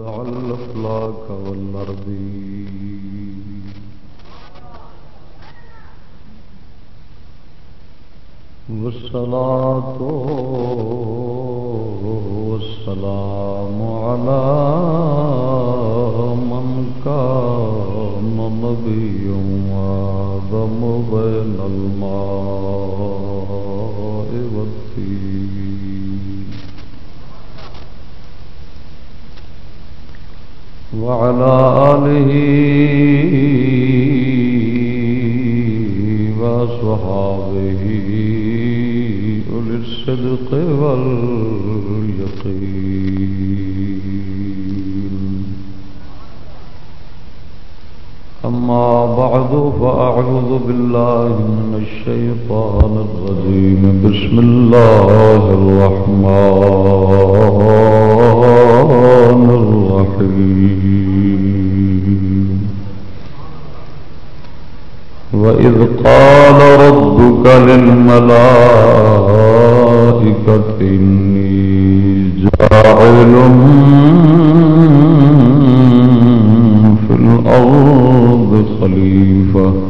ودع الأفلاك والأرض والصلاة والسلام على من كان نبي وآدم بين الماء. الشيطان الرجيم. بسم الله الرحمن الرحيم. وإذ قال ربك للملائكة إني جاعل في الأرض خليفة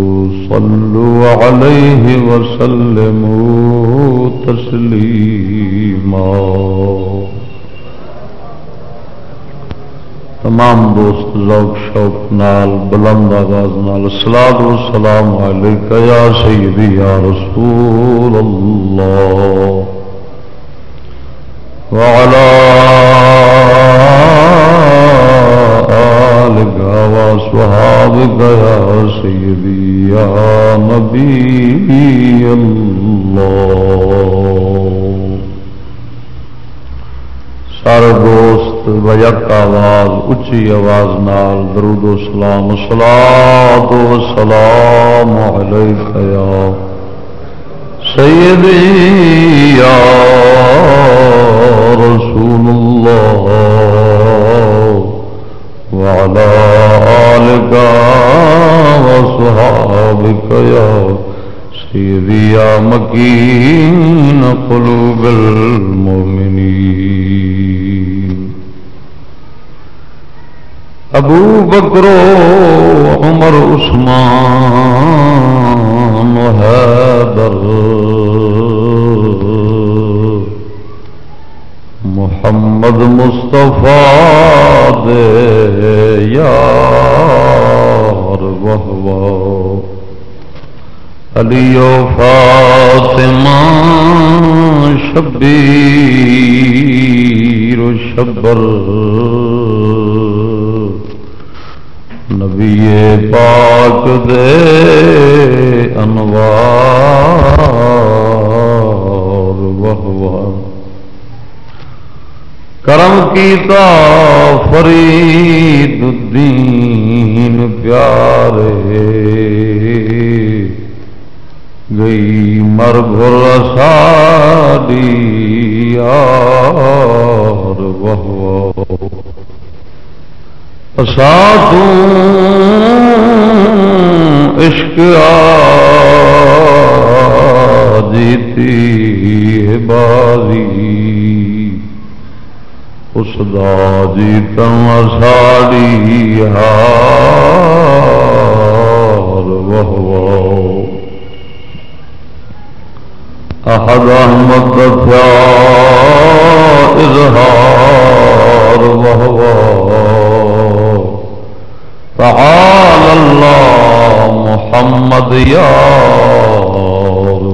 صلوا عليه وسلموا تسليما تمام دوست، ذوق، شوق، نال، بلند آواز نال سلاد و سلام علیکہ یا سیدی، یا رسول اللہ. وعلى نبي الله سارے دوست بجٹ آواز اچھی آواز نال درود و سلام سلام و سلام علیک یا سیدی یا رسول اللہ وعلى آلك وصحابك يا سيدي يا مكين قلوب المؤمنين ابو بکر عمر عثمان حیدر محمد مصطفیٰ دے یار وہو علی و فاطمہ شبیر و شبر نبی پاک دے انوار وہو کرم کیتا فرید الدین۔ پیارے گئی مر گھر ساڈی یار وہ عشق آ جیتی بازی اس دا جیتم ساڑی ہار وہ احد احمد تھا اظہار وہ تعال اللہ محمد یار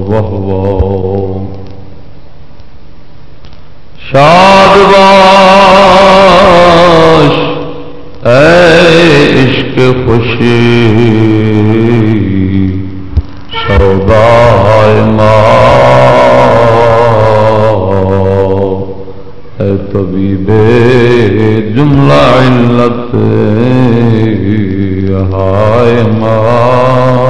وہ شاد باش اے عشق خوشی سودا ماں اے طبیب جملہ علت ہائے ماں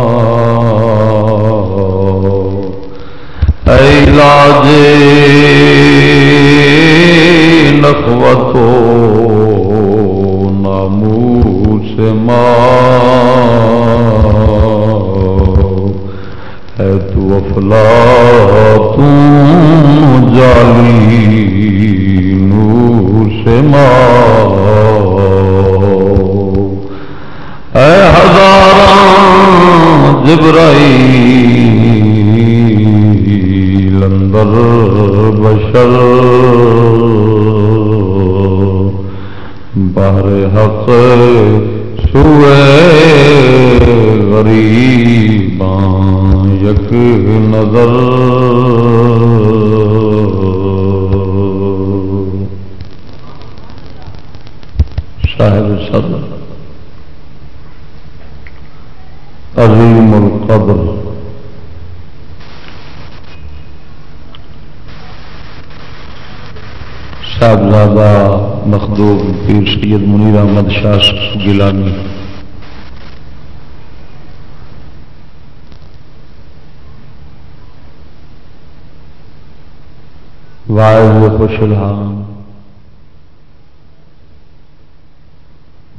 خوش الحام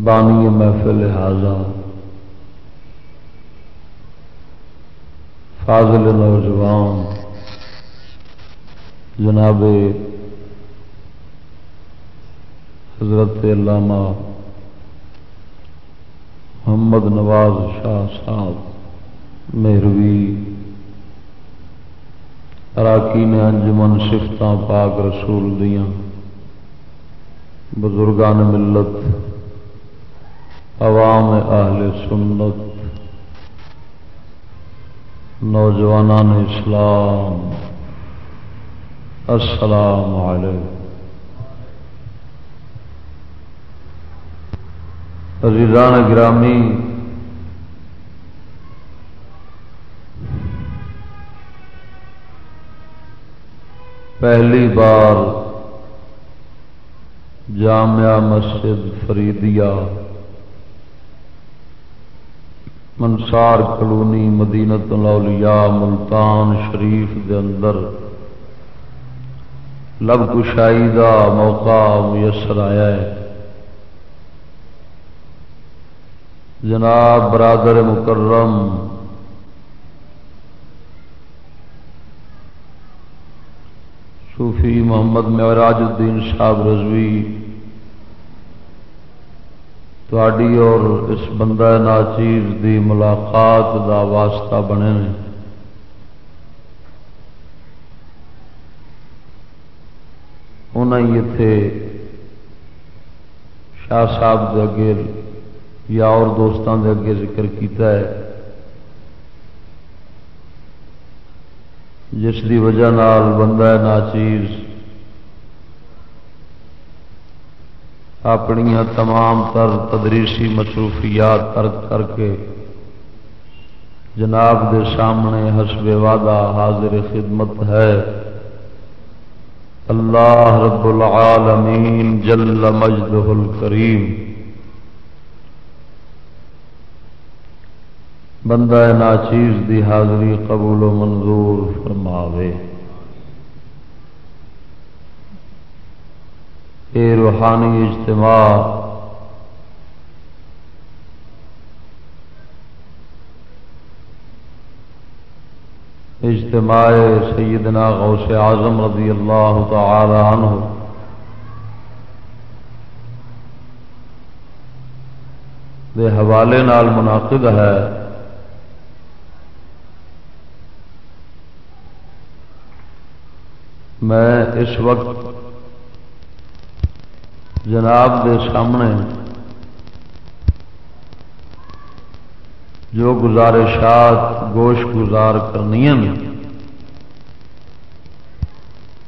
بانی محفل حاضہ فاضل نوجوان. جناب حضرت علامہ محمد نواز شاہ صاحب، مہروی اراکین انجمن سفت پاک رسول دیا بزرگان ملت، عوام اہل سنت نوجوان اسلام، السلام علیکم۔ عزیزان گرامی پہلی بار جامعہ مسجد فریدیا منسار کلونی مدینت الاولیاء، ملتان شریف دے اندر لب کشائی دا موقع میسر آیا ہے۔ جناب برادر مکرم صوفی محمد معراج الدین صاحب رضوی۔ تھی اور اس بندہ ناچیر دی ملاقات دا واسطہ بنے نے۔ انہیں اتے شاہ صاحب دے اگے یا اور دوستان دے اگے ذکر کیتا ہے۔ جس دی وجہ نال بندہ ناچیز۔ اپنی ہاں تمام تر تدریسی مصروفیات ترک کر کے جناب دے سامنے حسب وعدہ حاضر خدمت ہے۔ اللہ رب العالمین جل مجدہ الکریم۔ بندہ ناچیز دی حاضری قبول و منظور فرماوے۔ اے روحانی اجتماع اجتماع سیدنا غوث اعظم رضی اللہ تعالی عنہ۔ دے حوالے نال منعقد ہے میں اس وقت جناب دے سامنے جو گزارشات گوش گزار کرنی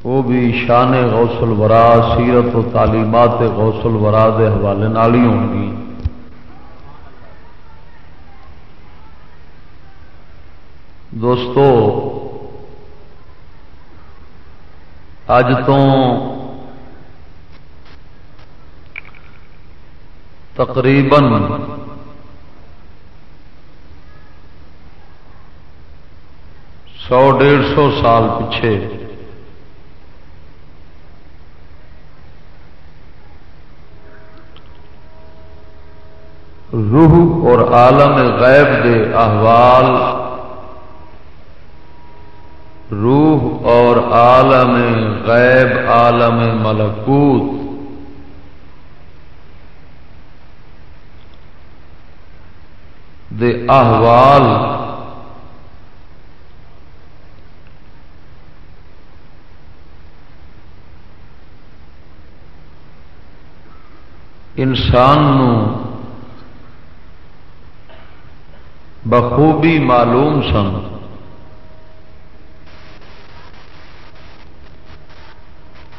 وہ بھی شان غوثل ورا سیرت و تعلیمات غوثل ورا کے حوالے نال ہی ہونگی دوستو اج تو تقریباً سو ڈیڑھ سو سال پچھے روح اور عالم غیب دے احوال روح اور عالم غیب عالم ملکوت۔ دے احوال۔ انسان نو بخوبی معلوم سن۔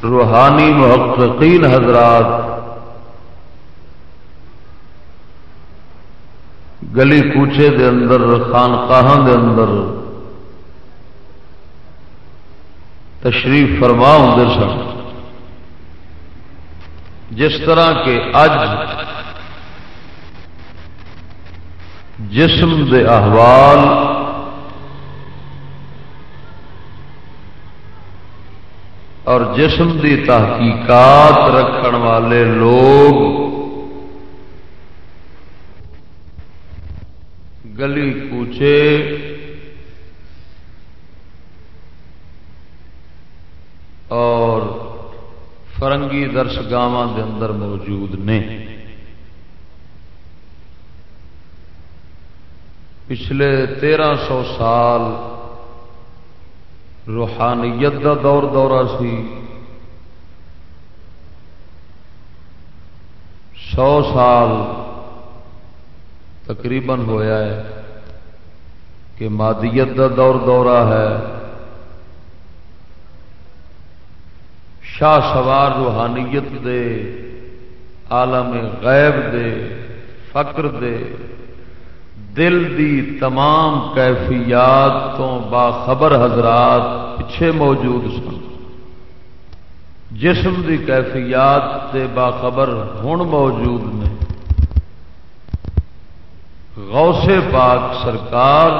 روحانی محققین حضرات، گلی کوچے دے اندر خانقاہ دے اندر تشریف فرما ہوں سن۔ جس طرح کے اج جسم دے احوال اور جسم دی تحقیقات رکھن والے لوگ گلی کوچے اور فرنگی درس دے اندر موجود نے۔ پچھلے تیرہ سو سال روحانیت کا دور دورہ سی۔ سو سال تقریباً ہویا ہے کہ مادیت کا دور دورہ ہے۔ شاہ سوار روحانیت دے، عالم غیب دے، فقر دے دل دی تمام کیفیات تو باخبر حضرات پیچھے موجود سن۔ جسم دی کیفیات سے باخبر ہوں موجود نے۔ غوث پاک سرکار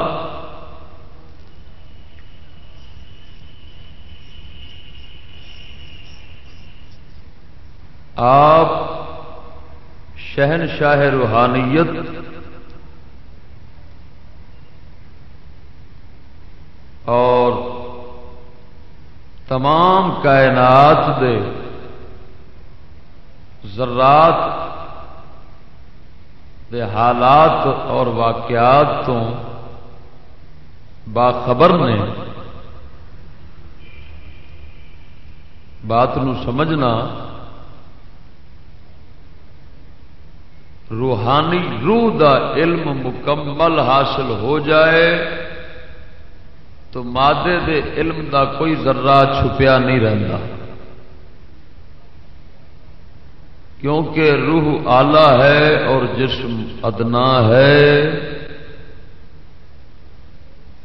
آپ شہن شاہ روحانیت اور تمام کائنات دے ذرات دے حالات اور واقعات تو باخبر نے بات نو سمجھنا روحانی روح دا علم مکمل حاصل ہو جائے تو مادے دے علم دا کوئی ذرہ چھپیا نہیں رہتا کیونکہ روح آلہ ہے اور جسم ادنا ہے۔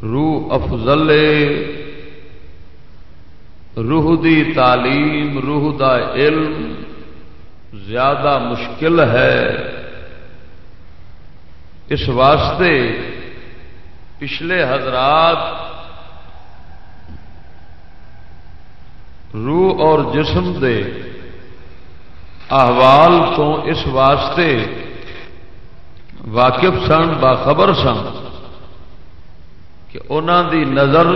روح افضل روح دی تعلیم، روح دا علم زیادہ مشکل ہے۔ اس واسطے پچھلے حضرات روح اور جسم دے احوال تو اس واسطے واقف سن، باخبر سن کہ انہوں دی نظر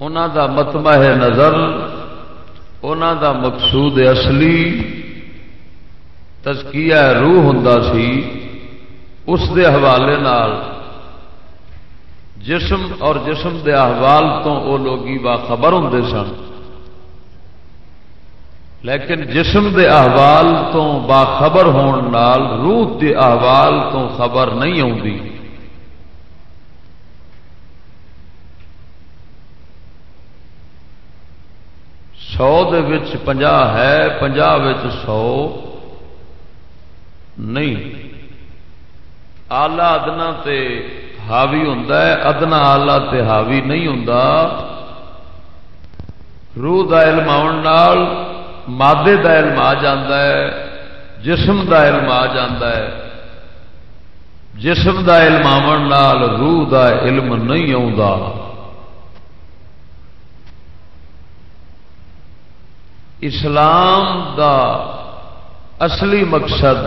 انہوں دا متمہ نظر انہوں دا مقصود اصلی تزکیہ روح ہوں سی، اس دے حوالے نال جسم اور جسم دے احوال تو وہ لوگ باخبر ہوں سن۔ لیکن جسم دے احوال تو باخبر ہون نال روح دے احوال تو خبر نہیں آتی سو دنجا ہے پنجا سو نہیں۔ آلہ ادنا تے ہاوی ہوں ادنا آلہ تے ہاوی نہیں ہوں روح کا علم آن مادے کا علم آ جسم کا علم آ جسم دا علم آمن نال روح دا علم نہیں اسلام دا اصلی مقصد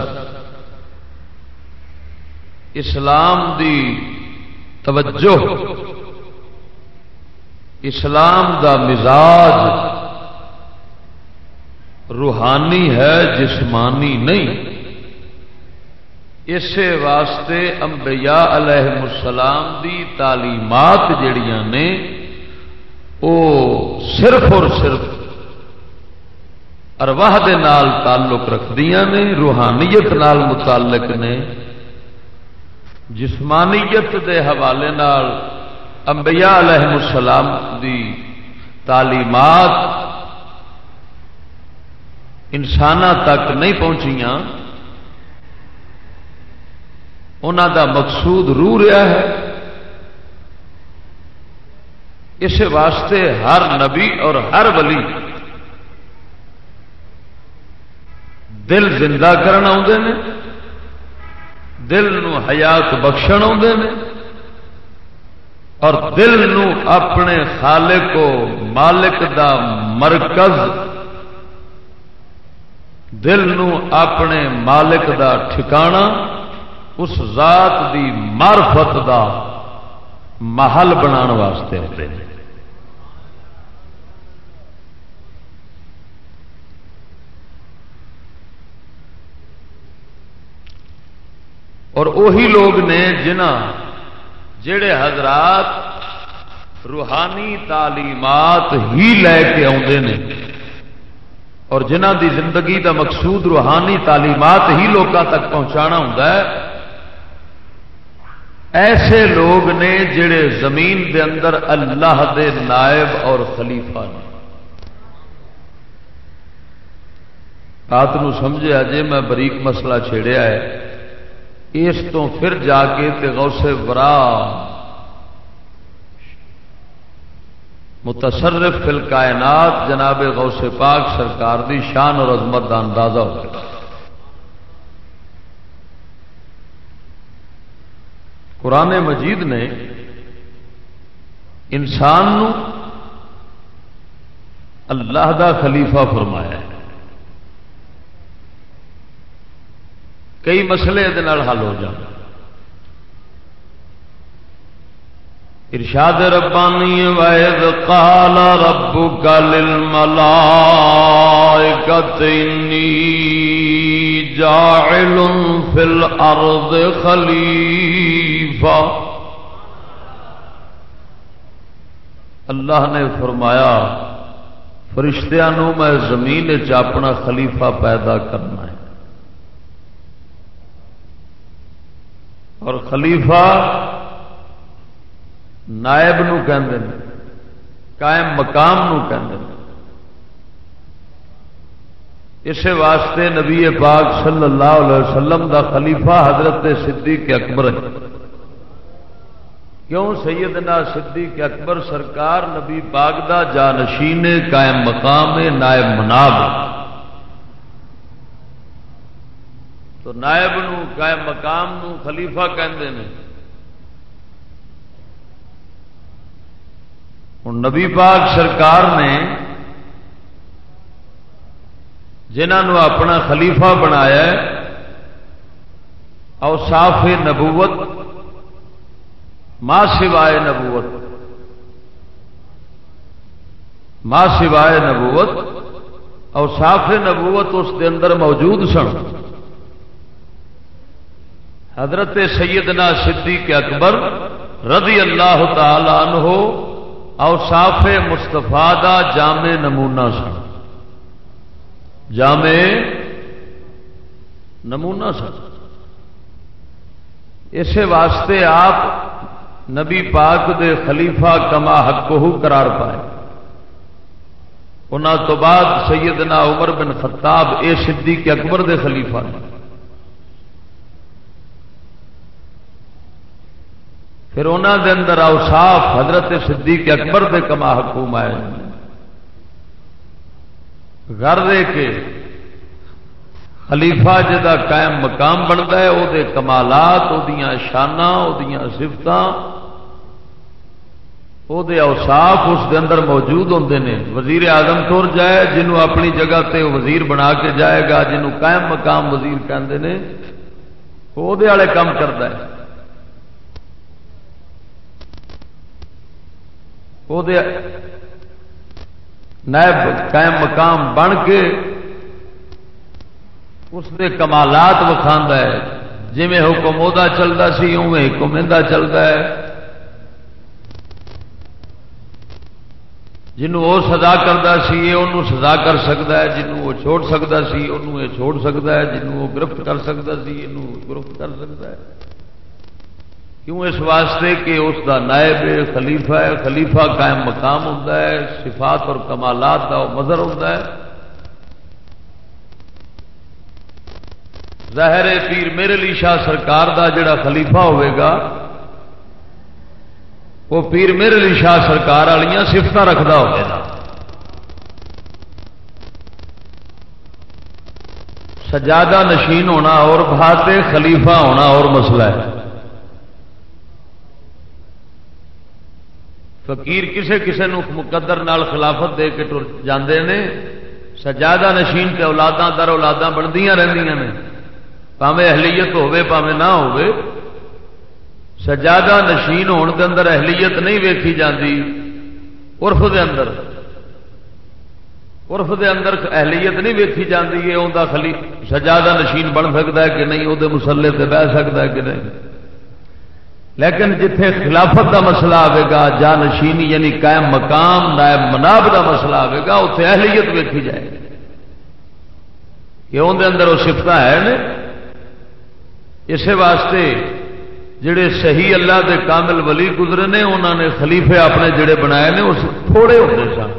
اسلام دی توجہ۔ اسلام دا مزاج روحانی ہے، جسمانی نہیں۔ اسی واسطے انبیاء علیہ السلام دی تعلیمات جڑیاں نے وہ صرف اور صرف ارواہ دے نال تعلق رکھدیاں نے، روحانیت نال متعلق نے۔ جسمانیت دے حوالے نال انبیاء علیہ السلام دی تعلیمات انسان تک نہیں پہنچیاں انہوں دا مقصود رو رہا ہے۔ اس واسطے ہر نبی اور ہر ولی دل زندہ کرنا آدھے دل نو حیات بخشن آدھے نے اور دل نو اپنے خالق کو مالک دا مرکز। دل نو اپنے مالک دا ٹھکانہ اس ذات دی معرفت دا محل بنا واسطے ہوتے ہیں۔ اور وہی لوگ نے جنہ جڑے حضرات روحانی تعلیمات ہی لے کے آدھے نے اور جنہ دی زندگی دا مقصود روحانی تعلیمات ہی لوگوں تک پہنچانا ہوں ایسے لوگ نے جڑے زمین دے اندر اللہ دے نائب اور خلیفہ نے۔ رات سمجھا جی میں بریک مسئلہ چھیڑیا ہے۔ اس تو پھر جا کے تے غوث برا متصرف فل کائنات جناب غوث پاک سرکار دی شان اور عظمت کا اندازہ ہو قرآن مجید نے انسان نو اللہ دا خلیفہ فرمایا ہے۔ کئی مسئلے یہ حل ہو جائے ارشاد ربانی وید قال ربک للملائکت انی جاعل فی الارض خلیفہ اللہ نے فرمایا، فرشتیاں میں زمین چ اپنا خلیفہ پیدا کرنا ہے۔ اور خلیفہ نائب نو قائم مقام نو اس واسطے نبی پاک صلی اللہ علیہ وسلم دا خلیفہ حضرت صدیق اکبر ہے۔ کیوں سیدنا صدیق اکبر سرکار نبی پاک دا جانشین قائم مقام نائب مناب تو نائب نو قائم مقام نو خلیفہ کہندے ہیں ہوں نبی پاک سرکار نے جنہوں اپنا خلیفہ بنایا او صاف نبوت ماں سوائے نبوت ماں سوائے نبوت اور نبوت اس کے اندر موجود سن۔ حضرت سیدنا صدیق اکبر رضی اللہ تعالی عنہ اوصاف مستفا دا جامع نمونہ سن۔ جامع نمونہ سن۔ اسی واسطے آپ نبی پاک دے خلیفہ کما حق قرار پائے۔ انہوں تو بعد سیدنا عمر بن خطاب اے صدیق اکبر دے خلیفہ نے۔ پھر انہوں دے اندر اوصاف حضرت صدیق اکبر دے کما حکوم آئے۔ گھر دے کے خلیفہ جا قائم مقام بنتا ہے وہ کمالات وہ شانہ وہ سفت وہ اوساف اس اندر موجود ہوں نے۔ وزیر آزم تر جائے، جنہوں اپنی جگہ تے وزیر بنا کے جائے گا، جنہوں قائم مقام وزیر کہتے ہیں وہ والے کام کرتا ہے۔ نائب قائم مقام بن کے اس کے کمالات وکھا ہے جی حکم وہ چلتا سی اوے حکم ادا چلتا ہے جنوں وہ سزا کرتا سی انہوں سزا کر سکتا ہے جنوں وہ چھوڑ سکتا سی انہوں یہ چھوڑ سکتا ہے جنوں وہ گرفت کر سکتا سی یہ گرفت کر سکتا ہے کیوں اس واسطے کہ اس دا نائب خلیفہ ہے؟ خلیفہ قائم مقام ہوتا ہے، صفات اور کمالات کا مظہر ہوتا ہے۔ ظاہر پیر میرے لی شاہ سرکار دا جڑا خلیفہ ہوئے گا، وہ پیر میرے لی شاہ سرکار والیاں سفت رکھتا ہوگا سجادہ نشین ہونا اور بھاتے خلیفہ ہونا اور مسئلہ ہے۔ فقیر کسے کسے نو مقدر نال خلافت دے کے ٹر جاندے نے۔ سجادہ نشین تے اولاداں در اولاداں بندیاں رہندیاں نے۔ پاوے اہلیت ہوے پاوے نہ ہوے سجادہ نشین ہون دے اندر اہلیت نہیں ویکھی جاندی۔ عرف دے اندر۔ عرف دے اندر اہلیت نہیں ویکھی جاندی ہے اوندا خلی سجادہ نشین بن سکتا ہے کہ نہیں؟ او دے مسلے تے بیٹھ سکتا ہے کہ نہیں؟ لیکن جتھے خلافت دا مسئلہ آئے گا، جانشینی یعنی قائم مقام نائب مناب دا مسئلہ آئے گا اتنے اہلیت ویکھی جائے گی۔ کہ اندر اندر وہ سفت ہے اسی واسطے جڑے صحیح اللہ دے کامل ولی گزرے نے انہوں نے خلیفے اپنے جڑے بنائے نے، اس تھوڑے ہوتے سن۔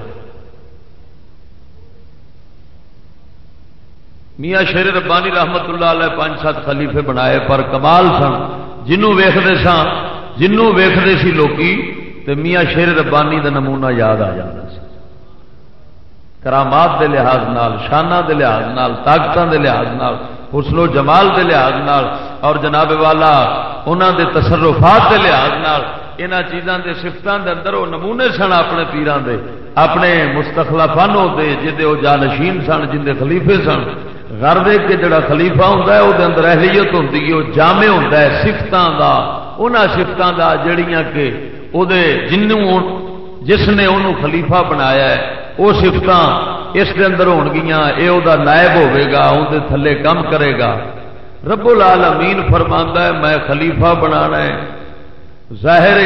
میاں شیر ربانی رحمت اللہ علیہ پانچ سات خلیفے بنائے، پر کمال سن۔ جنوں ویختے سا جنوں ویختے سی لوکی تو میاں شیر ربانی دا نمونہ یاد آ جاتا سی۔ کرامات دے لحاظ نال شانہ دے لحاظ نال طاقتوں دے لحاظ نال، حسن و جمال دے لحاظ نال، اور جناب والا انہوں دے تصرفات دے لحاظ نال یہاں چیزوں کے سفتوں کے اندر وہ نمونے سن اپنے پیران دے، اپنے مستقلا فن ہوتے جہے وہ جانشین سن، جن خلیفے سن۔ گھر دے کے جڑا خلیفہ ہوتا ہے وہ اندر اہلیت ہوتی ہے وہ جامع ہوتا ہے سفتوں کا ان سفتوں کا جڑیاں کہ وہ جنوں جس نے انہوں خلیفہ بنایا ہے وہ سفت اس کے اندر ہون گیا یہ وہ نائب ہوے گا اندر تھلے کم کرے گا۔ رب العالمین فرما ہے، میں خلیفہ بنا ہے۔ ظاہر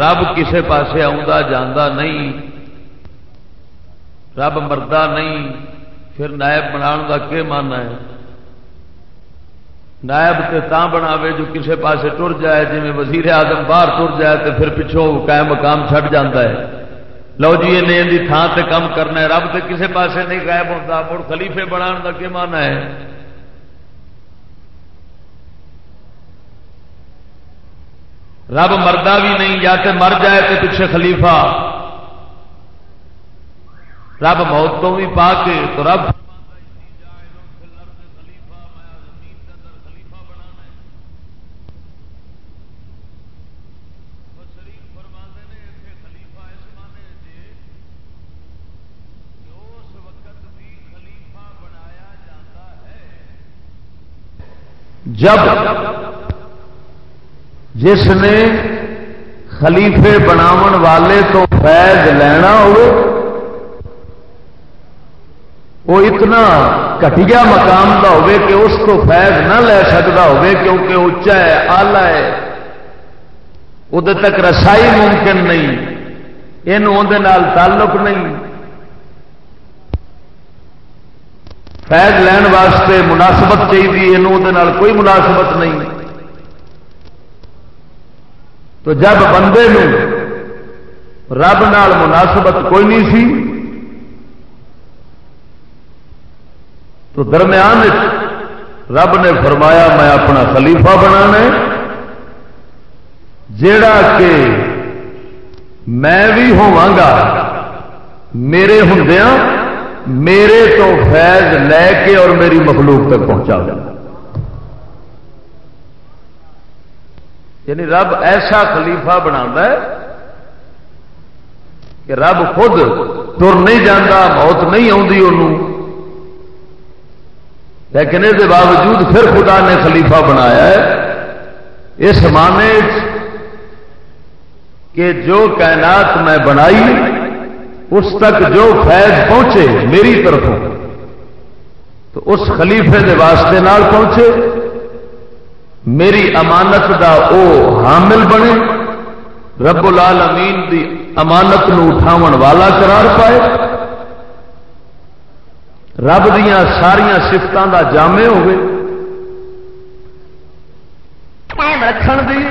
رب کسے پاسے آ نہیں، رب مردہ نہیں۔ پھر نائب بنا کا ماننا ہے؟ نائب تے تا بناوے جو کسے پاسے ٹر جائے جی وزیر آدم باہر ٹر جائے تو پھر پچھوں قائم مقام چھٹ جاتا ہے۔ لو جی یہ تھان تے کام کرنا ہے۔ رب تے کسے پاسے نہیں غائب ہوتا، مڑ خلیفے بنا کا کیا ماننا ہے؟ رب مردہ بھی نہیں، یا تے مر جائے تو پیچھے خلیفہ۔ رب موت تو بھی پا کے تو رب جب جس نے خلیفے بناون والے تو فیض لینا ہو وہ اتنا کٹیا مقام کا ہوے کہ اس کو فیض نہ لے سکتا ہوے کیونکہ اچا ہے آلہ ہے۔ وہ تک رسائی ممکن نہیں۔ یہ تعلق نہیں۔ فیض لین واسطے مناسبت چاہیے یہ کوئی مناسبت نہیں۔ تو جب بندے رب نال مناسبت کوئی نہیں سی تو درمیان رب نے فرمایا میں اپنا خلیفہ بنا جیڑا کہ میں بھی ہوا میرے ہوں میرے تو فیض لے کے اور میری مخلوق تک پہنچا دینا یعنی رب ایسا خلیفہ بنا کہ رب خود تر نہیں جانا موت نہیں آتی لیکن اس باوجود پھر خدا نے خلیفہ بنایا ہے۔ اس معنی کہ جو کائنات میں بنائی، اس تک جو فیض پہنچے میری طرف تو اس خلیفے دے واسطے نال پہنچے۔ میری امانت دا او حامل بنے، رب العالمین دی امانت نو اٹھاون والا قرار پائے۔ رب دیا ساریا سفتوں کا جامع ہوئے۔ رکھن دی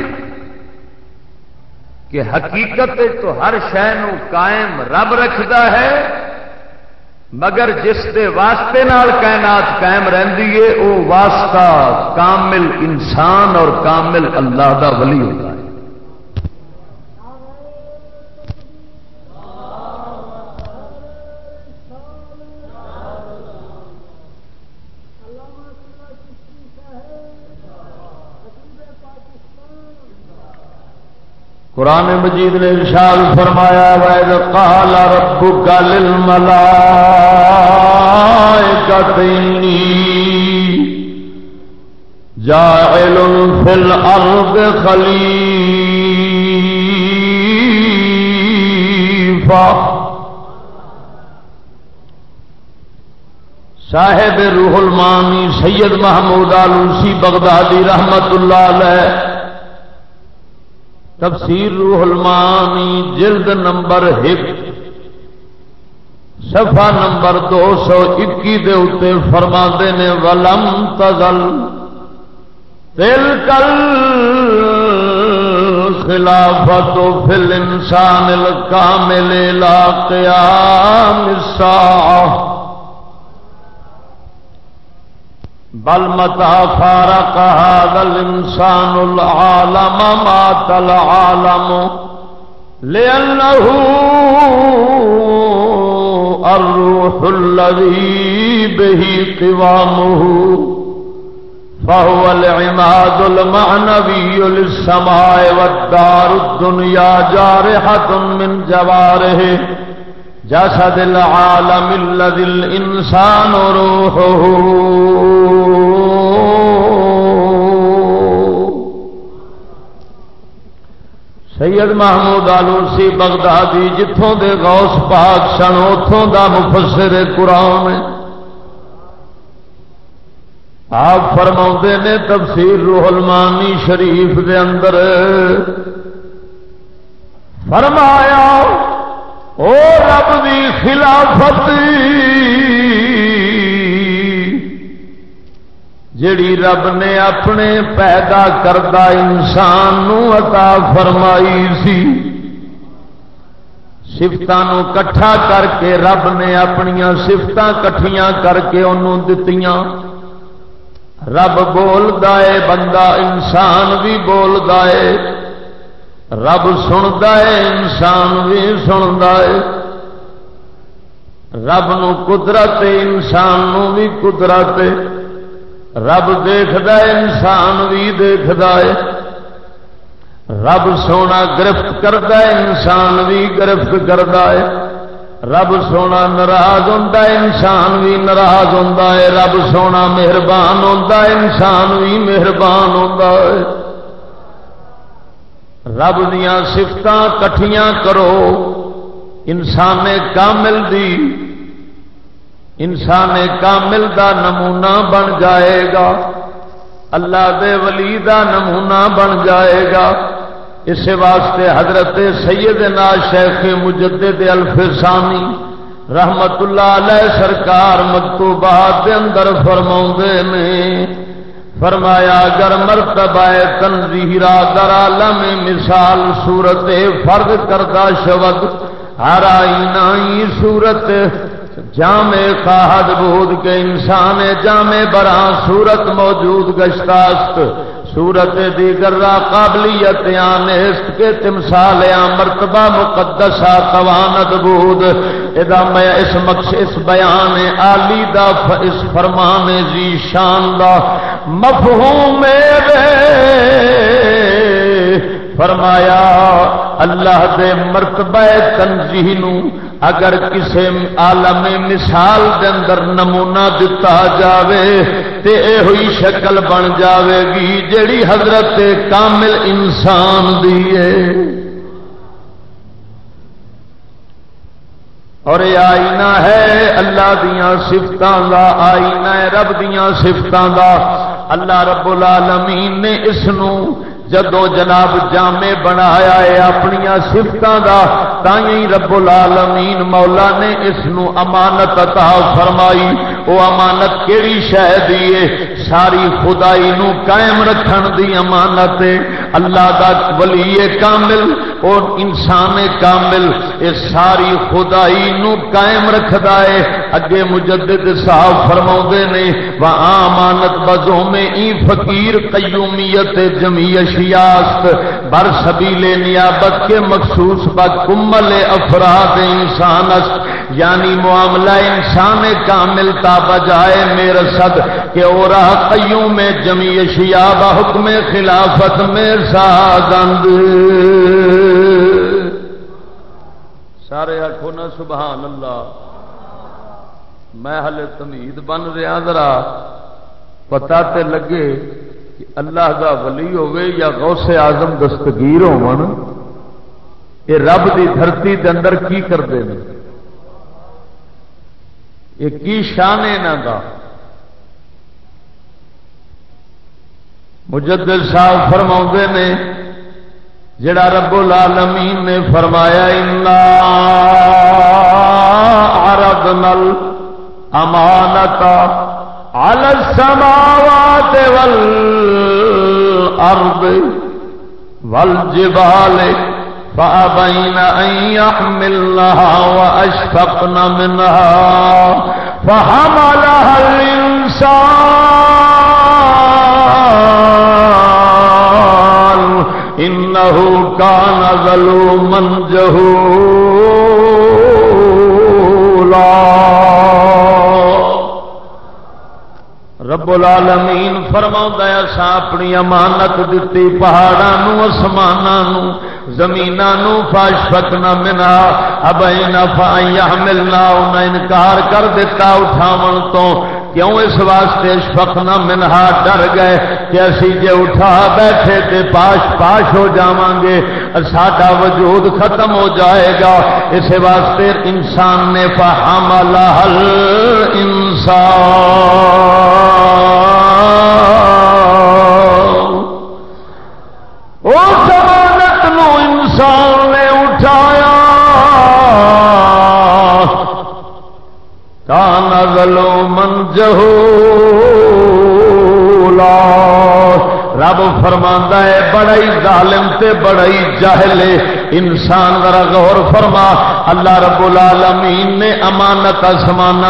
کہ حقیقت تو ہر شہ قائم رب رکھتا ہے، مگر جس دے واسطے نال کائنات قائم رہی ہے وہ واسطہ کامل انسان اور کامل اللہ دا ولی ہوتا ہے۔ قرآن مجید نے ارشاد فرمایا وید قال ربك للملائكة إني جاعل في الأرض خليفة صاحب روح المانی سید محمود آلوسی بغدادی رحمت اللہ علیہ تفسیر روح المانی جلد نمبر ایک سفا نمبر دو سو اکی دے اتنے فرما نے، ولم تزل دل کل خلافت فل انسان الکامل لا قیام الساعه بل متا فارق هذا الانسان العالم مات العالم لانه الروح الذي به قوامه، فهو العماد المعنوي للسماء والدار الدنيا جارحة من جواره. جسد العالم الذي الانسان روحه. سید محمود آلوسی بغدادی جتوں دے غوث پاک سن اتوں دا مفسر قرآن آپ فرما نے تفسیر روح المانی شریف دے اندر۔ فرمایا او رب دی خلافت جڑی رب نے اپنے پیدا کردہ انسان عطا فرمائی سی سفتوں کٹھا کر کے رب نے اپنی سفت کٹھیاں کر کے انہوں دتیاں۔ رب بولتا ہے، بندہ انسان بھی بولتا ہے۔ رب سنتا ہے، انسان بھی سنتا ہے۔ رب نو قدرت انسان نو بھی قدرت رب دیکھتا انسان بھی دیکھتا ہے۔ رب سونا گرفت کرتا ہے، انسان بھی گرفت کرتا ہے۔ رب سونا ناراض ہوتا ہے، انسان بھی ناراض ہوتا ہے۔ رب سونا مہربان ہوتا ہے، انسان بھی مہربان ہوتا ہے۔ رب دیا سفت کٹھیاں کرو۔ انسان کامل دی انسان کامل دا نمونہ بن جائے گا۔ اللہ دے ولی دا نمونہ بن جائے گا۔ اس واسطے حضرت سیدنا شیخ مجدد الفسانی رحمت اللہ علیہ سرکار مکتوبات دے اندر فرما نے فرمایا، اگر مرتبہ تنظیرہ در عالم مثال صورت فرد کردہ شبد ہر آئی صورت، جامع خواہد بود کے انسان، جامع برا صورت موجود گشتاست صورت دیگر را قابلیت نیست کے تمثال مرتبہ مقدسہ توانت بود ادا میں اس مقصد، اس بیان عالی دا اس فرمان جی شان دا۔ مفہوم میرے۔ فرمایا اللہ دے مرتبہ تنزیح نو اگر کسی عالم مثال دے اندر نمونہ دتا جاوے تے اے ہوئی شکل بن جاوے گی جیڑی حضرت کامل انسان دیے اور یہ آئینہ ہے اللہ دیا سفتوں کا آئینہ ہے رب دیا سفتوں کا اللہ رب العالمین نے اس نو جدو جناب جامے بنایا ہے اپنی سفتوں کا تھی رب العالمین مولا نے اس امانت عطا فرمائی۔ وہ امانت کہڑی شہ دیے ساری خدائی نو قائم رکھن دی امانت اللہ دا ولی کامل اور انسان کامل یہ ساری خدائی نو قائم رکھدا ہے۔ اگے مجدد صاحب فرما نے وہ امانت بزوں میں ای فقیر قیومیت جمی اشیاست۔ بر سبیل نیابت کے مخصوص بکمل افراد انسان یعنی معاملہ انسان کامل تا بجائے میرا صد کہ او رہا قیوم میں جمی اشیاء حکم خلافت میں سازند سارے آخو نا سبحان اللہ میں ہلے تمید بن رہا ذرا پتا تے لگے کہ اللہ دا ولی ہوئے یا غوث اعظم دستگیر ہو رب دی دھرتی دے اندر کی کرتے ہیں یہ کی شان ہے یہاں کا مجدد صاحب فرما نے، جڑا رب العالمین نے فرمایا عرض نل امانت السماوات والارض والجبال فأبين أن يحملنها وأشفقن منها فحملها الإنسان إنه كان ظلوما جهولا. رب العالمین فرما سا اپنی امانت دیتی پہاڑوں آسمان زمین فاش فکنا منا اب فائیا ملنا انہیں انکار کر دیتا اٹھاو تو کیوں اس واسطے فکنا منہا ڈر گئے؟ کہ اسی جے اٹھا بیٹھے تے پاش پاش ہو جاواں گے ساڈا وجود ختم ہو جائے گا۔ اس واسطے انسان نے فہم ہل انسان۔ زمانت نو انسان نے اٹھایا۔ کان گلو منجہ رب فرما ہے بڑا ہی ظالم تے بڑا ہی جاہل انسان ذرا غور فرما، اللہ رب العالمین نے امانت آسمان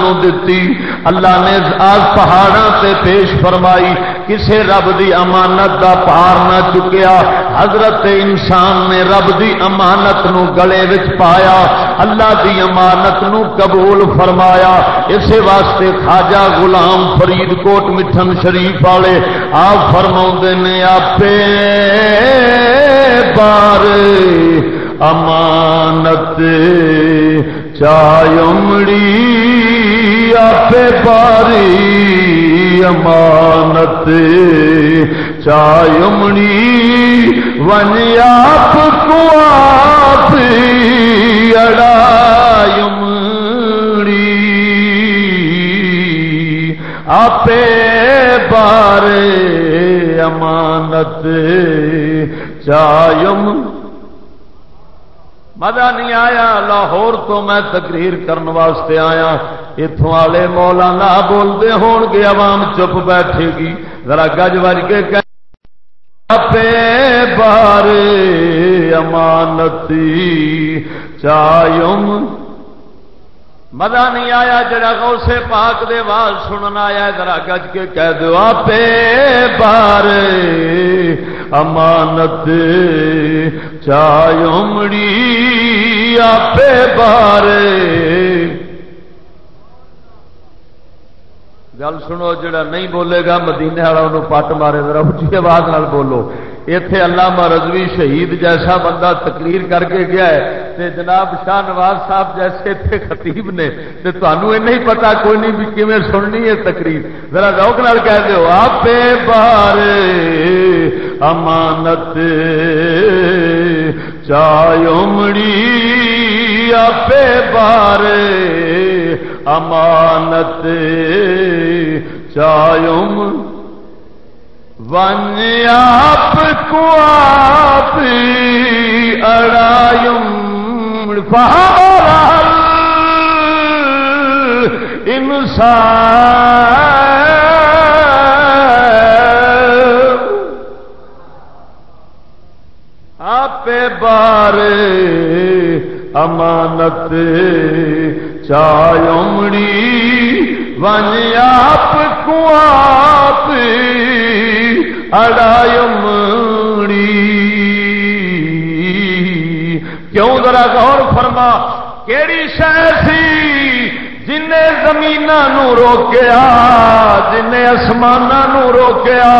نو دتی۔ اللہ نے آج پہاڑوں تے پیش فرمائی۔ کسے رب دی امانت دا پار نہ چکیا۔ حضرت انسان نے رب دی امانت نو گلے وچ پایا۔ اللہ دی امانت نو قبول فرمایا۔ اسی واسطے خواجہ غلام فرید کوٹ مٹھن شریف والے آپ فرما نے آپ بار امانت چایمڑی آپ باری امانت چایمڑی ون آپ کو آپ اڑایمڑی آپ بار امانت چایم مزہ نہیں آیا، لاہور تو میں تقریر کرنے واسطے آیا۔ اتوں والے مولا نہ بولتے ہون گے عوام چپ بیٹھے گی۔ ذرا گج بج کے بار امانتی چایم مزہ نہیں آیا جڑا غوث پاک دے واز سننا آیا، ذرا گج کے کہہ دو۔ آپ بار امانت چایمڑی آپ بار گل سنو، جڑا نہیں بولے گا، مدینے والا انہوں پٹ مارے، ذرا اچھی آواز نال بولو۔ اتے اللہ رضوی شہید جیسا بندہ تقریر کر کے گیا ہے، تے جناب شاہ نواز صاحب جیسے اتنے خطیب نے، تے تمہوں یہ نہیں پتا کوئی نہیں بھی کیون سننی ہے تقریر۔ ذرا روک نال کہہ دو آپ بار امانت چایومڑی آپ بار امانت چایوم ون آپ کو آپ اڑایم فہر انسان۔ آپ بار امانت۔ چایمڑی ون آپ کو آپ کیوں ذرا غور فرما، کیڑی شہر سی جن زمین روکیا جن آسمان روکیا۔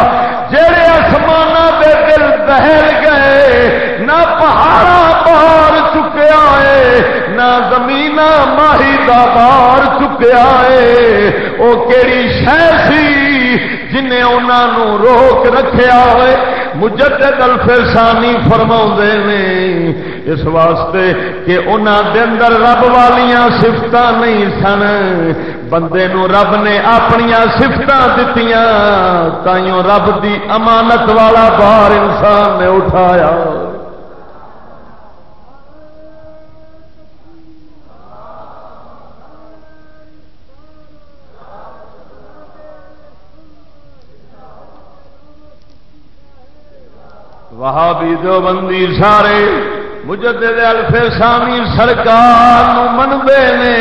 جہے آسمان دے دل دہل گئے، نہ پہاڑا بار چکیا ہے نہ زمین ماہی دا بار چکیا ہے وہ کہڑی شہ سی جنہیں انہوں روک رکھیا ہوئے مجدد الفرسانی فرما نے، اس واسطے کہ انہوں دے اندر رب والیاں سفت نہیں سن۔ بندے نو رب نے اپنی سفت دیتی تائیوں رب دی امانت والا بار انسان نے اٹھایا۔ وہاں بھی بندی سارے مجدد الفے سامی سرکار منگے نے۔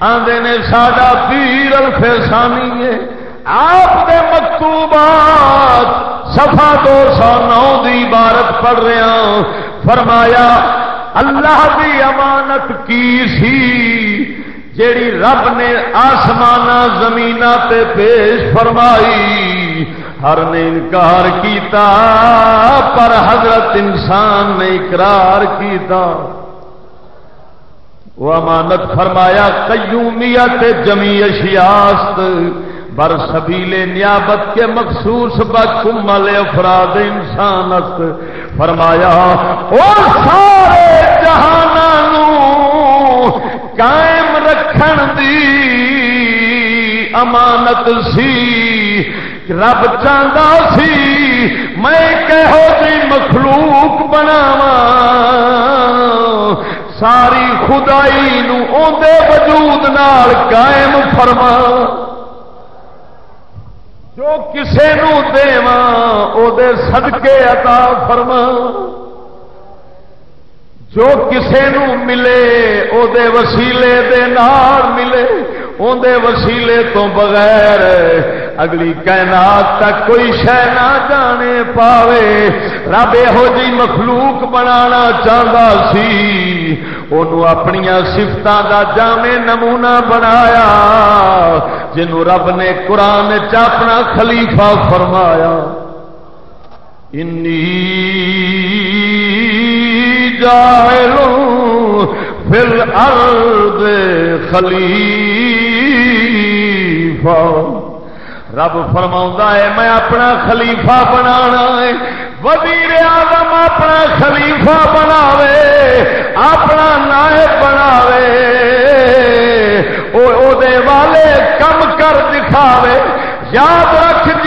آدھے نے ساڈا پیر الفے سامی ہے۔ آپ کے مکتوبات سفا دو سو نو دی عبارت پڑھ رہا ہوں فرمایا، اللہ دی امانت کی سی؟ جیڑی رب نے آسمان زمین تے پیش فرمائی۔ ہر نے انکار کیتا، پر حضرت انسان نے اقرار کیتا۔ وہ امانت فرمایا، قیومیت جمی اشیاست، بر سبیلے نیابت کے مخصوص بکمل افراد انسانت فرمایا اور سارے جہان قائم رکھن دی امانت سی۔ رب چاہتا سی، میں کہو جی مخلوق بناوا ساری خدائی نو اندے وجود نال قائم فرما جو کسے نو او دے صدقے عطا فرما جو کسے نو ملے او دے وسیلے دے نال ملے۔ ان وسیلے تو بغیر اگلی کائنات تک کوئی شہ نہ جانے پاوے۔ رب یہو جی مخلوق بنا چاہتا سی۔ ان اپنی سفتوں کا جامع نمونہ بنایا، جنوں رب نے قرآن چاپنا خلیفہ فرمایا۔ انی جائلوں پھر ارد خلیفہ۔ رب فرما ہے، میں اپنا خلیفہ بنا ہے۔ وزیر آدم اپنا خلیفہ بناوے، اپنا نائب بناوے۔ والے کم کر دکھاوے۔ یاد رکھ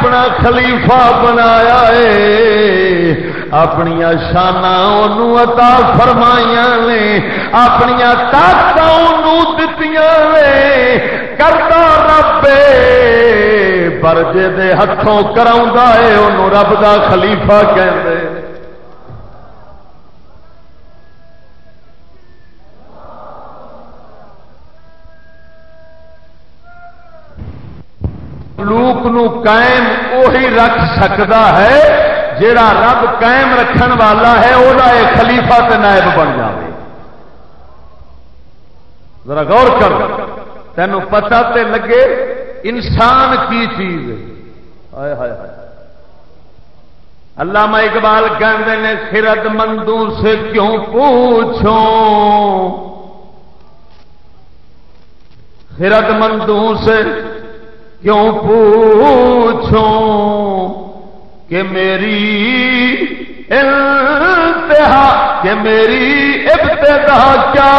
اپنا خلیفہ بنایا ہے۔ اپنی شانا عطا فرمائیاں نے۔ اپنی طاقت دتیاں نے۔ کرتا رب پر جے ہاتھوں کرا رب دا خلیفہ کہتے ملوک نو قائم وہی رکھ سکتا ہے جڑا رب قائم رکھن والا ہے وہ خلیفہ تے نائب بن جائے ذرا غور کر تینوں پتا تے لگے انسان کی چیز ہائے ہائے ہائے۔ علامہ اقبال کہتے ہیں خرد مندوں سے کیوں پوچھو خرد مندوں سے کیوں پوچھو کہ میری انتہا، کہ میری ابتدا کیا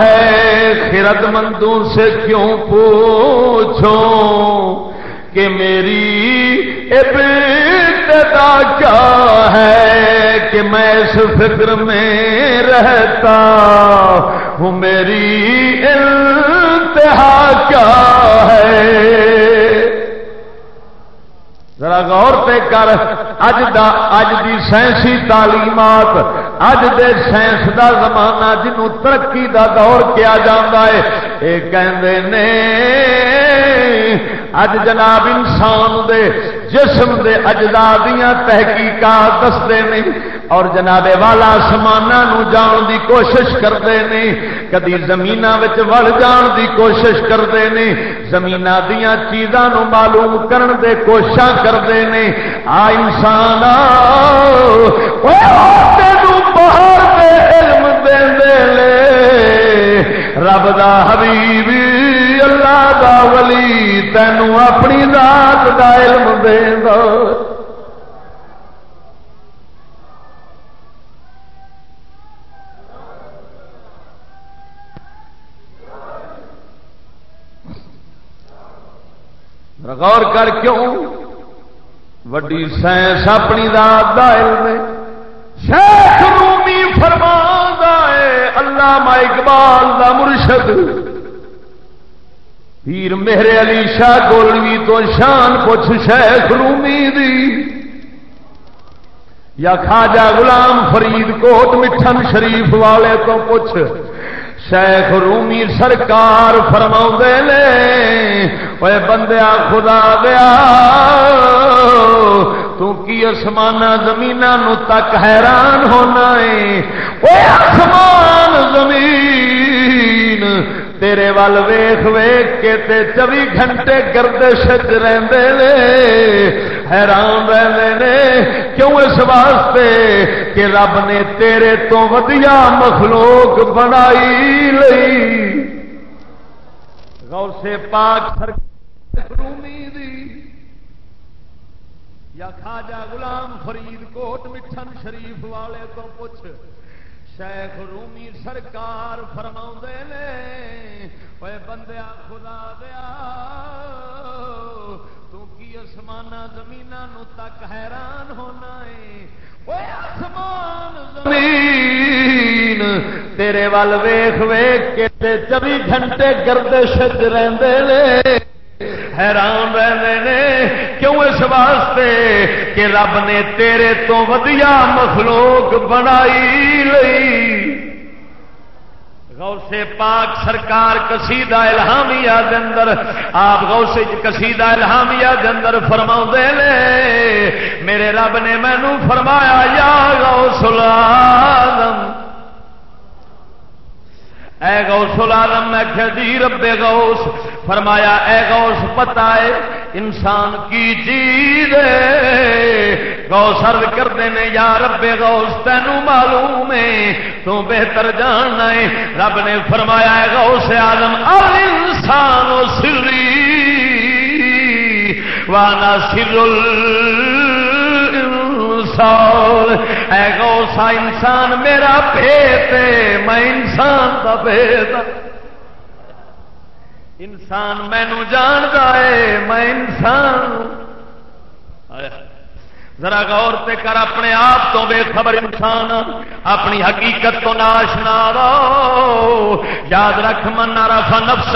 ہے؟ خرد مندوں سے کیوں پوچھو کہ میری ابتدا کیا ہے کہ میں اس فکر میں رہتا ہوں؟ میری انتہا کیا ہے؟ ذرا غور تے کر، اج دا، اج دی سائنسی تعلیمات، اج دے سائنس دا زمانہ جنوں ترقی دا دور کیا جاندا ہے، اے کہندے نے اج جناب انسان دے جسم دے اجدادیاں تحقیقات دستے نہیں اور جناب والا سمانا جان دی کوشش کرتے نہیں کدی زمین وڑ جان دی کوشش کرتے نہیں زمین دیا چیزاں معلوم کرن دے کوشش کرتے نہیں آ انسان باہر دے علم دے لے۔ رب دا حبیبی دا ولی تینوں اپنی ذات دا علم دے دو غور کر کیوں وڈی سائنس اپنی ذات دا علم شیخ رومی فرما ہے اللہ اقبال دا مرشد پیر میرے علی شاہ گولوی تو شان پوچھ شیخ رومی دی۔ یا خواجہ غلام فرید کوٹ مٹھن شریف والے تو پوچھ شیخ رومی سرکار فرما نے بندیا خدا دیا، تو کی آسمان زمین تک حیران ہونا ہے؟ وہ آسمان زمین تیرے وال ویخ ویخ کے تے چوبی گھنٹے گردش رہتے حیران رہتے کیوں اس واسطے کہ رب نے تیرے تو ودیا مخلوق بنائی لئی غور سے پاک دی یا خواجہ غلام فرید کوٹ مٹھن شریف والے تو پوچھ شیخ رومی سرکار فرما نے بندیا خدا دیا تو کی آسمان زمین تک حیران ہونا ہے؟ آسمان زمین، تیرے وال ویخ ویخ کے چوبی گھنٹے گردش رہتے حیران رہتے کیوں اس واسطے کہ رب نے تیرے تو ودیا مخلوق بنائی لئی؟ غوث پاک سرکار کسیدہ الہامیہ دے اندر، آپ غوث کسیدہ الہامیہ دے اندر فرما لے میرے رب نے مینو فرمایا، یا غوث العالم اے غوث العالم، میں کہ جی رب غوث، فرمایا، اے غوث، پتہ ہے، انسان کی چیز غوث عرض کرتے ہیں، یا رب غوث تینوں معلوم ہے، تو بہتر جاننا ہے۔ رب نے فرمایا، اے غوث آدم ال انسان سری، وانا سر اے گوسا انسان میرا پیت میں انسان کا پیت انسان مینو جانتا ہے، میں انسان ذرا غور تے کر اپنے آپ تو بے خبر انسان، اپنی حقیقت تو ناش نہ یاد رکھ، من رفا نفس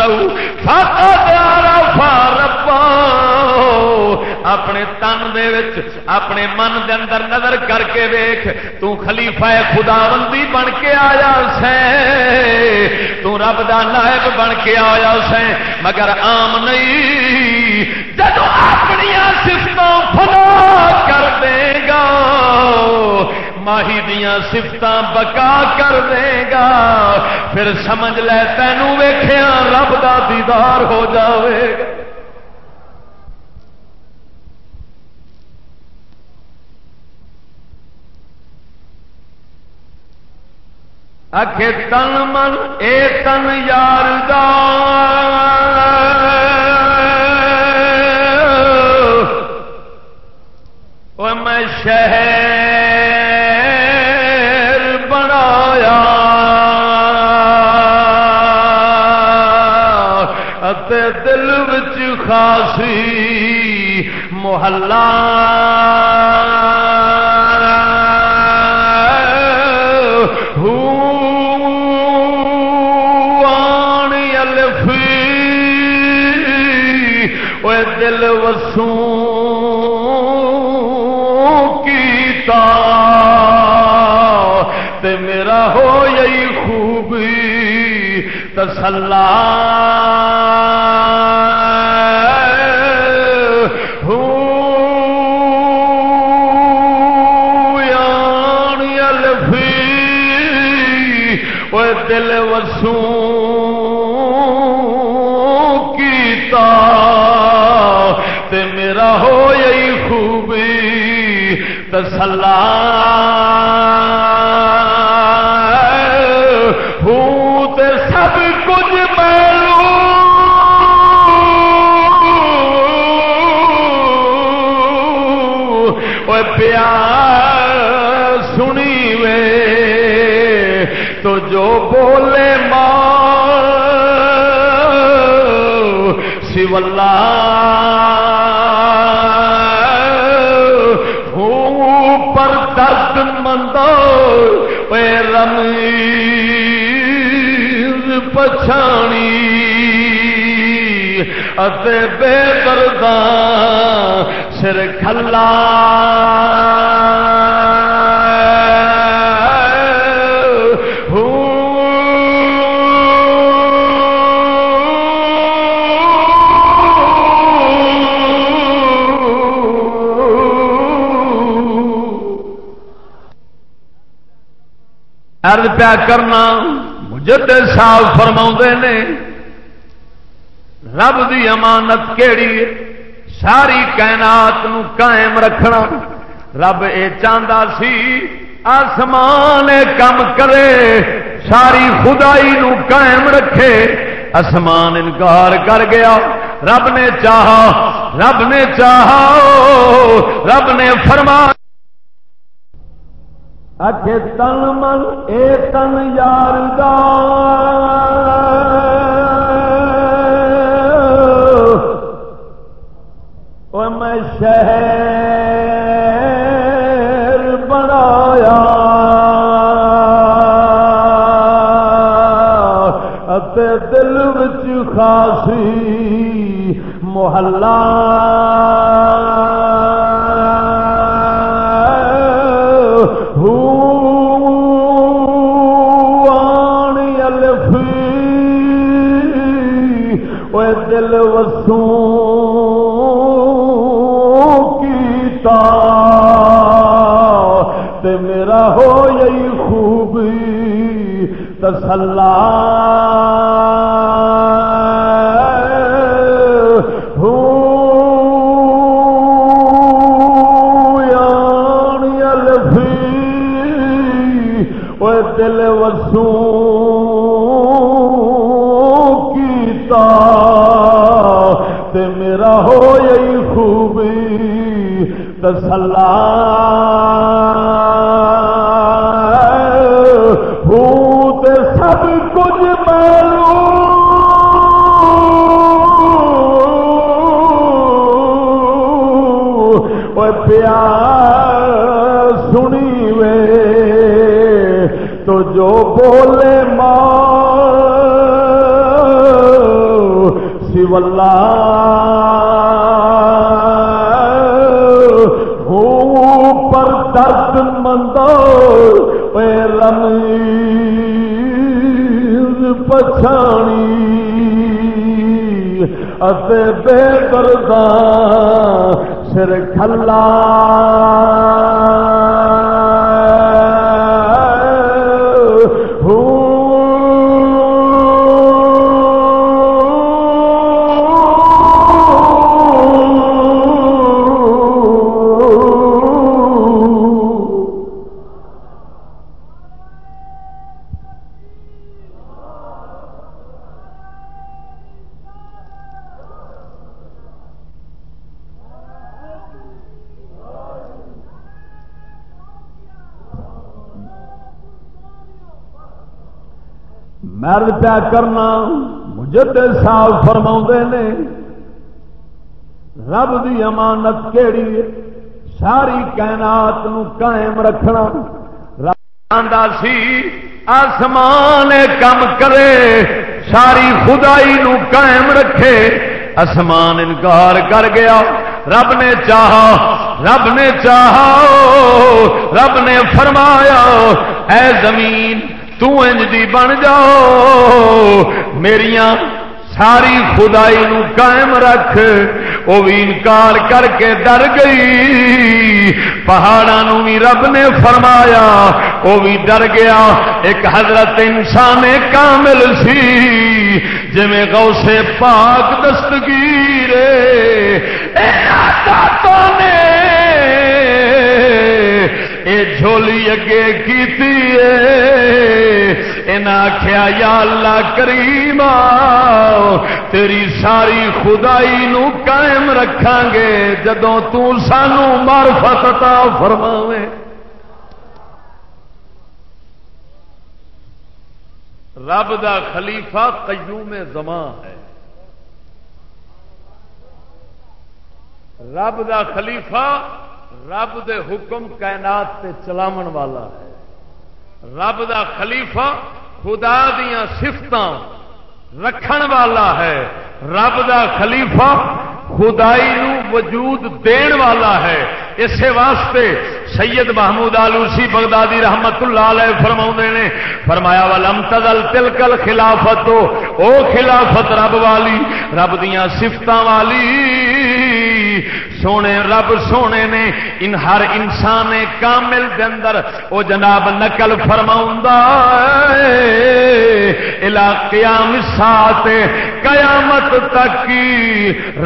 ربا اپنے تن دے وچ، اپنے من دے اندر نظر کر کے ویخ تو خلیفہ خدا بندی بن کے آیا سے۔ تو رب دا نائب بن کے آیا سے۔ مگر عام نہیں جب اپنی سفت فلا کر دے گا۔ ماہی دیا سفت بکا کر دے گا۔ پھر سمجھ لے تینوں ویخیا رب کا دیدار ہو جاوے۔ گا اکھے تن من، اے تن یار دا میں شہر بنایا دل بچ خاصی محلہ دل وسوں ہو یہی خوبی تسلا دل وسوں کی تے میرا ہو یہی خوبی تسلا پیار سنی وے تو جو بولے ماں شیو اللہ پچھانی بے درداں سر کھلا۔ ارد پیا کرنا مجد صاحب فرما نے رب دی امانت کیڑی ساری کائنات نو قائم رکھنا۔ رب اے چاہتا سی آسمان کم کرے، ساری خدائی نو قائم رکھے۔ آسمان انکار کر گیا، رب نے چاہا، رب نے چاہا، رب نے فرما اکھے تن من، اے تن یار دا۔ شہر بنایا۔ اتے دل بچ خاصی محلہ۔ دل کیتا تے میرا ہو یہی خوبی تسلا دل وسوں میرا ہو تسلا بھوت سب کچھ پہلو پیار سنی وے۔ تو جو بولے پر درد مندو پچھانی۔ اتے بے دردان سر کھلا۔ کرنا مجد صاحب فرما نے۔ رب دی امانت کیڑی ساری کائنات نو قائم رکھنا۔ رب سی، آسمان کم کرے، ساری خدائی نو قائم رکھے۔ آسمان انکار کر گیا۔ رب نے چاہا، رب نے چاہا، رب نے فرمایا، اے زمین تنج دی بن جاؤ۔ میریاں ساری خدائی نو قائم رکھ۔ وہ بھی انکار کر کے ڈر گئی۔ پہاڑوں بھی رب نے فرمایا۔ وہ بھی ڈر گیا۔ ایک حضرت انسان کامل سی۔ جی گو سے پاک دستگیر اے جھولی اگے کی آخیا یا اللہ کریم تیری ساری خدائی نو قائم رکھا گے جدوں تانو مارفت فرماوے۔ رب دا خلیفہ قیوم زمان ہے۔ رب دا خلیفہ رب دے حکم کائنات تے چلاون والا ہے۔ رب دا خلیفہ خدا دیا سفت رکھن والا ہے۔ رب دا خلیفہ خدائی نو وجود دین والا ہے۔ اسی واسطے سید محمود آلوسی بغدادی رحمت اللہ علیہ فرما نے، فرمایا والم تدل تلکل خلافت او خلافت رب والی، رب دیا سفت والی۔ سونے رب سونے نے ان ہر انسان کامل دے اندر، او جناب نقل فرما قیام سات قیامت تک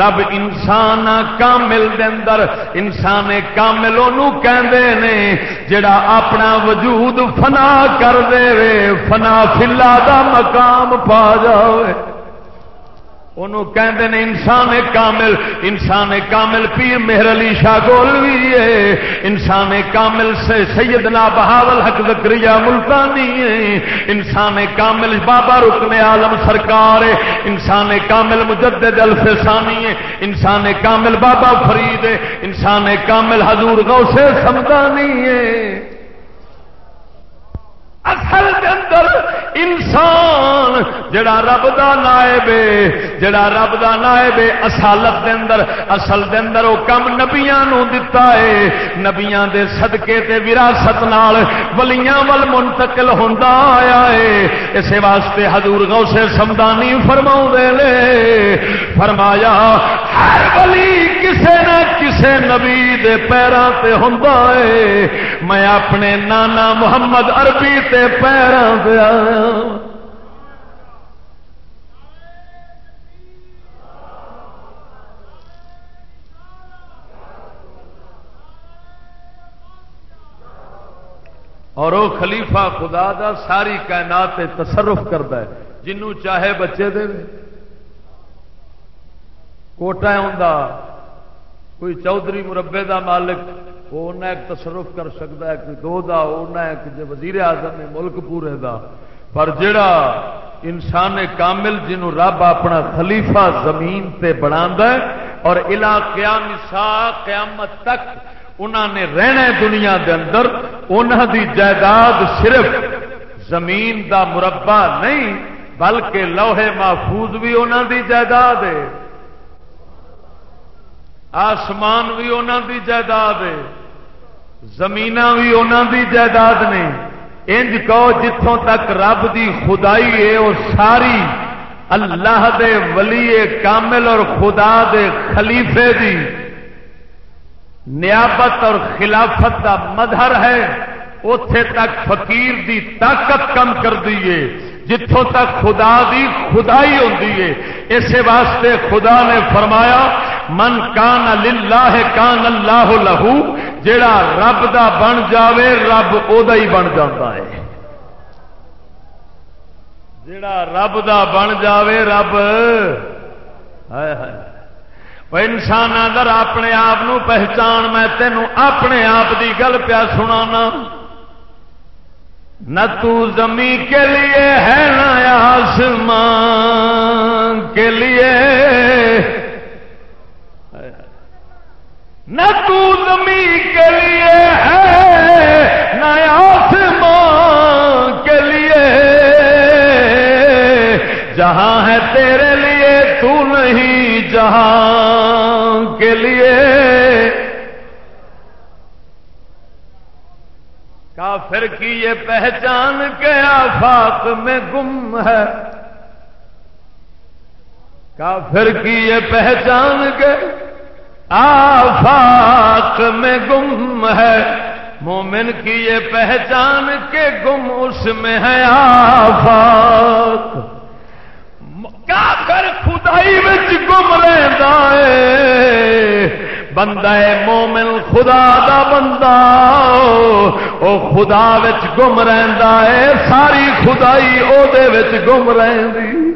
رب انسان کامل دے اندر، انسان کامل کہندے نے، جڑا اپنا وجود فنا کر دے فنا فلا دا مقام پا جاوے۔ انہوں کہندے نے انسان کامل انسان کامل پیر مہر علی شاہ گول بھی ہے جی انسان کامل سے سیدنا بہاول حق زکریہ ملتانی ہے انسان کامل بابا رکن عالم سرکار ہے انسان کامل مجدد الفسانی ہے انسان کامل بابا فرید ہے انسان کامل حضور غوث سمدانی ہے اصل دے اندر انسان جڑا رب دا نائب جڑا رب دا نائب اصالت دے اندر، اصل دے اندر او کم نبیاں نو دتا ہے۔ نبیاں دے صدقے تے وراثت نال ولیاں ول منتقل ہوندا آیا ہے۔ اس واسطے حضور غوث سمدانی فرماؤں دے لے فرمایا، ہر ولی کسے نہ کسے نبی دے پیراں تے ہوندا ہے۔ میں اپنے نانا محمد عربی تے پیروں پہ اور وہ خلیفہ خدا دا ساری کائنات تصرف کرتا ہے، جنوں چاہے بچے دے کوٹا ہوں کوئی چودھری مربے دا مالک۔ وہ ایک تصرف کر سکتا ہے کہ دو دا ایک جی وزیر اعظم ہے ملک پورے دا۔ پر جڑا انسان کامل جنہوں رب اپنا خلیفہ زمین تے بنا ہے اور الا قیام سا قیامت تک انہوں نے رہنا دنیا دے اندر انہوں دی جائیداد صرف زمین دا مربع نہیں، بلکہ لوہے محفوظ بھی انہوں دی جائیداد ہے۔ آسمان بھی انہوں دی جائیداد ہے۔ زمین بھی انہوں دی جائیداد نے۔ انج کہو جتوں تک رب دی خدائی ہے وہ ساری اللہ دے ولی کامل اور خدا دے خلیفے دی۔ نیابت اور خلافت کا مظہر ہے۔ اتے تک فقیر دی طاقت کم کر دیے جتوں تک خدا دی خدائی ہوتی ہے اس واسطے خدا نے فرمایا، من کان للہ کان اللہ لہو جڑا رب دا بن جاوے، رب ادا ہی بن جاتا ہے۔ جڑا رب دا بن جاوے، رب انسان اگر اپنے آپ پہچان، میں تینوں اپنے آپ کی گل پیا سنا نہ تو زمین کے لیے ہے نہ آسمان کے لیے۔ نہ تو زمین کے لیے ہے نہ آسمان کے لیے۔ جہاں ہے تیرے لیے تو نہیں جہاں کے لیے۔ کافر کی یہ پہچان کے آفاق میں گم ہے۔ کافر کی یہ پہچان کے آفاق میں گم ہے۔ مومن کی یہ پہچان کے گم اس میں ہے آفاق۔ کافر خدائی بچ گم رہتا ہے بندہ مومن، خدا دا بندہ۔ او خدا وچ گم رہندا ہے، ساری خدائی او دے وچ گم رہندی۔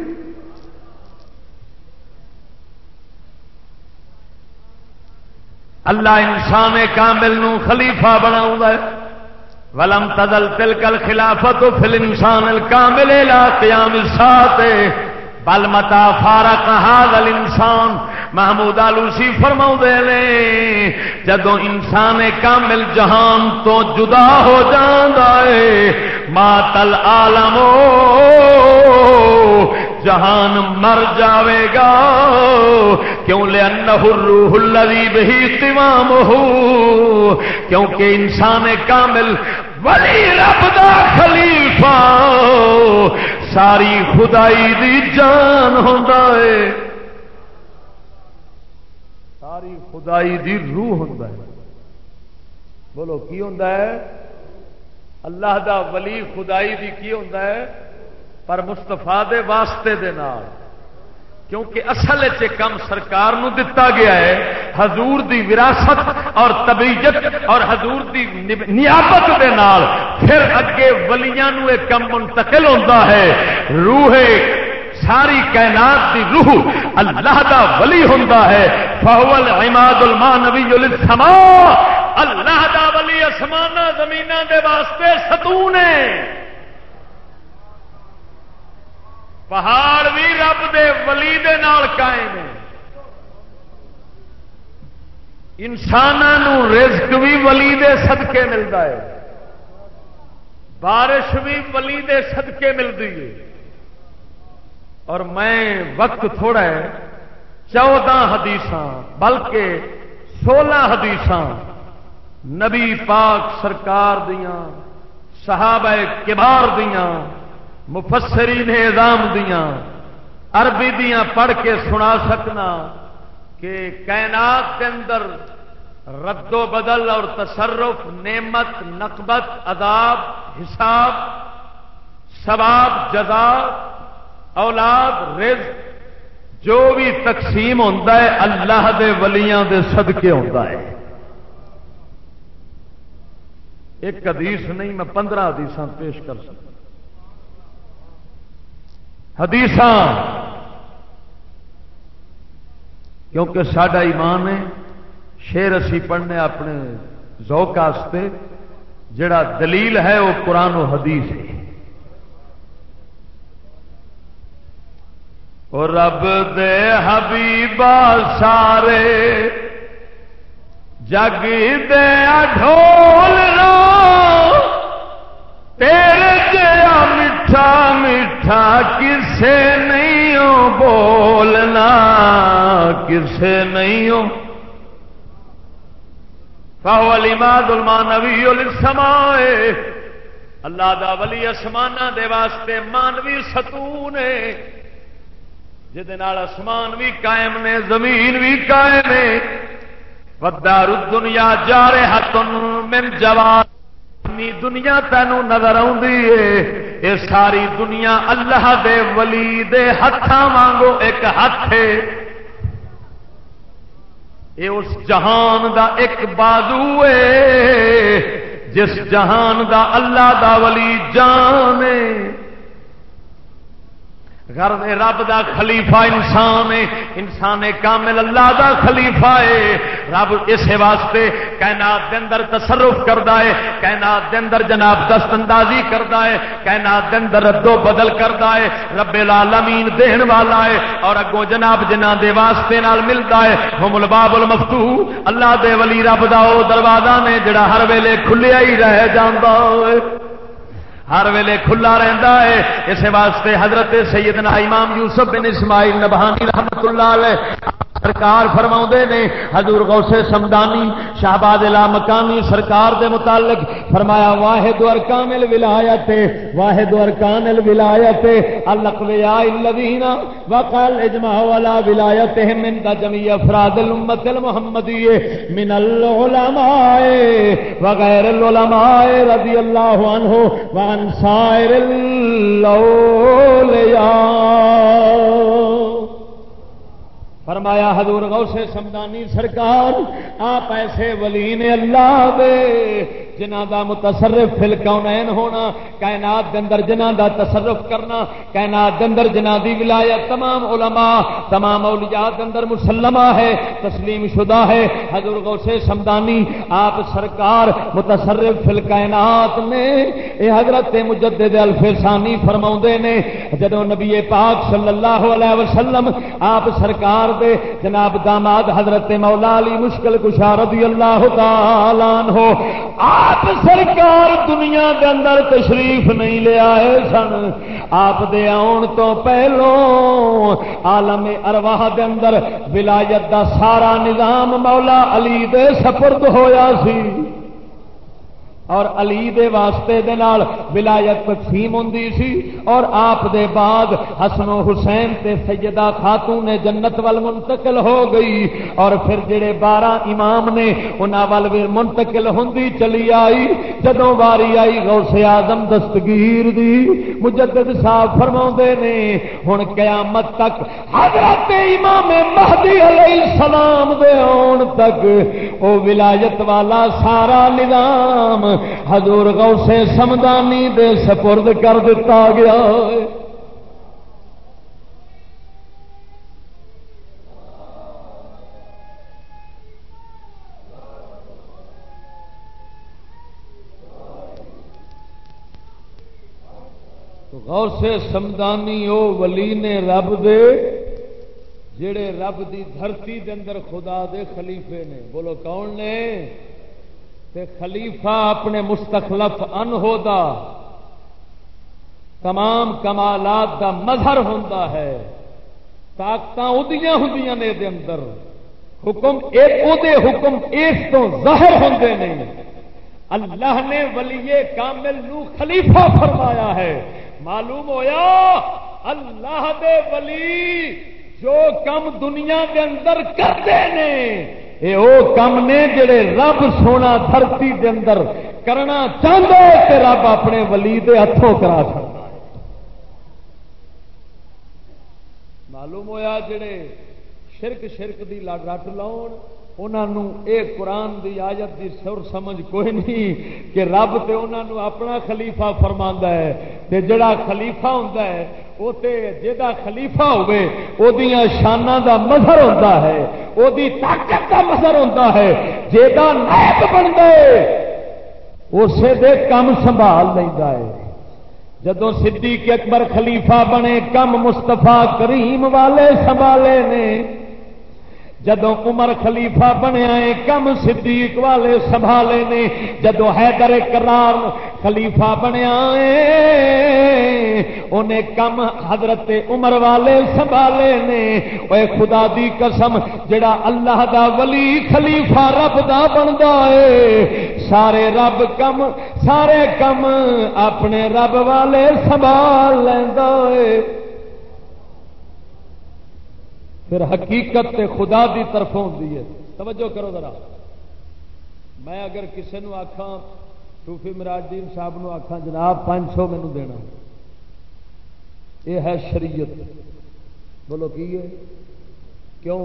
اللہ انسان کامل نو خلیفہ بناؤں ہے۔ ولم تدل تلکل خلافت فل انسان الکامل لا قیام الساعت۔ بل متا فارق هذا الانسان؟ محمود آلوسی فرما نے جدو انسان کامل جہان تو جدا ہو جانا ہے ماتل آلم جہان مر جاوے گا۔ کیوں؟ لے روح الذی بہی تمام ہو کیونکہ انسان کامل ولی رب دا خلیفہ۔ ساری خدائی دی جان ہوں ساری خدائی دی روح ہوں بولو، کی ہوں اللہ دا ولی خدائی دی کی ہوں پر مستفا دے واسطے دے نال۔ کیونکہ اصل کم سرکار نو دتا گیا ہے، حضور دی وراثت اور طبیعت اور حضور دی نیابت دے نال۔ پھر اگے ولیاں نو ایک کم منتقل ہوتا ہے۔ روح ساری کائنات دی روح اللہ دا ولی ہوں ہے۔ فہول عماد المانوی السما اللہ دا ولی اسمان زمین دے واسطے ستون ہے۔ پہاڑ بھی رب دے ولی دے نال قائم انسانوں رزق بھی ولی دے صدقے ملتا ہے۔ بارش بھی ولی دے صدقے ملتی ہے۔ اور میں وقت تھوڑا ہے، چودہ حدیث بلکہ سولہ حدیث نبی پاک سرکار دیا صحابہ کبار دیا مفسری نے نظام دیا عربی دیا پڑھ کے سنا سکنا کہ کائنات کے اندر رد و بدل اور تصرف، نعمت، نقبت، عذاب، حساب، ثواب جزاب اولاد، رزق، جو بھی تقسیم ہوتا ہے، اللہ دے ولیاں دے صدقے ہوتا ہے۔ ایک حدیث نہیں، میں پندرہ حدیث پیش کر سکتا حدیث کیونکہ سڈا ایمان ہے شیر اسی پڑھنے اپنے ذوق جڑا دلیل ہے وہ قرآن و حدیث ہے۔ رب دے حبیبا سارے، جگ دیا ڈھول تیرے جیا میٹھا میٹھا کسے نہیں ہو بولنا، کسے نہیں ہو فاو علی ماد المان ابھی سمائے اللہ دا ولی اسمانہ دے واسطے مانوی ستون آسمان بھی قائم نے، زمین بھی قائم ہے۔ ودار دنیا جا رہے ہاتھ من جتنی دنیا تینوں نظر آ ساری دنیا اللہ دے ولی دے ہاتھوں وانگو ایک ہاتھ ہے۔ یہ اس جہان دا ایک بازو ہے۔ جس جہان دا اللہ دا ولی جان گھر رب دا خلیفہ انسان ہے، انسان کامل اللہ دا خلیفہ ہے۔ رب اس واسطے کائنات دے اندر تصرف کرتا ہے، کائنات دے اندر جناب دست اندازی کرتا ہے، کائنات دے اندر ردو بدل کرتا ہے۔ رب العالمین دین والا ہے اور اگوں جناب جنہ دے واسطے نال ملتا ہے۔ ہم الباب المفتو اللہ دے ولی رب دا او دروازہ نے جڑا ہر ویلے کھلیا ہی رہ جاندا ہے۔ ہر ویلے کھلا رہتا ہے۔ اس واسطے حضرت سیدنا امام یوسف بن اسماعیل نبہانی رحمت اللہ علیہ سرکار فرما نے۔ حضور غوث سمدانی شہباد لا مکانی سرکار دے متعلق فرمایا، واحد ارکان الولایت، واحد ارکان الولایت الاقویاء الذین وقال اجماع ولا ولایتهم من جميع افراد الامه المحمدیه من العلماء وغیر العلماء رضی اللہ عنہ، وعن سائر الاولیاء۔ فرمایا حضور غوث سمدانی سرکار آپ ایسے ولی نے اللہ دے جنہ دا متصرف فل کونین ہونا، کائنات دے اندر جنہ دا تصرف کرنا، کائنات دے اندر جنہ دی ولایت تمام علماء، تمام اولیاء دے اندر مسلمہ ہے، تسلیم شدہ ہے۔ حضور غوث سمدانی، آپ سرکار متصرف فل کائنات نے اے حضرت مجدد الفسانی فرماؤں نے جدو نبی پاک صلی اللہ علیہ وسلم آپ سرکار دے، جناب داماد حضرت مولا علی مشکل کشا رضی اللہ تعالی ہو آپ سرکار دنیا دے اندر تشریف نہیں لے آئے سن، آپ دے آن تو پہلو عالم ارواح دے اندر ولایت دا سارا نظام مولا علی دے سپرد ہویا سی۔ اور علی دے واسطے دے نال ولایت تقسیم ہوں سی اور آپ دے بعد حسن و حسین تے سیدہ خاتون نے جنت وال منتقل ہو گئی اور پھر جڑے بارہ امام نے انہاں وال منتقل ہوندی چلی آئی، جدوں واری آئی غوث اعظم دستگیر دی۔ مجدد صاحب فرماوندے نے، ہن قیامت تک حضرت امام مہدی علیہ السلام دے آن تک او ولایت والا سارا نظام حضور غوث سمدانی دے سپرد کر دیتا گیا غوث سمدانی او ولی نے رب دے، جڑے رب دی دھرتی دے اندر خدا دے خلیفے نے۔ بولو کون نے؟ تے خلیفہ اپنے مستخلف انہودا تمام کمالات کا مظہر ہوتا ہے۔ طاقت ادیاں ہوں نے دے اندر۔ حکم ایک حکم اس تو ظاہر ہوتے ہیں اللہ نے ولی کامل نو خلیفہ فرمایا ہے۔ معلوم ہویا اللہ دے ولی جو کم دنیا کے اندر کرتے ہیں اے وہ کم نے جڑے رب سونا دھرتی دے اندر کرنا چاہتے کہ رب اپنے ولی دے ہاتھوں کرا سکتا معلوم ہویا جڑے شرک شرک دی رٹ لاؤ انہوں اے قرآن دی آیت دی سر سمجھ کوئی نہیں کہ رب تے انہوں اپنا خلیفہ فرما ہے تے جڑا خلیفہ ہوں وہ جا خلیفہ ہوے وہ شانہ دا مظہر ہوتا ہے وہ طاقت دا مظہر ہوتا ہے جا نیب بن گئے اسے دے کم سنبھال لینا ہے۔ جدو صدیق اکبر خلیفہ بنے، کم مستفا کریم والے سنبھالے نے جدو عمر خلیفہ بنیا ہے کم صدیق والے سنبھالے نے۔ جدو حیدر کرار خلیفہ بنیا ہے انہیں کم حضرت عمر والے سنبھالے نے۔ اے خدا دی قسم، جڑا اللہ دا ولی خلیفہ رب دا بنتا ہے۔ سارے رب کم، سارے کم اپنے رب والے سنبھال لینا ہے۔ پھر حقیقت تے خدا دی طرف ہوتی ہے۔ توجہ کرو ذرا۔ میں اگر کسی نو آخا صوفی مراج دین صاحب نو آخا جناب پانچ سو مینو دینا۔ یہ ہے شریعت۔ بولو کی ہے؟ کیوں؟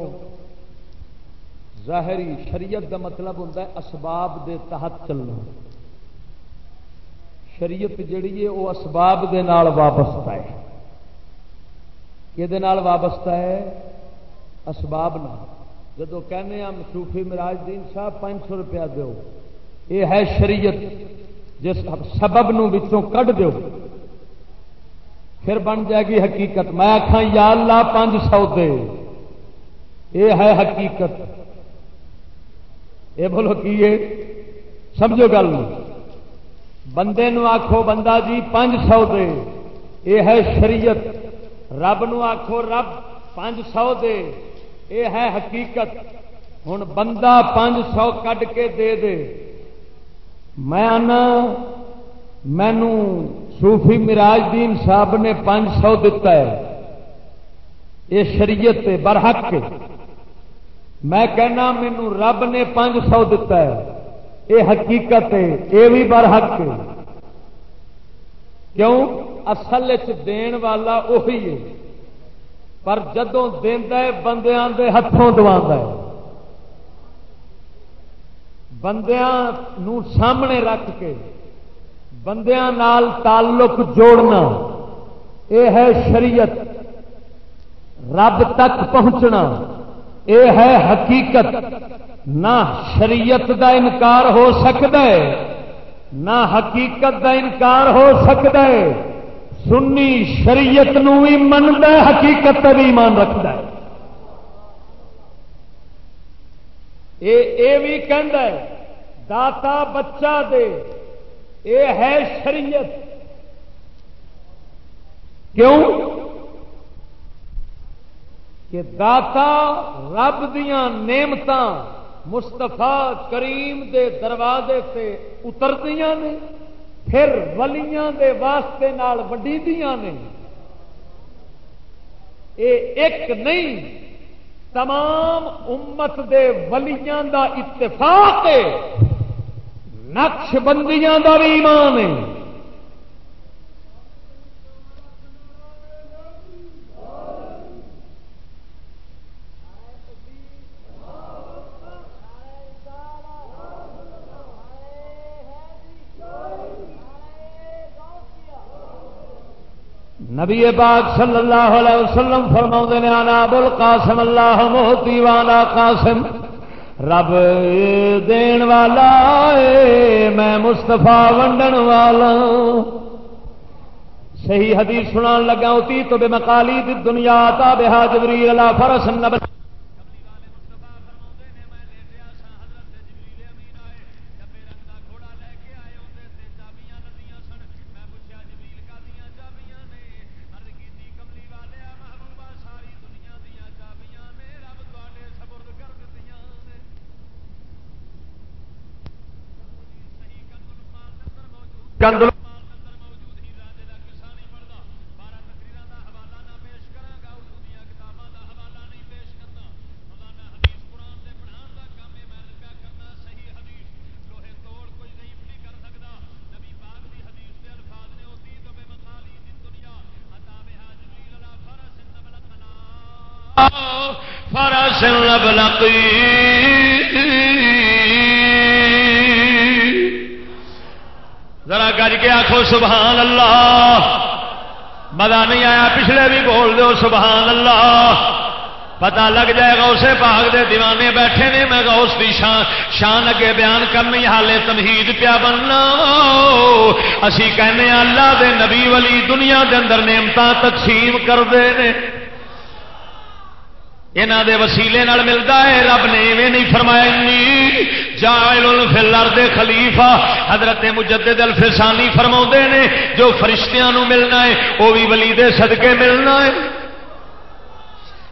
ظاہری شریعت دا مطلب ہوتا ہے اسباب دے تحت چلنا۔ شریعت جڑی ہے، وہ اسباب دے نال وابستہ ہے۔ یہ وابستہ ہے؟ اسباب نہ۔ جدو کہنے ہم صوفی مراج دین صاحب پانچ سو روپیہ دو یہ ہے شریعت۔ جس سبب نچوں کھ دو پھر بن جائے گی حقیقت۔ میں آخا یا اللہ، پانچ سو دے۔ یہ ہے حقیقت۔ یہ بولو کی ہے؟ سمجھو گل۔ بندے نو آخو بندہ جی پانچ سو دے۔ یہ ہے شریعت۔ رب نو آخو رب، پانچ سو دے۔ یہ ہے حقیقت۔ ہوں بندہ پانچ سو کٹ کے دے دے۔ میں آنا مینو صوفی مراج دین صاحب نے پانچ سو دتا ہے۔ یہ شریعت برحق میں کہنا مینو رب نے پانچ سو دتا ہے۔ یہ حقیقت ہے یہ بھی برحق کیوں؟ اصل دین والا وہی ہے۔ پر جدوں دینا بندیاں دے ہاتھوں دوا بندیاں نو سامنے رکھ کے، بندیاں نال تعلق جوڑنا یہ ہے شریعت، رب تک پہنچنا یہ ہے حقیقت۔ نہ شریعت دا انکار ہو سکتا ہے، نہ حقیقت دا انکار ہو سکتا ہے۔ سنی شریعت نو بھی منتا حقیقت بھی مان رکھتا ہے۔ یہ بھی ہے، داتا بچہ دے یہ ہے شریعت۔ کیوں؟ کہ داتا رب دیا نعمت مستفا کریم دے دروازے سے اتردیا نے۔ پھر ولیاں دے واسطے نال وڈیدیاں نے۔ اے ایک نہیں، تمام امت دے ولیاں دا اتفاق ہے نقش بندیاں دا بھی ایمان ہے۔ نبی پاک صلی اللہ علیہ وسلم فرما نے آنا بول قاسم اللہ موتی والا قاسم. رب دین والا اے، میں مستفا ونڈن والا صحیح حدیث سنان لگا ہوتی تو بے مکالی دنیا تا بے حاجری اللہ فرس نبی کندل فرس لبلقی۔ گج کے آخو سبحان اللہ۔ مزہ نہیں آیا، پچھلے بھی بول دو، سبحان اللہ۔ پتا لگ جائے گا اسے پاک دے دیوانے بیٹھے نے، میں اس کی شان شان اگے بیان کرنی حالے تمہید پیا بننا۔ اسی کہنے اللہ دے نبی ولی دنیا دے اندر نعمت تقسیم کرتے ہیں یہاں دے وسیلے نال ملتا ہے، رب نے ایویں نہیں فرمایا جائل فلر دے خلیفہ حضرت مجدد الفسانی فرما نے، جو فرشتیاں نو ملنا ہے وہ بھی ولی دے صدقے ملنا ہے۔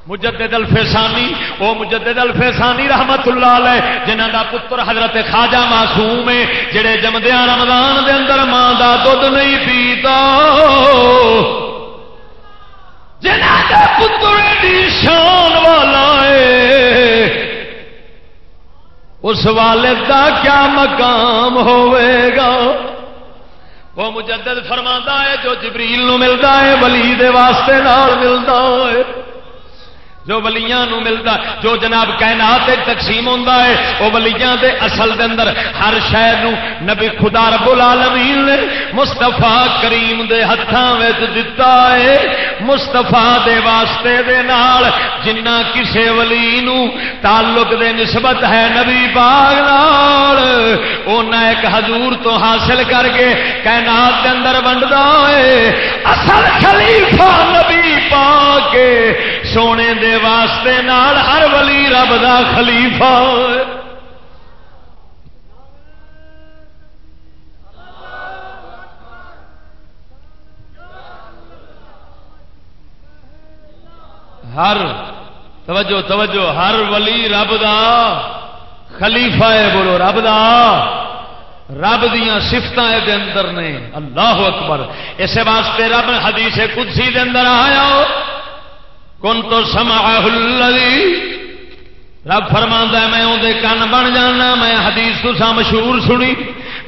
مجدد الفسانی وہ مجدد الفسانی رحمت اللہ علیہ جنہ دا پتر حضرت خواجہ معصوم ہے، جڑے جمدیا رمضان دے اندر ماں دا دودھ نہیں پیتا۔ جنہ پتر دی شان والا ہے اس والد کا کیا مقام ہوئے گا؟ وہ مجدد فرما ہے جو جبریل نو ملتا ہے، ولی دے واسطے نال ملتا ہے جو ولیاں نو ملتا، جو جناب کائنات تقسیم ہوتا ہے، وہ ولیاں دے اصل دے اندر ہر شہر نبی خدا رب العالمین نے مستفا کریم دے ہاتھوں دتا ہے۔ مستفا دے واسطے دے نال جنہ کسے ولی نو تعلق دے نسبت ہے نبی باغ نال اونا ایک حضور تو حاصل کر کے کائنات دے اندر ونڈدا ہے۔ اصل خلیفہ نبی پا کے سونے دے واسطے نال ہر ولی رب دا خلیفہ ہر، توجہ توجہ، ہر ولی رب دا خلیفہ ہے، بولو رب دا۔ رب دیا سفت اندر نے۔ اللہ اکبر۔ اس واسطے رب حدیث قدسی دے اندر آیا کن تو سما رب فرما میں اندر کن بن جانا، میں حدیث تو مشہور سنی۔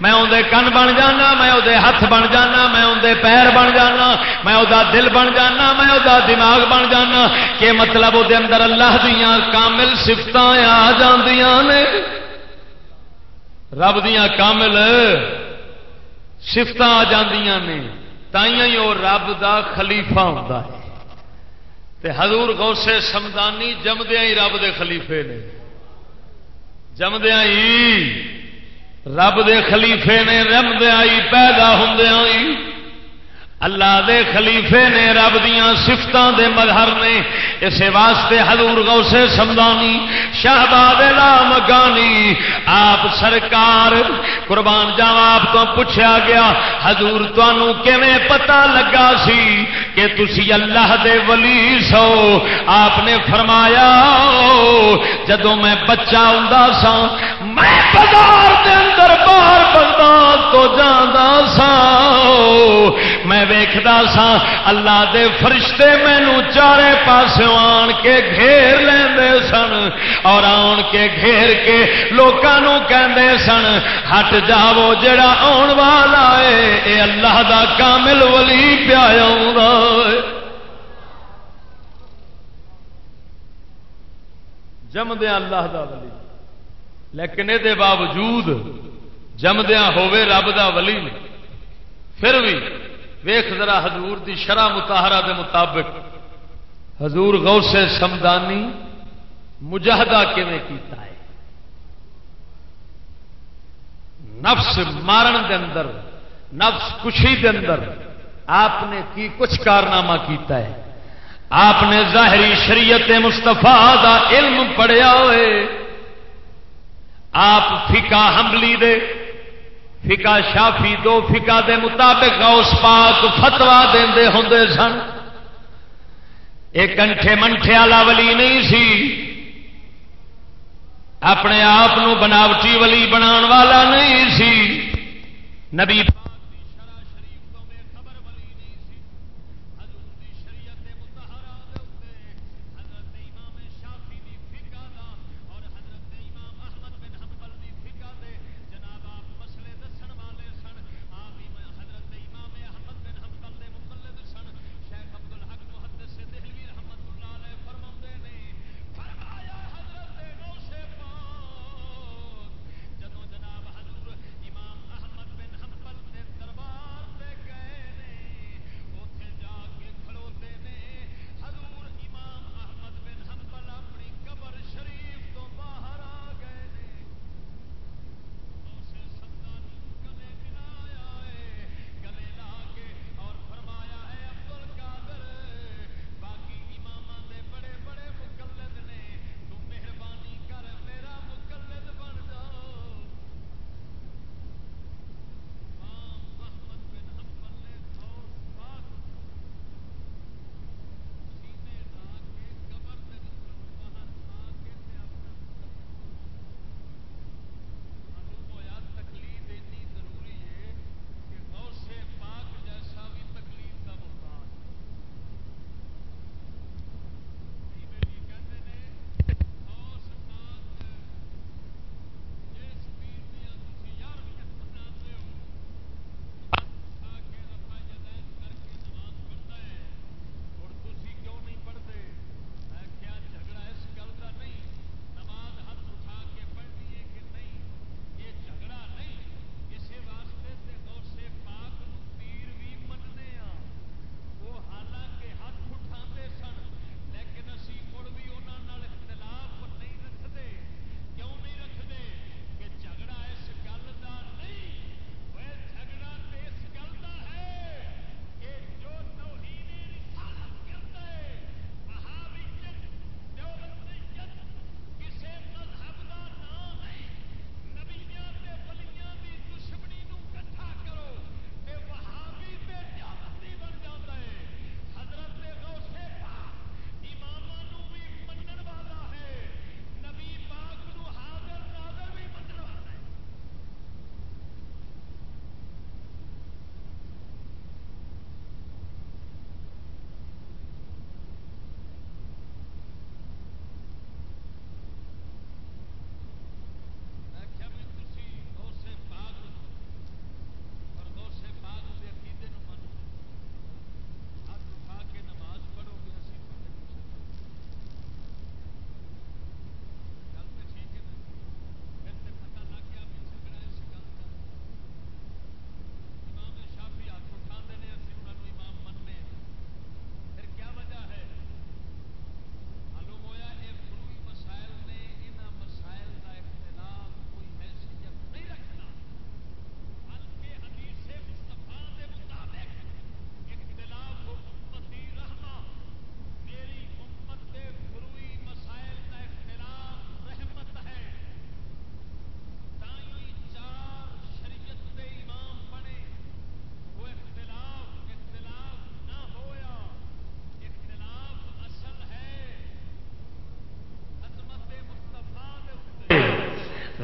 میں اندر کن بن جانا، میں وہ ہاتھ بن جانا، میں اندر پیر بن جانا، میں وہ دل بن جانا، میں وہ دماغ بن جانا۔ کہ مطلب وہ اندر اللہ دیا کامل سفت آ نے۔ رب دیا کامل سفت آ نے۔ تائیں وہ رب دا خلیفہ ہوتا ہے۔ تے حضور غوث سمدانی جمدیا ہی رب دے خلیفے نے۔ جمدیا ہی رب دے خلیفے نے رمدیا ہی پیدا ہوں اللہ دے خلیفے نے رب دیا سفتوں دے مظہر نے اس واسطے حضور غوث سمدانی شہباد مکانی آپ سرکار قربان جاوا آپ کو پوچھا گیا، حضور تمہوں کیویں پتا لگا سی کہ تسی اللہ دے ولی سو؟ آپ نے فرمایا جدو میں بچہ ہوں سا، میں بازار دے اندر باہر بغداد تو جانا سا۔ میں ویکھدا سا اللہ دے فرشتے مینو چارے پاس آن کے گھیر لیندے سن اور آن کے گھیر کے لوگوں کہندے سن، ہٹ جاو جڑا آن والا ہے، اے اللہ دا کامل ولی پیا جمدیا اللہ دا ولی، لیکن یہ باوجود جمدیا ہوے رب دا ولی، پھر بھی ویخ ذرا حضور دی شرح متحرہ دے مطابق۔ حضور غوث سمدانی مجاہدہ کیویں کیتا ہے؟ نفس مارن دے اندر، نفس کشی دے اندر آپ نے کی کچھ کارنامہ کیتا ہے؟ آپ نے ظاہری شریعت مستفا دا علم پڑھیا ہوئے۔ آپ فکا حملی دے فکا شافی دو فکا دے مطابق اس پاک فتوا دے ہوں سن۔ ایک کنٹھے منٹھے والا ولی نہیں سی۔ اپنے آپ بناوٹی ولی بنا والا نہیں سی۔ نبی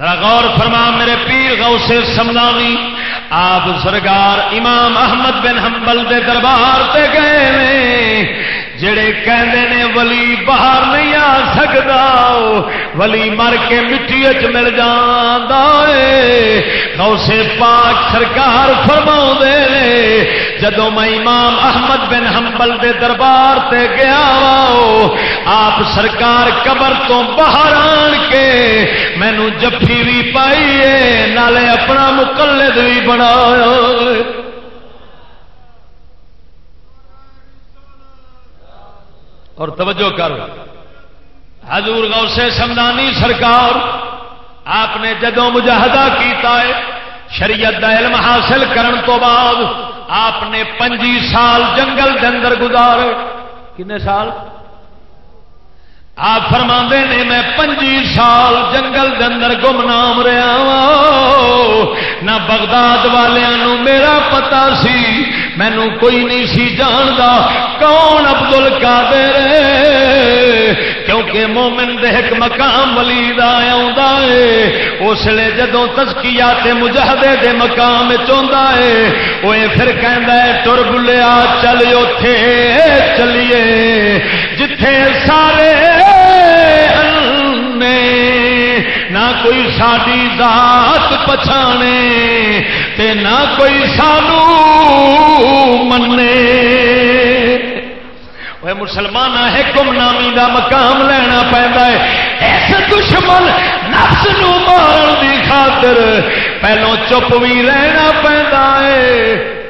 غور فرما، میرے پیر گو سے آپ سرکار امام احمد بن حنبل دے دربار تے گئے جڑے کہندے نے ولی باہر نہیں آ سکتا ولی مر کے مٹی چ مل جانا غوث پاک سرکار فرما نے جدو میں امام احمد بن حنبل دے دربار تے گیا آپ سرکار قبر تو باہر آن کے مینو جفی بھی پائیے نالے اپنا مقلد بھی بنایا اور توجہ کر۔ حضور غوث سمدانی سرکار، آپ نے جدو مجاہدہ کیتا ہے، شریعت دا علم حاصل کرن تو بعد آپ نے پنجی سال جنگل کے اندر گزارے۔ کنے سال؟ آپ فرما نے، میں پنجی سال جنگل کے اندر گمنام رہا نہ بغداد والوں میرا پتا سی مینو کوئی نہیں سی جانتا کون ابدل کا کیونکہ مومن دیکھ مقام ولی ہے۔ اس لیے جدو تسکیا مجاہدے دے مقام چاہتا ہے وہ پھر کہ تر بلیا چل اتے چلیے۔ جتھے سارے کوئی ساری ذات پچھانے تے نہ کوئی سانو منے۔ وہ مسلمان ہے گم نامی کا مقام لینا پہنتا ہے۔ ایسے دشمن نفس نو مارن کی خاطر پہلو چپ بھی رہنا پہنتا ہے۔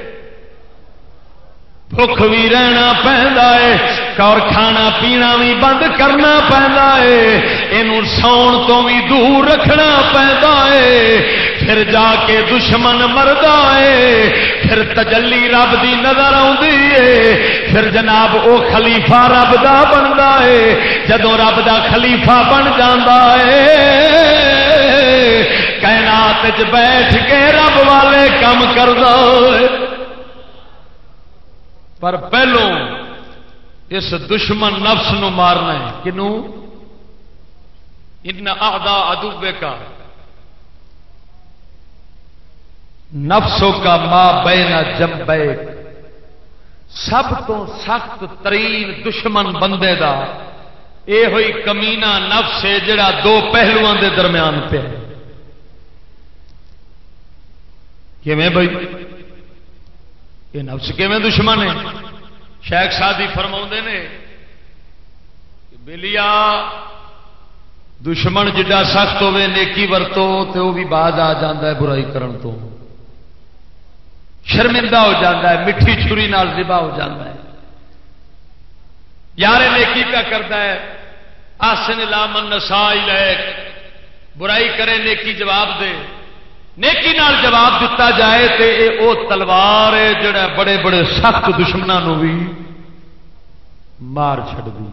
بھوک بھی رہنا پہنتا ہے اور کھانا پینا بھی بند کرنا پہنتا ہے یہ ساؤن تو بھی دور رکھنا پہنتا ہے پھر جا کے دشمن مردا ہے پھر تجلی رب دی نظر آتی ہے پھر جناب او خلیفہ رب دا بنتا ہے جدو رب دا خلیفہ بن جاتا ہے کائنات بیٹھ کے رب والے کام کرتا ہے پر پہلو اس دشمن نفس نو مارنا ہے۔ کنو؟ ان آدا ادوبے کا نفسوں کا ماں بینا جب سب تو سخت ترین دشمن بندے دا۔ اے ہوئی کمینا نفس ہے جڑا دو پہلوؤں دے درمیان پہ کہ بھائی؟ یہ نفس کیون دشمن ہے شیخ شادی فرما نے بلیا، دشمن جڈا سخت ہوے نیکی ورتو تو وہ بھی بعد آ ہے برائی کرن تو۔ شرمندہ ہو جاتا ہے میٹھی چھری نال دبا ہو جاتا ہے۔ یار نیکی پہ کرتا ہے۔ آسن لامن نسا لے برائی کرے، نیکی جواب دے۔ نیکی نال جواب دیتا جائے تو یہ وہ تلوار ہے جڑا بڑے بڑے سخت دشمنوں بھی مار چڑ دی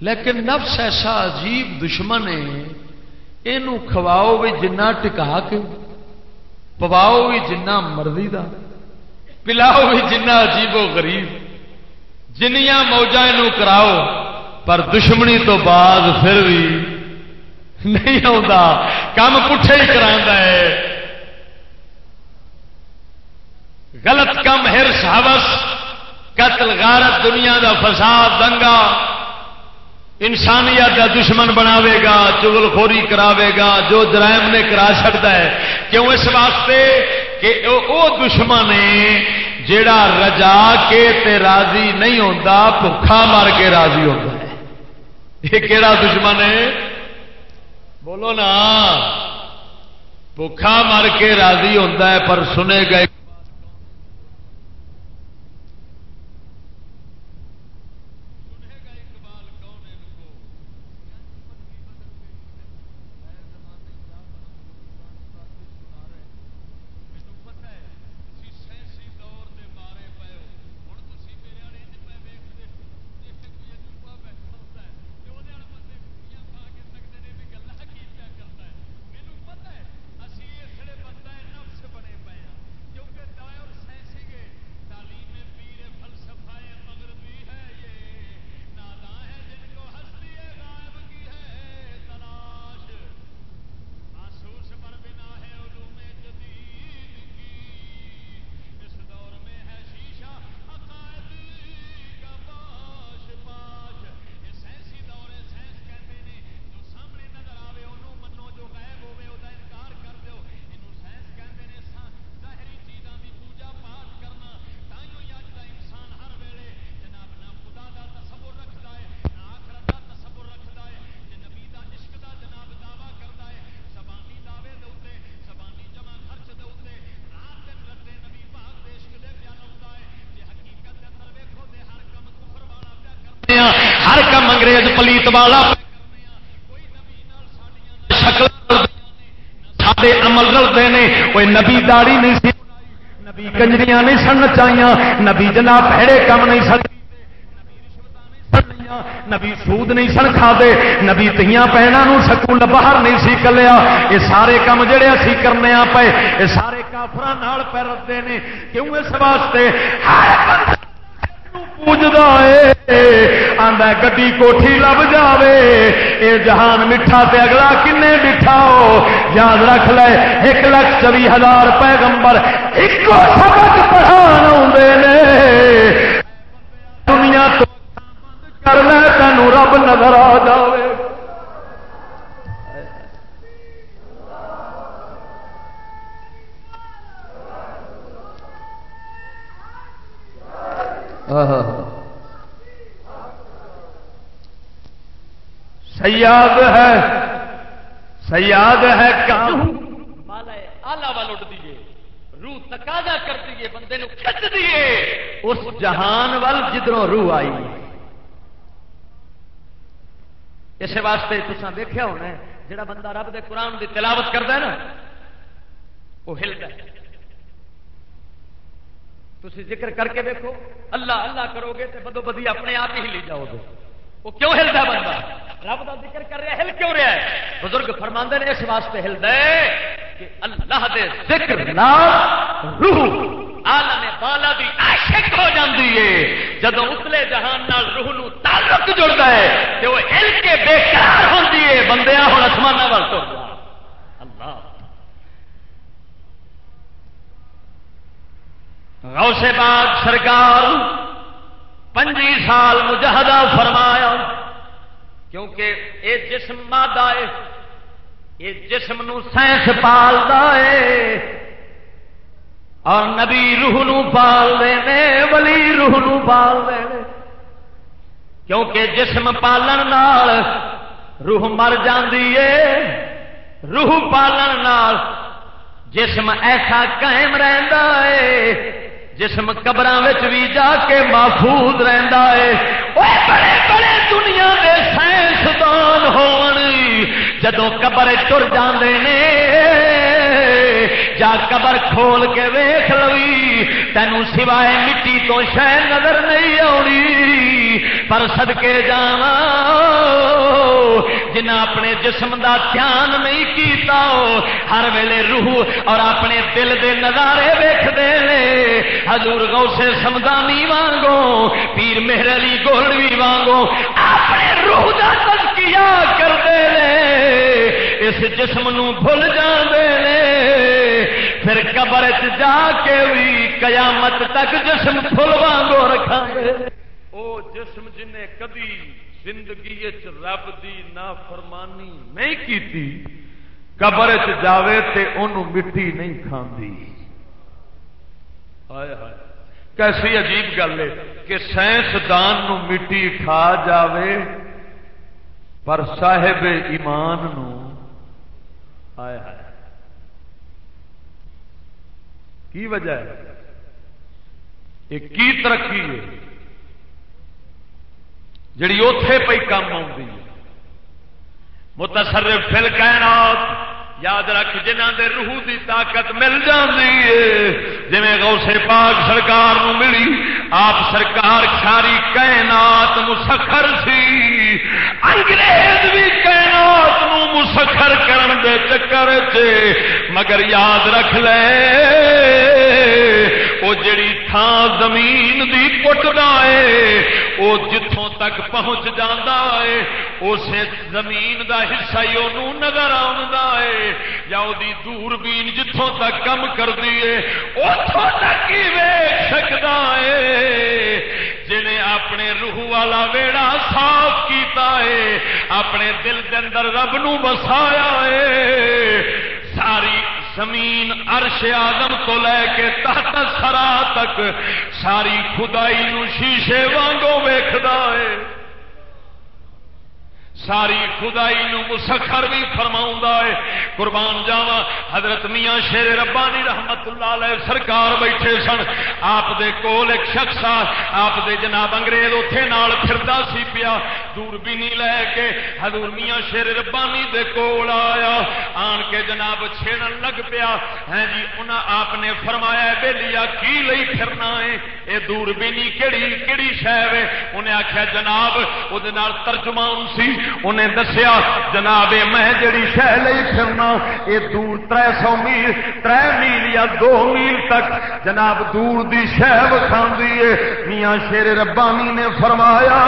لیکن نفس ایسا عجیب دشمن ہے یہ کھواؤ بھی جنہ ٹکا کے، پواؤ بھی جنہ مرضی دا، پلاؤ بھی جنہ عجیب و غریب۔ جنیاں موجہ کراؤ، پر دشمنی تو بعد پھر بھی نہیں آتا کام پٹھے ہی کرا ہے غلط کم ہرس ہوس قتل غارت دنیا دا فساد دنگا انسانیت کا دشمن بناوے گا چگل خوری کراوے گا جو جرائم نے کرا سکتا ہے کیوں اس واسطے کہ وہ دشمن ہے جڑا رجا کے تے راضی نہیں ہوتا بھوکھا مار کے راضی ہوتا ہے یہ کہڑا دشمن ہے بولو نا بھوکھا مر کے راضی ہوتا ہے پر سنے گئے انگریز پلیت والا شکل سارے عمل رلتے ہیں کوئی نبی داڑی نہیں سی، نبی کنجریاں نہیں سن نچائیاں نبی جناب پہڑے کم نہیں سن، نبی سود نہیں سن کھا دے نبی تیاں پہنا سکول باہر نہیں سی کلیا۔ یہ سارے کام جڑے اسی کرنے آ پے، یہ سارے کافر پہ رکھتے ہیں کیوں اس واسطے؟ پوجتا ہے۔ آدھا گی کوٹھی لب جاوے، اے جہان میٹھا تے اگلا کن میٹھا ہو یاد رکھ لے، ایک لاکھ چوی ہزار پیغمبر ایک سبق پڑھان آ دنیا تو کر لے تین رب نظر آ جائے سیاد ہے۔ سیاد ہے کام۔ آلہ وال اٹھ دیے روح تقاضا کر دیے بندے نو کھچ دیے اس جہان وال جدروں روح آئی۔ اس واسطے تصا دیکھا ہونا جڑا بندہ رب دے قرآن دی تلاوت کرتا ہے نا وہ ہلتا ہے۔ تھی ذکر کر کے دیکھو اللہ اللہ کرو گے تو بدو بدی اپنے آپ ہی ہلی جاؤ گے۔ وہ کیوں ہلتا بندہ؟ رب کا ذکر کر رہا ہل کیوں رہا ہے؟ بزرگ فرماندے نے اس واسطے ہلتا ہے کہ اللہ دے ذکر روح آلم بالا بھی عاشق ہو جاتی ہے۔ جب اتلے جہان نال روح نو تعلق جڑتا ہے تو وہ ہل کے بےکار ہوتی ہے۔ بندے ہوں آسمان وال تو۔ اللہ۔ غوث باغ سرکار پنجی سال مجاہدہ فرمایا، کیونکہ یہ جسم مادہ ہے یہ جسم نو سائنس پالتا ہے، اور نبی روح نو پال ولی روح نو پال کیونکہ جسم پالن نال روح مر جاندی ہے، روح پالن نال جسم ایسا قائم رہندا ہے۔ جسم قبر بھی جا کے محفوظ رہندا ہے اوے بڑے بڑے دنیا کے سائنسدان ہون جدو قبر تر جاندے نے جا قبر کھول کے ویخ لوی تینوں سوائے مٹی تو شہ نظر نہیں آنی پر سدکے جانا جنہ اپنے جسم دا دھیان نہیں کیتا، ہر ویلے روح اور اپنے دل دے نظارے ویختے حضور گوسے سمدانی وانگو، پیر مہر علی گولوی وانگو اپنے روح کا تزکیا کرتے اس جسم نو بھول جاندے پھر قبر جا کے بھی قیامت تک جسم فل وانگو رکھا او جسم جن کبھی زندگی رب دی نافرمانی نہیں کیتی، قبر جاوے تے انہوں مٹی نہیں کھاندی۔ ہائے ہائے، کیسی عجیب گل ہے کہ سائنسدان نو مٹی کھا جاوے، پر صاحب ایمان نو آئے ہائے۔ کی وجہ ہے؟ یہ کی ترقی ہے؟ جڑی اتے پہ کام آتی ہے۔ متصرف فل کائنات یاد رکھ جنہ دے روح دی طاقت مل جاتی ہے۔ جی غوث پاک سرکار نو ملی، آپ سرکار ساری کائنات مسخر سی۔ انگریز بھی کائنات نو مسخر کرن دے چکر چ مگر یاد رکھ لے۔ وہ جڑی تھان زمین دی پٹنا ہے وہ جتوں تک پہنچ جانا ہے، اسے زمین دا حصہ ہی وہ نظر ہے۔ یا وہ دور بین جتوں تک کم کر دیے اتوں تک ہی ویچ سکتا ہے۔ جنہیں اپنے روح والا ویڑا صاف کیتا ہے، اپنے دل کے اندر رب نو بسایا ہے۔ ساری زمین عرش آدم تو لے کے تحت سرا تک ساری خدائی نو شیشے وانگو ویکھدا ہے۔ ساری خدائی نو مسخر بھی فرما ہے۔ قربان جاوا حضرت میاں شیر ربانی رحمت اللہ علیہ سرکار بیٹھے سن۔ آپ دے کول ایک شخص آپ دے جناب انگریز اتے نال پھردا سی پیا۔ دور بھی نہیں لے کے حضور میاں شیر ربانی دے کول آیا۔ آن کے جناب چھیڑن لگ پیا۔ ہے جی انہاں آپ نے فرمایا، بے لیا، کی لئی پھرنا ہے؟ اے دور بھی نہیں، کیڑی کیڑی شے وے انہیں آکھیا، جناب او دے نال ترجمان سی۔ انہیں دسیا، جناب میں جڑی شہ لئی پھرنا یہ دور تر سو میل تر میل یا دو میل تک، جناب دور دی شہ وکھا میاں شیر ربانی نے فرمایا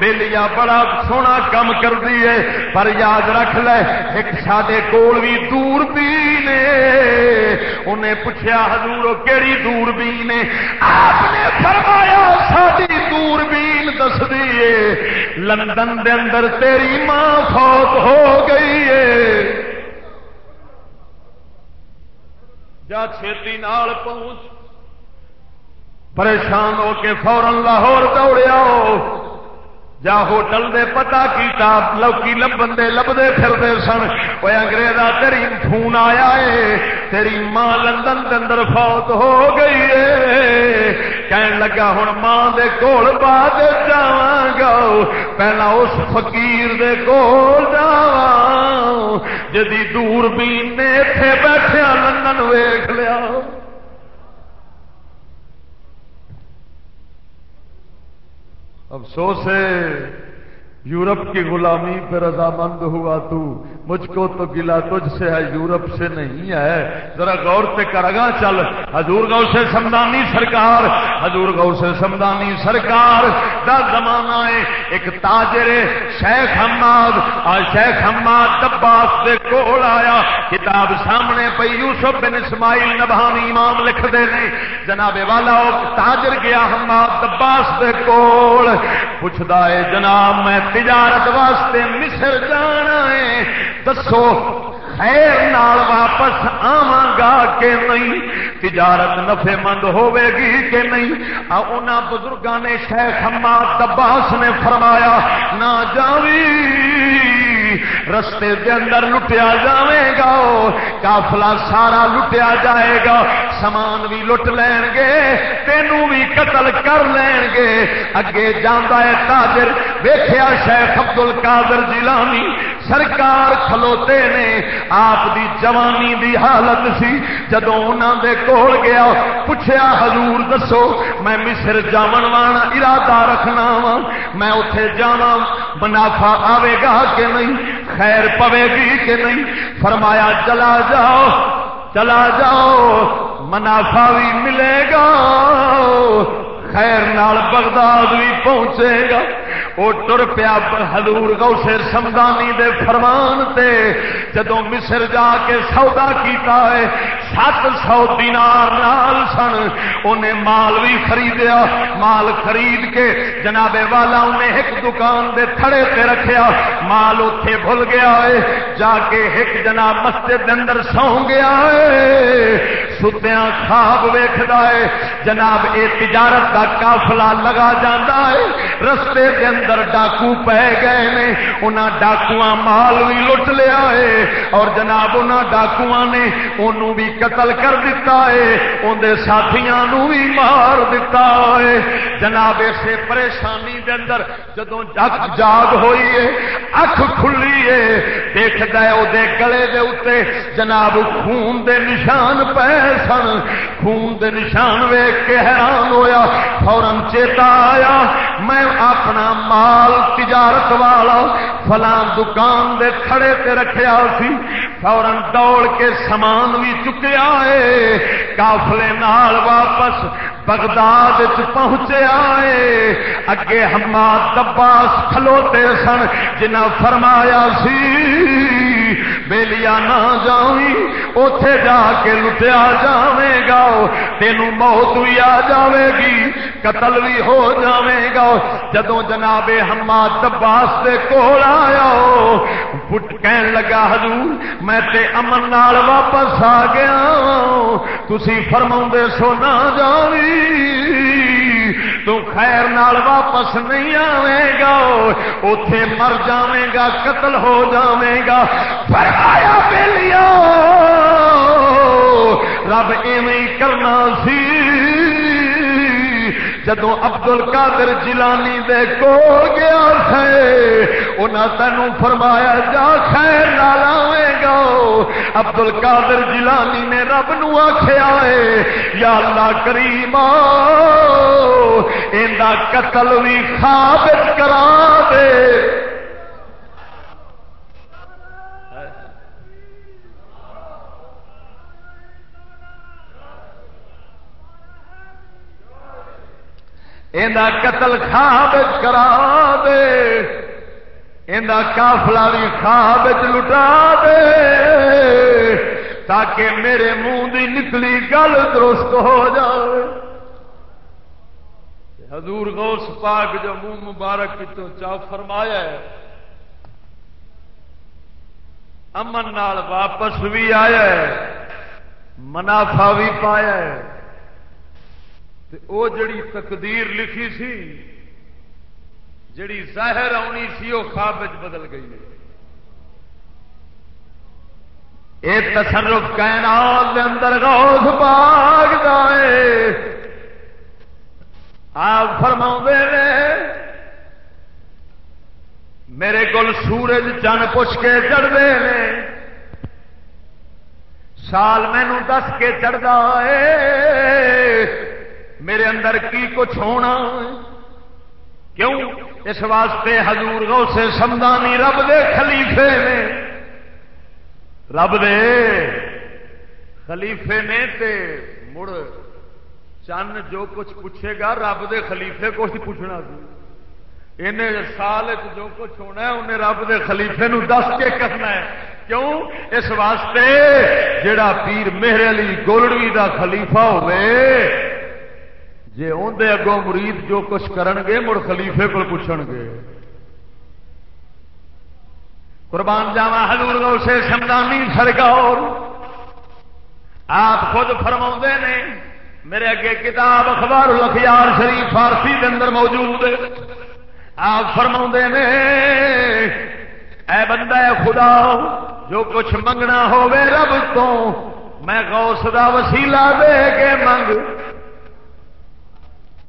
بےلیا بڑا سونا کام کر دیے پر یاد رکھ لے، ایک سڈے کول بھی دور بھی نے۔ انہیں پوچھا ہزور کہڑی دور بھی نے؟ آپ نے فرمایا ساری دور بین دس دیے لندن دے اندر تیری ماں فوت ہو گئی ہے۔ جا چھتی نال پہنچ۔ پریشان ہو کے فورن لاہور دوڑیا ہو جا ہوٹل دے پتا کیتا، لوکی لبن دے، لبدے پھردے سن۔ وہ انگریزا، تیری فون آیا ہے تیری ماں لندن دے اندر فوت ہو گئی ہے کہن لگا ہوں ماں دے کول بعد جاواں گا۔ پہلا اس فقیر دے کول جاواں۔ جدی دور بین نے ایتھے بیٹھیا، لندن ویکھ لیا۔ افسوس ہے یورپ کی غلامی پہ رضامند ہوا تو مجھ کو تو گلا تجھ سے ہے، یورپ سے نہیں ہے۔ ذرا غور سے کرگا چل۔ حضور گو سے سمدانی سرکار، حضور گو سے سمدانی سرکار۔ دا زمانہ ہے، ایک تاجر شیخ حماد۔ آج شیخ حماد دباس دے کول آیا۔ کتاب سامنے پہ یوسف بن اسماعیل نبھانی امام لکھ دے نے جناب والا تاجر گیا حماد دباس دے کول۔ پوچھتا ہے، جناب میں تجارت واسطے مصر جانا ہے۔ دسو، خیر نال واپس آواں گا کہ نہیں؟ تجارت نفے مند ہوے گی کہ نہیں؟ انہاں بزرگاں نے شیخ حماد دباس نے فرمایا، نہ جاوی رستے دے اندر لٹیا جائے گا کافلا سارا لٹیا جائے گا، سامان بھی لٹ لین گے، تینوں بھی قتل کر لین گے۔ اگے جانا ہے تاجر ویخیا شیخ ابدل کادر جیلانی، سرکار کھلوتے نے، آپ دی جوانی دی حالت سی۔ جدو انہوں دے کول گیا پوچھا حضور دسو، میں مصر جاون والا ارادہ رکھنا وا میں اتے جانا منافع آئے گا کہ نہیں؟ خیر پوے گی کہ نہیں؟ فرمایا چلا جاؤ چلا جاؤ منافع بھی ملے گا۔ خیر نال بغداد بھی پہنچے گا۔ وہ تر پیا حضور گوسے سمدانی دے فرمان تے جدو مصر جا کے سودا کیتا ہے، سات سو دینار نال سن۔ انہیں مال بھی خریدیا، مال خرید کے جناب والا انہیں ایک دکان دے تھڑے تے رکھیا، مال اتے بھول گیا ہے۔ جا کے ایک جناب مسجد اندر سو گیا ہے۔ ستیا خواب ویکھدا ہے۔ جناب، اے تجارت کا کافلا لگا جانا ہے۔ رستے کے اندر ڈاکو پہ گئے نے۔ انہاں ڈاکواں مال بھی لٹ لیا ہے۔ اور جناب انہاں ڈاکواں نے انہوں بھی قتل کر دیتا ہے۔ اندر ساتھیاں نو بھی مار دیتا ہے۔ جناب اسے پریشانی دے اندر جدوں جگ جاگ ہوئی ہے، اکھ کھلی ہے۔ دیکھتا ہے وہ گلے دے اتنے جناب خون دے نشان پہ سن۔ خون دے نشان ویگ کے حیران ہویا۔ فورن چیتا آیا، میں اپنا مال تجارت والا فلاں دکان دے کھڑے تے رکھیا سی فورن دوڑ کے سامان بھی چکیا ہے کافلے نال واپس بغداد پہنچے آئے اگے ہما دباس کھلوتے سن جنہ فرمایا سی بےلیا نہ جاوی اتے جا کے لٹیا جائے گا، تینوں موت بھی آ جائے گی، قتل بھی ہو جائے گا۔ جدو جناب ہما دباس کے کول آیا، پٹ کہن لگا، حضور، میں تے امن نال واپس آ گیا تھی فرما سو نہ جانی تو خیر نال واپس نہیں آئے گا اتے مر جائے گا، قتل ہو جائے گا۔ فرمایا بےلیا رب ایویں کرنا سی۔ جدو ابدل کادر جیلانی دے کو گیا انہیں تینوں فرمایا، جا خیر لاوے گا۔ ابدل کادر جیلانی نے رب نو آخیا ہے، یا اللہ کریم قتل بھی ثابت کرا دے۔ قتل خواب کرا دے کافلا بھی خواب لٹا دے، تاکہ میرے منہ دی نکلی گل درست ہو جائے حضور غوث پاک جو منہ مبارک تو چا فرمایا ہے، امن نال واپس بھی آیا ہے، منافع بھی پایا ہے۔ او جڑی تقدیر لکھی سی، جڑی ظاہر آنی سی وہ خواب بدل گئی یہ تصرف کائنات اندر غوث باغ دے آپ فرما نے، میرے کو سورج چن پوچھ کے چڑھتے ہیں سال مینو دس کے چڑھتا ہے۔ میرے اندر کی کچھ ہونا کیوں؟ اس واسطے حضور گو سے سمدانی رب دے خلیفے نے، رب دے خلیفے نے تے مڑ چند جو کچھ پوچھے گا، رب دے خلیفے کو ہی پوچھنا سی۔ ان سال جو کچھ ہونا ہے، انہیں رب دے خلیفے نو دس کے کرنا ہے۔ کیوں؟ اس واسطے جڑا پیر مہر علی گولڑوی دا خلیفہ ہوئے جی اندر اگوں مرید جو کچھ کرن گے مڑ خلیفے کو پوچھ گے قربان جاوا حضور اسے سمدانی سرگور آپ خود فرما نے، میرے اگے کتاب اخبار لخیار شریف فارسی کے اندر موجود آپ فرما نے، اے بندہ خدا، جو کچھ منگنا ہوے رب تو، میں غوث دا وسیلہ دے کے منگ۔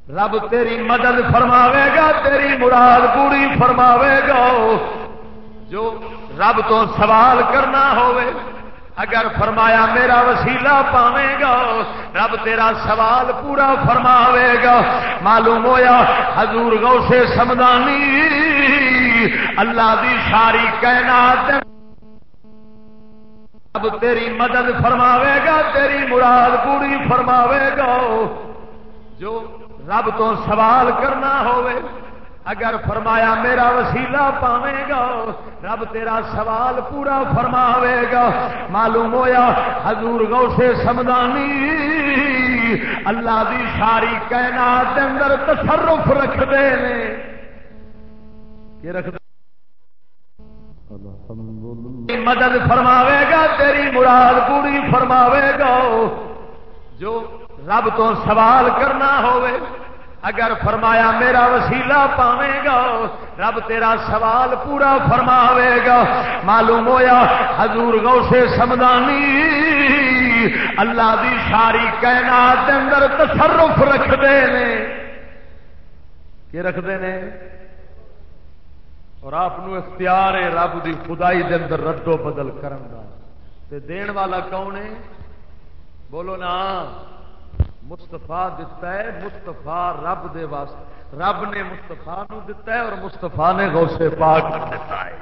رب تیری مدد فرماوے گا، تیری مراد پوری فرماوے گا۔ جو رب تو سوال کرنا ہوئے، اگر فرمایا میرا وسیلہ پاوے گا، رب تیرا سوال پورا فرماوے گا۔ معلوم ہویا، حضور گو سے سمدانی اللہ دی ساری کائنات رب تیری مدد فرماوے گا، تیری مراد پوری فرماوے گا۔ جو رب تو سوال کرنا اگر فرمایا میرا وسیلہ پاوے گا، رب تیرا سوال پورا فرماوے گا۔ معلوم ہویا حضور گو سے سمدانی اللہ دی ساری کائنات اندر تصرف رکھتے ہیں رکھ مدد فرماوے گا، تیری مراد پوری فرماوے گا۔ جو رب تو سوال کرنا اگر فرمایا میرا وسیلہ پاوے گا، رب تیرا سوال پورا فرماوے گا۔ معلوم ہویا حضور گو سے سمدانی اللہ دی ساری کائنات اندر تصرف رکھتے ہیں کہ رکھتے ہیں اور آپ اختیار ہے رب دی خدائی دے اندر ردو بدل کرن تے دین والا کون ہے؟ بولو نا۔ مستفا دتا ہے مستفا رب دے واسطے۔ رب نے مستفا دتا ہے اور مستفا نے غوثے پاک دتا ہے۔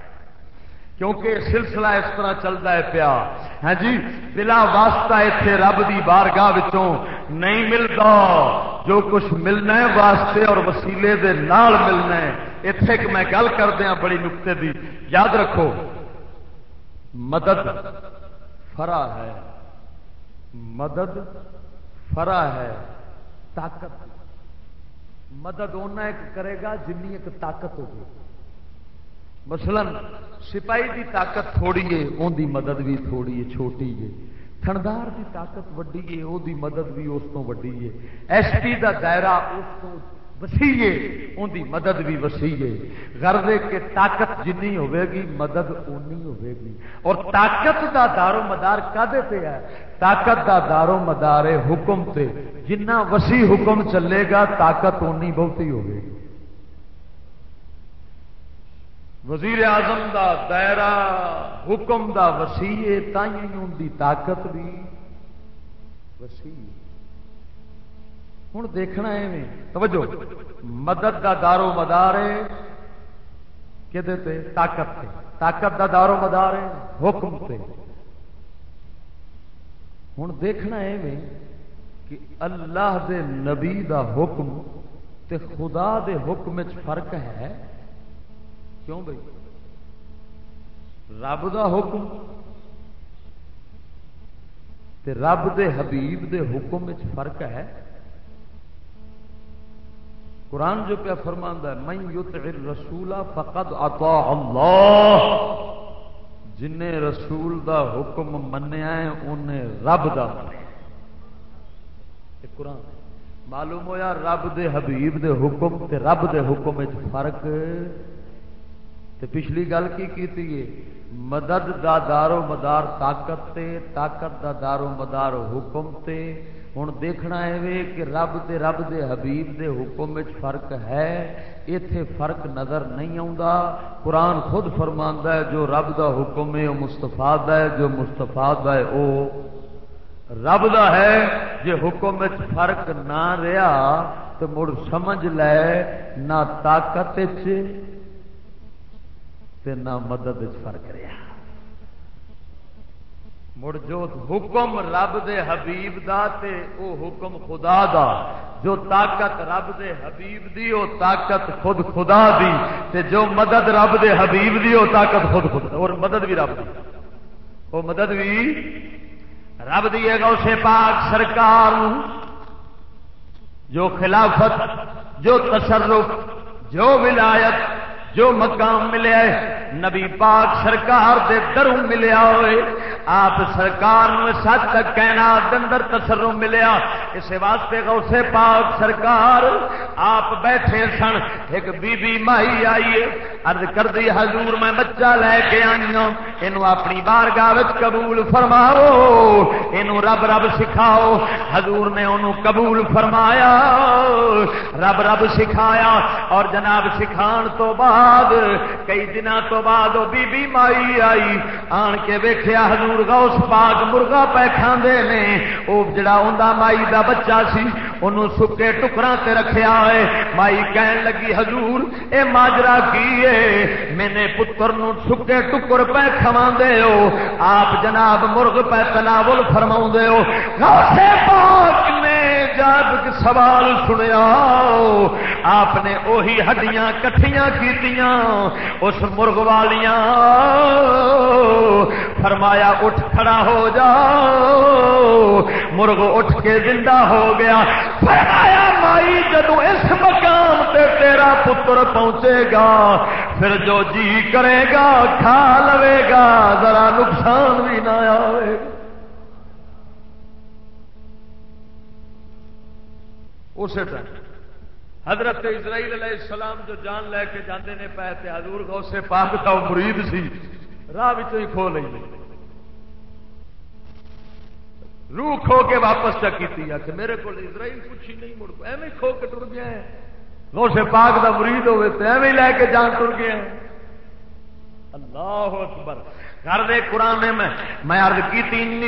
کیونکہ سلسلہ اس طرح چلتا ہے پیا۔ ہے ہاں جی بلا واسطہ اتنے رب دی بارگاہ وچوں نہیں ملتا۔ جو کچھ ملنا ہے واسطے اور وسیلے دے نال ملنا ہے۔ اتنے کہ میں گل کر دیا بڑی نقطے دی۔ یاد رکھو، مدد فرا ہے۔ مدد فرا ہے، طاقت۔ مدد اونا ایک کرے گا جن ایک طاقت ہوگی۔ مثلا، سپاہی کی طاقت تھوڑی ہے ان کی مدد بھی تھوڑی ہے، چھوٹی ہے۔ تھندار کی طاقت وڈی ہے وہ مدد بھی اس کو وڈی ہے۔ ایس پی کا دائرہ اس کو وسیع ہے ان کی مدد بھی وسیع ہے۔ گردے کے طاقت جنی ہوے گی، مدد اونی ہوے گی۔ اور طاقت دا دارو مدار کدے پہ ہے؟ طاقت دا دارو مدار حکم تے جنہ وسیع حکم چلے گا، طاقت اونی بہتی ہوگی۔ وزیر اعظم دا دائرہ، حکم دا وسیع تھی ان کی طاقت بھی وسیع۔ ہوں دیکھنا ہے توجہ۔ مدد دا دارو مدار ہے کہ طاقت تے۔ طاقت دا دارو مدار ہے حکم تے۔ ہوں دیکھنا ہے کہ اللہ دے نبی دا حکم تے خدا دے حکم چ فرق ہے۔ کیوں بھائی؟ رب دا حکم تے رب دے حبیب دے حکم چ فرق ہے۔ قرآن جو پہ فرماندہ ہے میں یوت رسولا فقد اطاع اللہ. جن رسول دا حکم منیا ہے، انہیں رب دا قرآن معلوم ہویا رب دے حبیب دے حکم تے رب دے حکم فرق۔ تے پچھلی گل کی کیتی ہے؟ مدد دا دارو مدار طاقت تے، طاقت دا دارو مدار حکم تے ہوں دیکھنا ہے کہ رب دے رب دے حبیب دے حکم فرق ہے اتے فرق نظر نہیں آتا قرآن خود فرما ہے، جو رب دا حکم ہے وہ مستفا ہے، جو مستفا ہے وہ رب دا ہے۔ جی حکم فرق نہ رہا تو مڑ سمجھ لے، نہ طاقت تے نہ مدد فرق رہا مڑ جو حکم رب دے حبیب دا تے او حکم خدا دا۔ جو طاقت رب دے حبیب دی، او طاقت خود خدا دی۔ تے جو مدد رب دے حبیب دی، او طاقت خود خدا اور مدد بھی رب دی۔ او مدد بھی رب دی گا اسے پاک سرکار جو خلافت، جو تصرف، جو ولایت جو مقام ملیا ہے نبی پاک سرکار دے دروں ملیا ہوئے آپ سرکار سچ تک کہنا اندر تصرو ملیا اس واسطے غوث پاک سرکار آپ بیٹھے سن۔ ایک بی بی مائی آئیے ارد کر دی حضور میں بچہ لے کے آئی ہوں۔ یہ اپنی بارگاہ قبول فرماؤ۔ یہ رب رب سکھاؤ۔ حضور نے انہوں قبول فرمایا۔ رب رب سکھایا۔ اور جناب سکھان تو بعد بعد، کئی دنوں تو بعد وہ بی بی مائی آئی۔ آن کے ویخیا حضور مرغا اس پاک مرغا پہ کھاندے نے۔ وہ جڑا ہوندا مائی دا بچہ سی انہوں سکے ٹکراں تے رکھیا ہے۔ مائی کہن لگی، حضور، اے ماجرا کی ہے؟ میں نے پتر نو سکے ٹکر پہ کھواندے ہو۔ آپ جناب مرغ پہ تناول فرماوندے ہو۔ غوث پاک نے جب سوال سنیا، آپ نے اوہی ہڈیاں کٹھیاں کیتیاں، اس مرغ والیاں۔ فرمایا، اٹھ کھڑا ہو جا مرغ اٹھ کے زندہ ہو گیا۔ فرمایا، مائی، جدو اس مقام تے تیرا پتر پہنچے گا، پھر جو جی کرے گا، کھا لوے گا، ذرا نقصان بھی نہ آئے گا اسی ٹائم حضرت اسرائیل علیہ السلام جو جان لے کے جانے نے پے تھے حضور غوث پاک کا مرید سی، راہ ہی کھو لئی۔ روح کھو کے واپس چکی تھی کہ میرے کو اسرائیل کچھ ہی نہیں، مڑ ایویں کھو کے ٹر گیا ہے۔ غوث پاک دا مرید ہوئے تو ایویں لے کے جان ٹر گیا ہے۔ اللہ اکبر۔ گھر دے قرآن میں میں عرض کی تین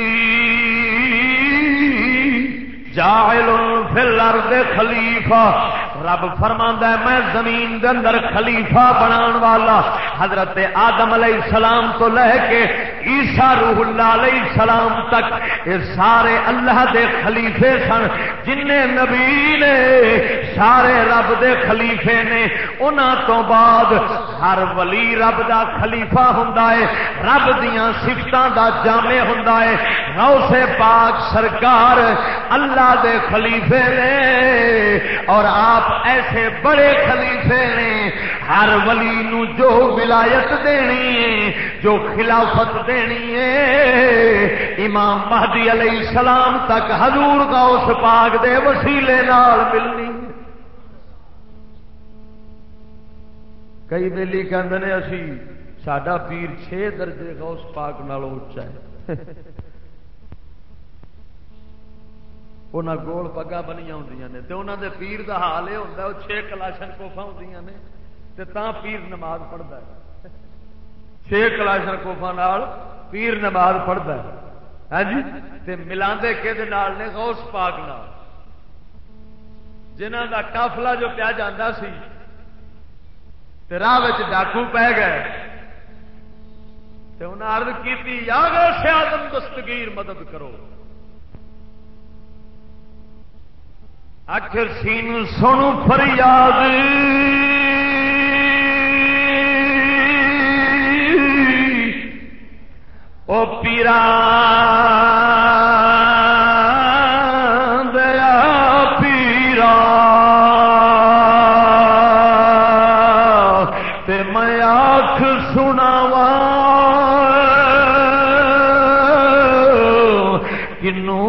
جاہل فی الارض خلیفہ۔ رب فرما ہے، میں زمین دے اندر خلیفہ بنان والا۔ حضرت آدم علیہ السلام تو لے کے عیسا روح اللہ علیہ السلام تک یہ سارے اللہ دے خلیفے سن۔ جن نبی نے، سارے رب دے خلیفے نے، انہاں تو بعد ہر ولی رب دا خلیفہ ہوں رب دیا سفتوں دا جامع ہوں غوث پاک سرکار اللہ دے خلیفے نے، اور آپ ایسے بڑے خلیفے نے، ہر ولی نو جو ولایت دینی جو خلافت دینی ہے، امام مہدی علیہ السلام تک حضور کا اس پاک دے وسیلے نال ملنی کئی ویلی کہ اسی سڈا پیر چھ درجے کا اس پاک نال اچا ہے۔ انہیں گول پگا بنیا ہوں نے تو انہوں دے پیر دا حال یہ ہوتا وہ چھ کلاشن کوفا ہوں نے تے تا پیر نماز پڑھتا ہے چھ کلاشن کوفا نال پیر نماز پڑھتا ہے ہاں جی تے ملاندے کہ نے غوث پاک نال جنہ دا کافلا جو پیا جانا سی تے راہ ڈاکو پہ گئے تے انہیں عرض کی یا غوث آدم دستگیر مدد کرو آخر سین سن فریاد۔ او پیرا میں جیاں لکھ تینوں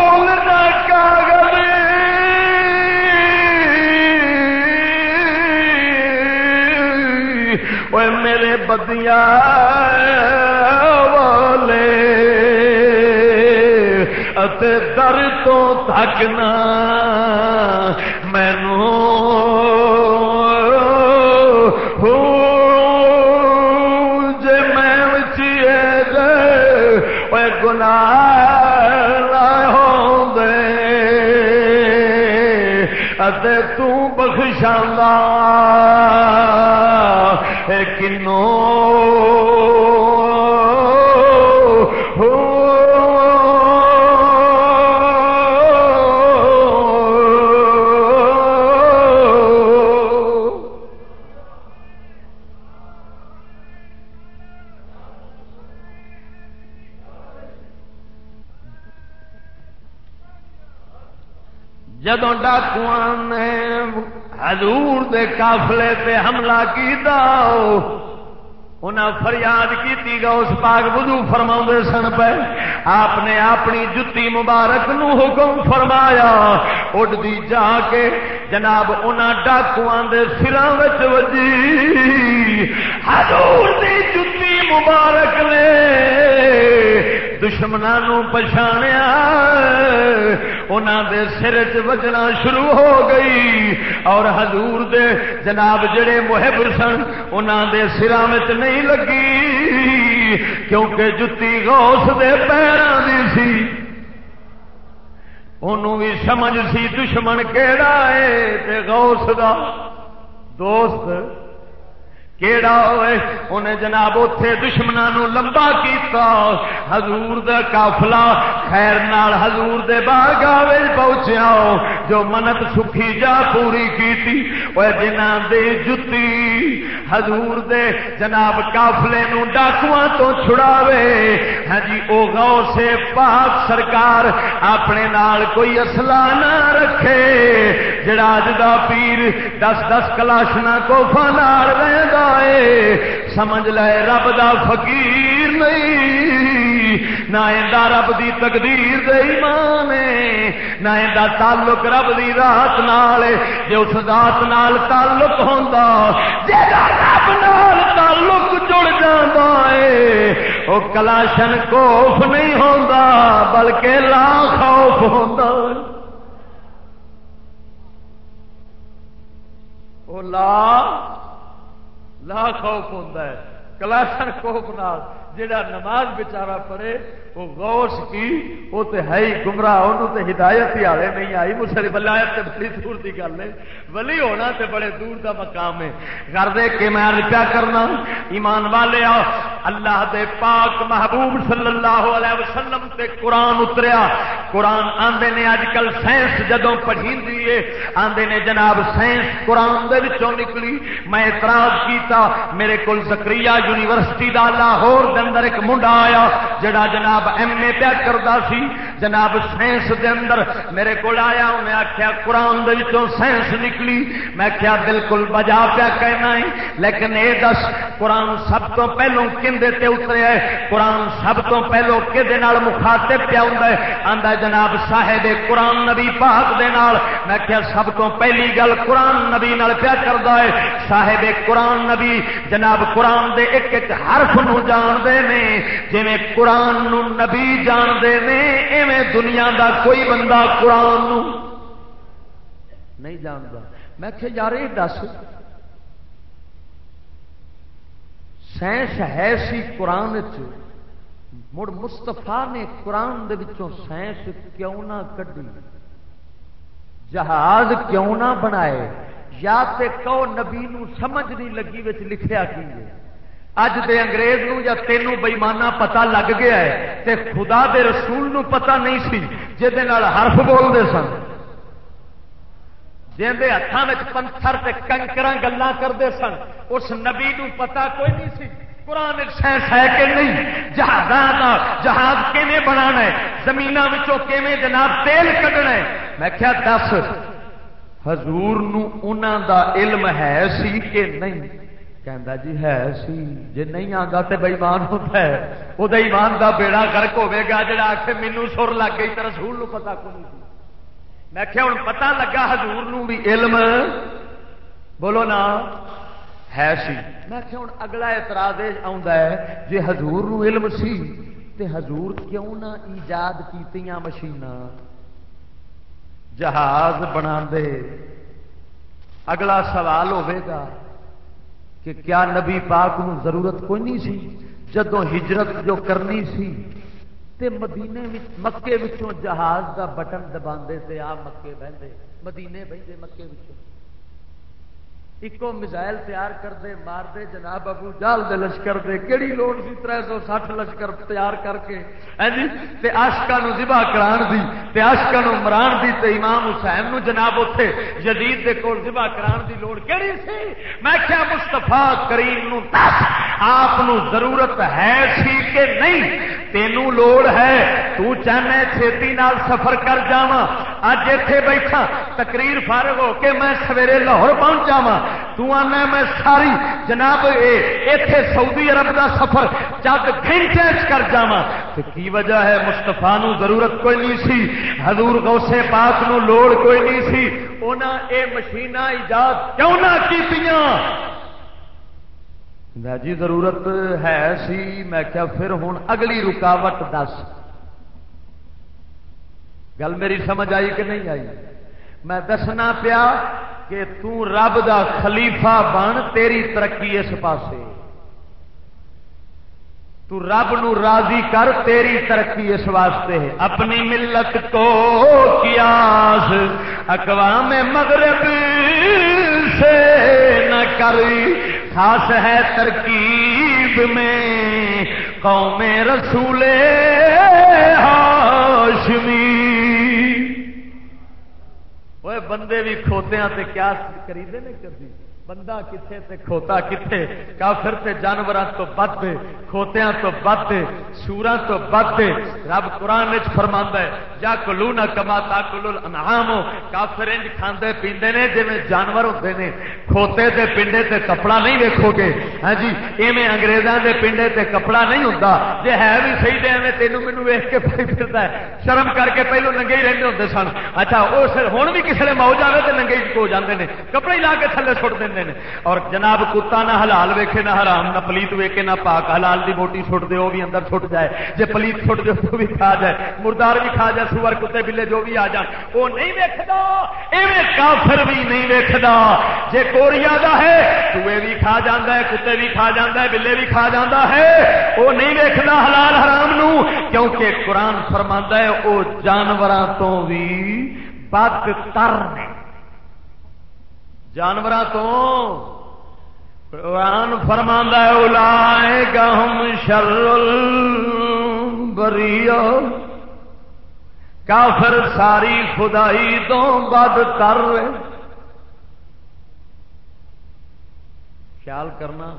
میرے بدیا والے در تو تھکنا مینو جی میں چیے گئے گنا ہو دے تخشا جدو ڈاکو نے حضور دے قافلے پہ حملہ کیتا انہیں فریاد کی گا، اس پاک بدو فرما سن پہ آپ نے اپنی جتی مبارک نو حکم فرمایا۔ اڈتی جا کے جناب ان ڈاکو دے سروں وجی۔ حضور دی جتی مبارک نے دشمنوں دے سر چجنا شروع ہو گئی۔ اور حضور دے جناب جڑے محب سن انہوں دے سرا نہیں لگی۔ کیونکہ جتی غوث دے پیروں دی سی۔ انہوں بھی سمجھ سی دشمن کہڑا ہے غوث دا دوست کیڑا ہوئے۔ انہیں جناب اتے دشمنوں لمبا کیتا. حضور دا کافلا خیر نال حضور دے باغ پہنچیا. جو منت سکھی جا پوری کیتی. وہ جنہ دے جتی. حضور دے جناب کافلے نو ڈاکواں تو چھڑاوے. ہاں جی او غو سے پاک سرکار اپنے نال کوئی اصلہ نہ رکھے. جڑا اج دا پیر دس دس کلاشنا کوفا نال رہندا سمجھ لے رب دا فقیر نہیں۔ نہ رب دی تقدیر دے ایمان نہ تعلق رب دی رات نال جے اس رات نال تعلق ہوندا، جے رب نال تعلق جڑ جاندا ہے، او کلاشن کوف نہیں ہوندا، بلکہ لا خوف ہوندا او لا لا خوف ہوتا ہے کلاسن کوپ نال جڑا نماز بچارا پڑھے، وہ غوث کی، وہ تو ہے ہی گمراہ، انہوں تے ہدایت ہی آلے نہیں آئی۔ مسری ولایت تے بڑی دور کی گل ہے۔ ولی ہونا تے بڑے دور دا مقام ہے۔ کر دے کہ میں پیا کرنا، ایمان والے آ اللہ دے پاک محبوب صلی اللہ علیہ وسلم تے قرآن اتریا۔ قرآن آندے نے اج کل سائنس جدوں پڑھی دیے آندے نے جناب سائنس قرآن دے وچوں نکلی۔ میں اعتراض کیتا، میرے کول زکریہ یونیورسٹی دا لاہور دے اندر ایک منڈا آیا، جڑا جناب ایم اے پیا کرتا سی۔ جناب سائنس دے اندر میرے کو آیا انہیں آخیا قرآن سائنس نکلی۔ میں کیا بالکل بجا پیا کہنا ہے۔ لیکن یہ دس، قرآن سب تو پہلو کھے اترے ہے؟ قرآن سب تو پہلو کہ مخاطب پیا ہوں آدھا جناب صاحب قرآن نبی پاک دے نال۔ میں کیا سب تو پہلی گل قرآن نبی نال پیا کرتا ہے۔ صاحب قرآن نبی، جناب قرآن دے ایک ایک حرف نو جانتے قرآن نو نبی جانتے ہیں ایویں دنیا دا کوئی بندہ قرآن نو نہیں جانتا میں کہ یار یہ دس، سائنس ہے سی قرآن مڑ مستفا نے قرآن دے وچوں سائنس کیوں نہ کڈی؟ جہاز کیوں نہ بنائے؟ یا تے کہ نبی نو سمجھ نہیں لگی لکھیا کی ہے؟ اج دے انگریز نو یا تینوں بئیمانہ پتا لگ گیا ہے تے خدا دے رسول نو پتا نہیں سی جہد حرف بولتے سن۔ جی ہاتھوں میں پنتھر تے کنکر گلا کرتے سن۔ اس نبی نو پتا کوئی نہیں سی۔ قرآن سائنس ہے کہ نہیں۔ جہاز جہاز کیویں بنا ہے؟ زمینوں کیویں جناب تیل کھڈنا ہے؟ میں کیا دس۔ حضور نو انہوں دا علم ہے سی کہ نہیں؟ کہندا جی ہے سی جی نہیں آتا تو بےمان ہوتا ہے وہ ایمان کا بیڑا گرک ہوگا جا آ کے مینو سر لگ گئی تو رسول نو پتا کو نہیں میں کیا ہوں پتا لگا حضور نو بھی علم بولو نا ہے سی میں کیا ہوں اگلا اعتراض ہے جی حضور نو علم سی تے حضور کیوں نہ ایجاد کی مشین جہاز بنا دے اگلا سوال ہوے گا کہ کیا نبی پاک نو ضرورت کوئی نہیں سی؟ جدو ہجرت جو کرنی سی، تے مدینے مکے وچوں جہاز دا بٹن دبا تے آ مکے بہتے مدینے بہتے مکے وچوں۔ ایکو میزائل تیار کرتے مارتے جناب ابو جال دے لشکر دے۔ کہڑی لوڑ سی تر سو سٹھ لشکر تیار کر کے۔ ہاں جی؟ آشکا ذبح کران دی، تے آشکا مران دی، تے امام حسین نو جناب اتے جدید دے کول ذبح کران دی لوڑ کہڑی سی؟ میں کیا مستفا کریم نو آپ ضرورت ہے سی کہ نہیں؟ تینوں لوڑ ہے، تو چاہنے چھتی نال سفر کر جا اج اتے بیٹھا تقریر فارغ ہو کے میں سویرے لاہور پہنچ جا تو آنا میں ساری جناب اتے سعودی عرب کا سفر چک گھنٹے کر جا کی وجہ ہے مستفا ضرورت کوئی نہیں سی، حضور گوسے پاک نو لوڑ کوئی نہیں سی۔ انہاں اے مشین ایجاد کیوں نہ کی جی ضرورت ہے سی، میں کیا پھر ہوں اگلی رکاوٹ دس۔ گل میری سمجھ آئی کہ نہیں آئی؟ میں دسنا پیا کہ تو رب دا خلیفہ بن، تیری ترقی اس پاسے۔ تو رب نو راضی کر، تیری ترقی اس واسطے۔ اپنی ملت کو کیاس اقوام مغرب سے نہ کری۔ خاص ہے ترکیب میں قوم رسول ہاشمی وہ بندے بھی کھوتیا ہیں کیا کری دے کر دی بندہ کتنے تے کھوتا کتنے کافر تے جانوراں تو بد کھوتیاں تو بد سورا تو بد رب قرآن فرماندا ہے، جا کلو نہ کما تا کلو انعام کافر انج کھاندے پیندے نے، جویں جانور ہوندے نے۔ کھوتے دے پنڈے تے کپڑا نہیں ویکھو گے ہاں جی ایویں انگریزاں دے پنڈے تے کپڑا نہیں ہوندا۔ جے ہے بھی صحیح دے ایویں تینوں مینوں ویکھ کے پھر پھردا ہے۔ شرم کر کے پہلو ننگے ہی رہندے ہوندے سن۔ اچھا او ہن بھی کسے موج آوے تے ننگے ہو جاندے نے۔ کپڑے لا کے تھلے سٹ دیندے ہیں اور جناب کتا نہ حلال ویکھے نہ حرام نہ پلیت ویکھے نہ پاک حلال دی موٹی چھٹ دے وہ بھی اندر چھٹ جائے جے پلیت چھٹ دے تو بھی کھا جائے مردار بھی کھا جائے سور کتے بلے جو بھی آ جان وہ نہیں ویکھدا ایویں کافر بھی نہیں ویکھدا جے کوریا دا ہے تو بھی کھا جاندا ہے کتے بھی کھا جاندا ہے بلے بھی کھا جاندا ہے وہ نہیں ویکھدا حلال حرام نو کیونکہ قرآن فرماندا ہے او جانوراں تو بھی بد تر نے جانور تو قرآن فرماندہ لائے گا ہم شر بری کافر ساری خدائی تو بد کر خیال کرنا،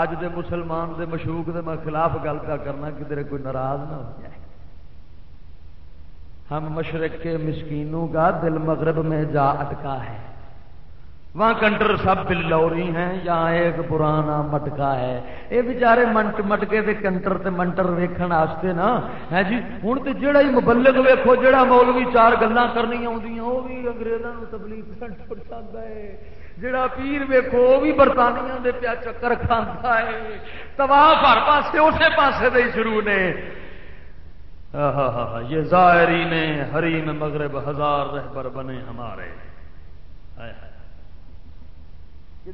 اج دے مسلمان دے مشوق دے میں خلاف گل کا کرنا، کدھر کوئی ناراض نہ ہو جائے۔ ہم مشرق کے مسکینوں کا دل مغرب میں جا اٹکا ہے۔ وہاں کنٹر سب بلوری ہیں، یہاں ایک پرانا مٹکا ہے۔ یہ بچارے منٹ مٹکے دے کنٹر تے منٹر ویکھن واسطے نا۔ ہے جی ہوں تو جہاں ہی مبلغ ویکھو جہاں مولوی چار گلان کرنی آدی وہ بھی انگریزوں تبلیغ ٹر جاتا ہے۔ جڑا پیر ویکھو، وہ بھی برطانیہ دے پیا چکر کھانا ہے۔ تباہ ہر پاسے اسی پاسے دے شروع نے۔ یہ ظاہری ظاہرین حریم مغرب ہزار رہبر بنے ہمارے۔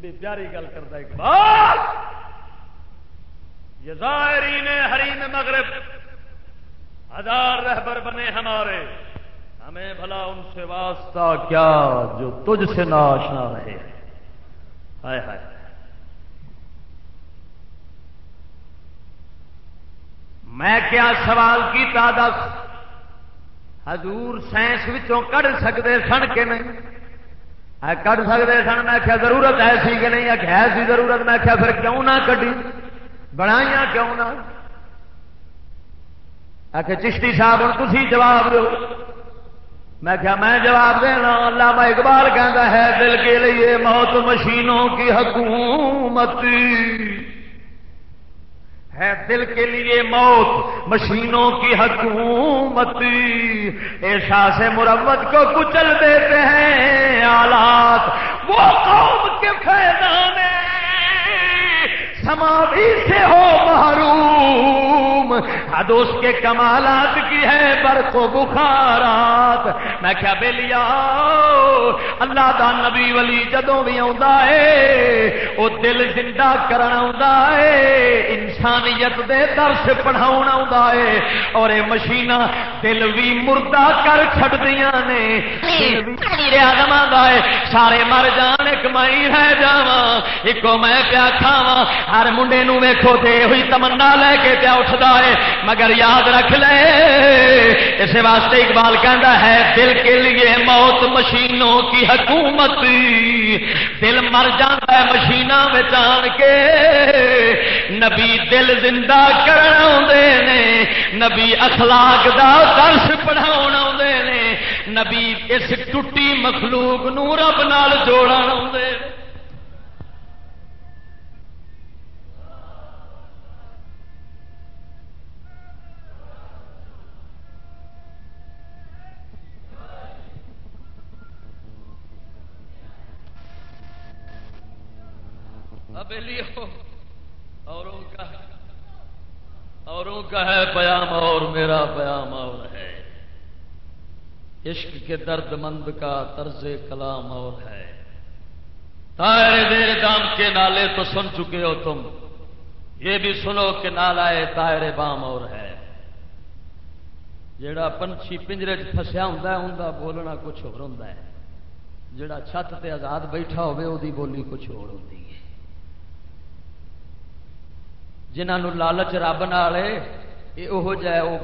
پیاری گل کرتا اقبال! یہ ظاہرین حریم مغرب، ہزار رہبر بنے ہمارے، ہمیں بھلا ان سے واسطہ کیا جو تجھ سے ناشنا رہے ہائے ہائے۔ میں کیا سوال کیتا دس؟ حضور سائنس کڑ سکتے سن کے نہیں؟ کٹ سکتے سن؟ میں کیا ضرورت ہے سی کہ نہیں؟ ہے سی ضرورت؟ میں کیا پھر کیوں نہ کٹی بنایا کیوں نہ؟ آخر چشتی صاحب ہوں تھی جواب دو۔ میں کیا میں جواب دینا اللہ میں اقبال کہتا ہے، دل کے لیے موت مشینوں کی حکومت ہے دل کے لیے موت مشینوں کی حکومت۔ ایشا سے مرمت کو کچل دیتے ہیں آلات۔ وہ قوم کے فیضان سماوی سے ہو محروم۔ حد اس کے کمالات کی ہے برق و بخارات۔ میں کیا بے لیا؟ اللہ دا نبی ولی جدوں بھی ہے وہ دل زندہ کرنا ہے، انسانیت دے درس پڑھاؤ ہے۔ اور یہ مشین دل بھی مردہ کر چڑیا نے۔ ہے، سارے مر جان، ایک مائی رہ جا ایک میں پیا کھاوا ہر منڈے نو ویکو تے ہوئی تمنا لے کے پیا اٹھتا ہے، مگر یاد رکھ لے۔ اس واسطے اقبال کہہ ہے، دل کے لیے موت مشینوں کی حکومت۔ دل مر جاتا ہے مشین آن کے۔ نبی دل زندہ کرنے نبی اخلاق دا درس پڑھاؤ نے، نبی اس ٹوٹی مخلوق نو رب نال جوڑا اوروں کا اوروں کا ہے پیام اور میرا پیام اور ہے۔ عشق کے درد مند کا طرز کلام اور ہے۔ تائر دیر دام کے نالے تو سن چکے ہو تم۔ یہ بھی سنو کہ نالائے تائر بام اور ہے۔ جڑا پنچھی پنجرے چسیا ہوں ان بولنا کچھ ہو جڑا چھت تے آزاد بیٹھا ہوے وہ بولی کچھ ہو جنہوں لالچ رب نالے یہ وہ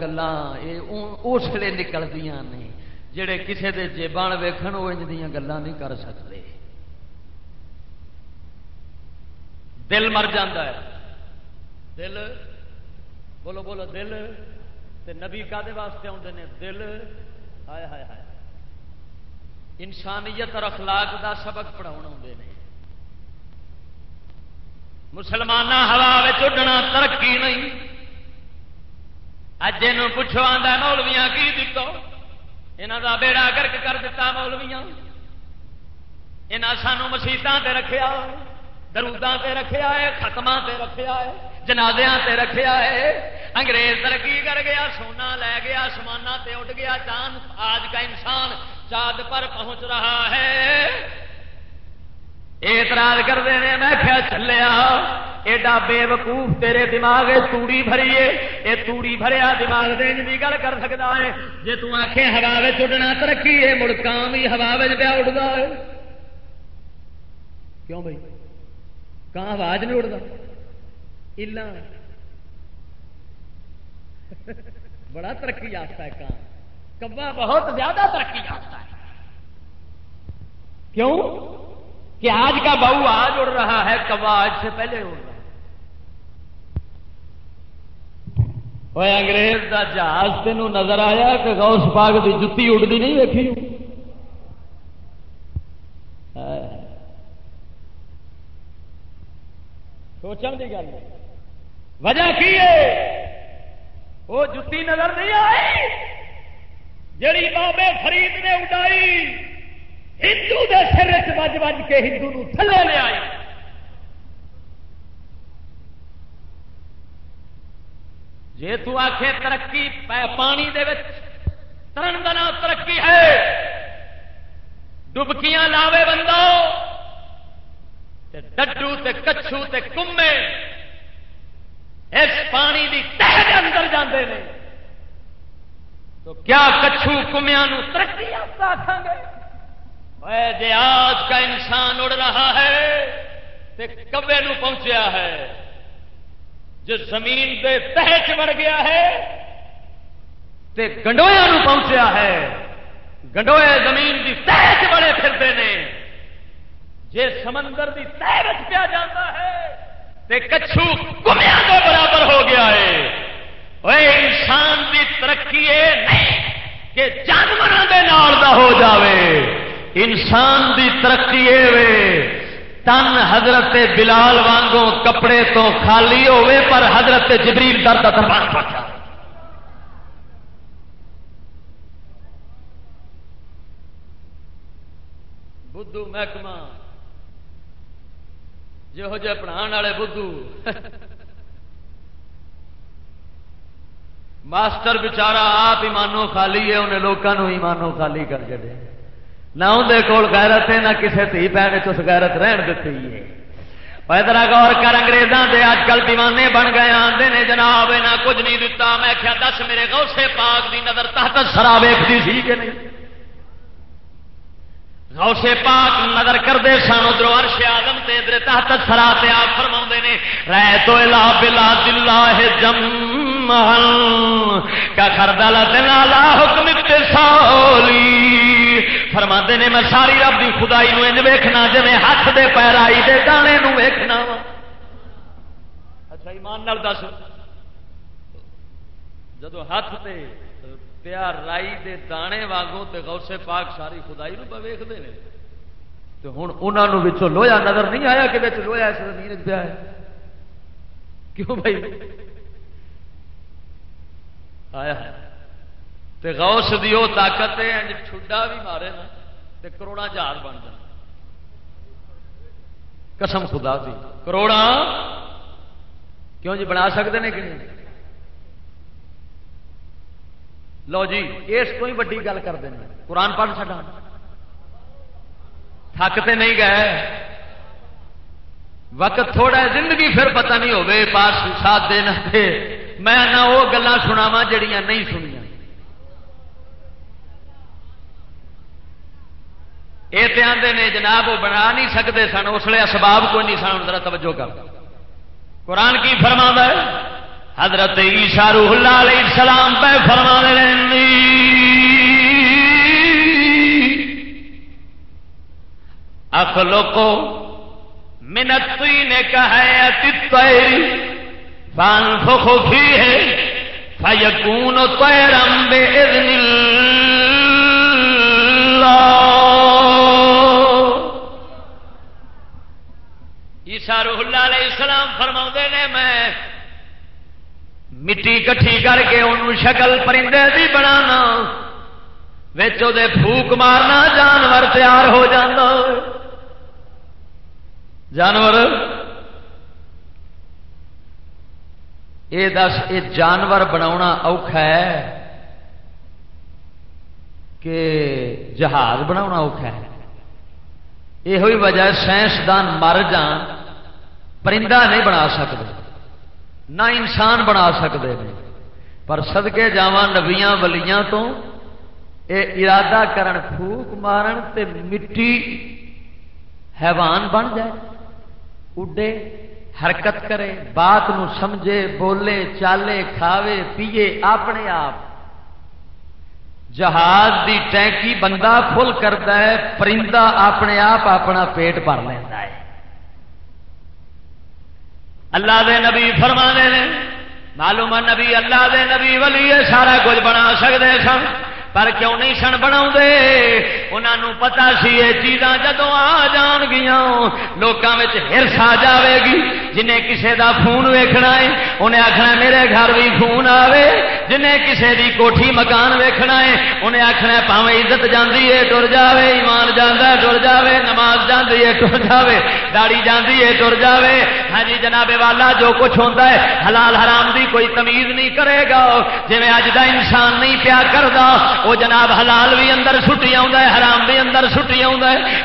گلان یہ اس لیے نکلدیا نے جڑے کسے دے جیبان ویکھن وہ انج دیا گلان نہیں کر سکتے دل مر جاندہ ہے دل بولو بولو دل تے نبی کا واسطے آتے ہیں دل ہائے ہائے ہائے انسانیت اور اخلاق دا سبق پڑھاؤ آتے ہیں مسلمان ہوا اڈنا ترقی نہیں۔ اج یہ پوچھو آدھا مولویا کی دیکھو یہاں کا بیڑا گرک کر دیتا مولویا یہاں سانو مسیطان سے رکھا دروداں تے رکھیا ہے، ختماں تے رکھیا ہے، جنازیاں تے رکھیا ہے۔ انگریز ترقی کر گیا، سونا لے گیا آسمانہ تے اٹھ گیا، چاند آج کا انسان چاند پر پہنچ رہا ہے۔ اعتراض کر دینے میں کیا چلیا ایڈا بے وقوف تیرے دماغ توڑی بھریے یہ توڑی بھریا دماغ دین کی گل کر سکتا ہے۔ جی تکھے ہوا اڈنا ترقی ہے مڑکام ہی ہوا پیا اڈتا ہے۔ کیوں بھائی کہاں آواز نہیں اڑتا بڑا ترقی یافتہ ہے کان کبا بہت زیادہ ترقی یافتہ ہے۔ کیوں؟ کہ آج کا بہو آج اڑ رہا ہے کبا آج سے پہلے اڑ رہا ہے؟ انگریز کا جہاز تین نظر آیا کہ غوث پاک کی جتی اڑتی نہیں ویکھی۔ سوچن کی گل۔ وجہ کی ہے؟ وہ جتی نظر نہیں آئی جڑی بابے فرید نے اڈائی۔ ہندو دے سر بج بج کے ہندو نو تھلے لے آئی جی تک ترقی پانی دے ترن کا ترقی ہے۔ ڈبکیاں لاوے بندہ ڈڈو، تے کچھو، تے کمے۔ اس پانی کی تہ اندر جاندے نے۔ تو کیا کچھو کمیا ترقی آپ آخان گے؟ آج کا انسان اڑ رہا ہے تے کبے نو پہنچیا ہے۔ جو زمین دے تہ چڑ گیا ہے تے گنڈویا نو پہنچیا ہے۔ گنڈوئے زمین کی تہ چڑے پھرتے ہیں جی سمندر کی تہ پیا جاتا ہے کچھو کمیا کے برابر ہو گیا ہے۔ وہ انسان کی ترقی نہیں کہ جانوروں کے نال ہو جاوے۔ انسان کی ترقی تن حضرت بلال وانگوں کپڑے تو خالی ہوے پر حضرت جبریل درد دربان پہنچا بدھو محکمہ۔ جہو جہ پڑھا والے بدھو۔ ماسٹر بچارا آپ ایمانو خالی ہے، انہیں لوگوں ایمانو خالی کر کے نہ اندر کول غیرت ہے، نہ کسی تھی بہن اس غیرت رہن دیتی ہے۔ پیدرا گور کر، انگریزاں دے اج کل دیوانے بن گئے آتے نے جناب نہ کچھ نہیں دتا۔ میں کیا دس میرے غوثے پاک دی نظر تحت سرا ویکتی سی کہ نہیں؟ غوث پاک نظر کرتے سن ادھر ارش آدم تے ادھر تحت سرا پہ آپ فرما نے رہ تو الا بلا دلہ جم کا خردل لا حکم سولی فرما نے، میں ساری رب کی خدائی نو انج ویکھنا جی ہاتھ دے پیرائی دے دانے نو ویکھنا اچھا ایمان نال دس۔ جدو ہاتھ دے پیا رائی دے دانے واگوں تے غوث پاک ساری خدائی نو پہ ویختے ہیں تو ہوں انہوں لویا نظر نہیں آیا کہ لویا اس زمین پیا ہے؟ کیوں بھائی؟ آیا ہے۔ تے غوث دی وہ طاقت ہے ٹھڈا بھی مارے نا تے کروڑا جہاز بن جائے قسم خدا دی۔ کروڑا کیوں جی بنا سکتے ہیں کہ نہیں لو جی اس کو ہی ویڈی گل کر دیں۔ قرآن پڑھ چڈا تھکتے نہیں گئے۔ وقت تھوڑا ہے، زندگی پھر پتہ نہیں ہوے پاس ساتھ دینا تھے میں نہ وہ گلا سناوا جڑیاں نہیں سنیا یہ تو آتے نے جناب وہ بنا نہیں سکتے سن، اس لیے اسباب کوئی نہیں سن، ذرا توجہ کر۔ قرآن کی فرما ہے، حضرت عیسیٰ روح اللہ علیہ السلام پہ فرما اخلو کو منتی نے کہا ہے فان فخوفی ہے فیکون تیرم بے روح اللہ علیہ السلام فرما نے، میں مٹی کٹھی کر کے ان شکل پرندے بھی بنا پھوک مارنا جانور تیار ہو جاتا جانور یہ دس یہ جانور بنا اوکھا ہے کہ جہاز بنا اوکھا ہے۔ یہ وجہ سائنسدان مر جان پرندہ نہیں بنا سکتے نہ انسان بنا سکتے ہیں پر سدکے جا نبیاں ولیاں تو اے ارادہ کرن، پھوک مارن تے مٹی حیوان بن جائے، اڈے حرکت کرے، بات نو سمجھے، بولے، چالے، کھاوے، پیے، اپنے آپ۔ جہاز دی ٹینکی بندہ فل کرتا ہے، پرندہ اپنے آپ اپنا پیٹ بھر لینا ہے۔ اللہ دے نبی فرما نے، معلوم نبی اللہ دے نبی ولی سارا کچھ بنا سکتے سن۔ پر کیوں نہیں سن بنا انہوں پتا سی یہ چیزاں جدو آ جان گیا لوگوں ہرس آ جائے گی۔ جنہیں کسے دا فون ویکھنا ہے، انہیں آخنا میرے گھر بھی فون آوے۔ جنہیں کسے دی کوٹھی مکان ویکھنا ہے، انہیں آخنا پاوے عزت جاندی ہے، ٹر جاوے، ایمان جانا ٹر جاوے، نماز جاندی ہے، ٹر جاوے داڑی جاندی ہے، ٹر جاوے۔ ہاں جی جناب والا، جو کچھ ہوتا ہے، حلال حرام دی کوئی تمیز نہیں کرے گا۔ جی اج دا انسان نہیں پیا کرتا وہ جناب حلال بھی اندر سٹی آ حرام بھی اندر سٹی آ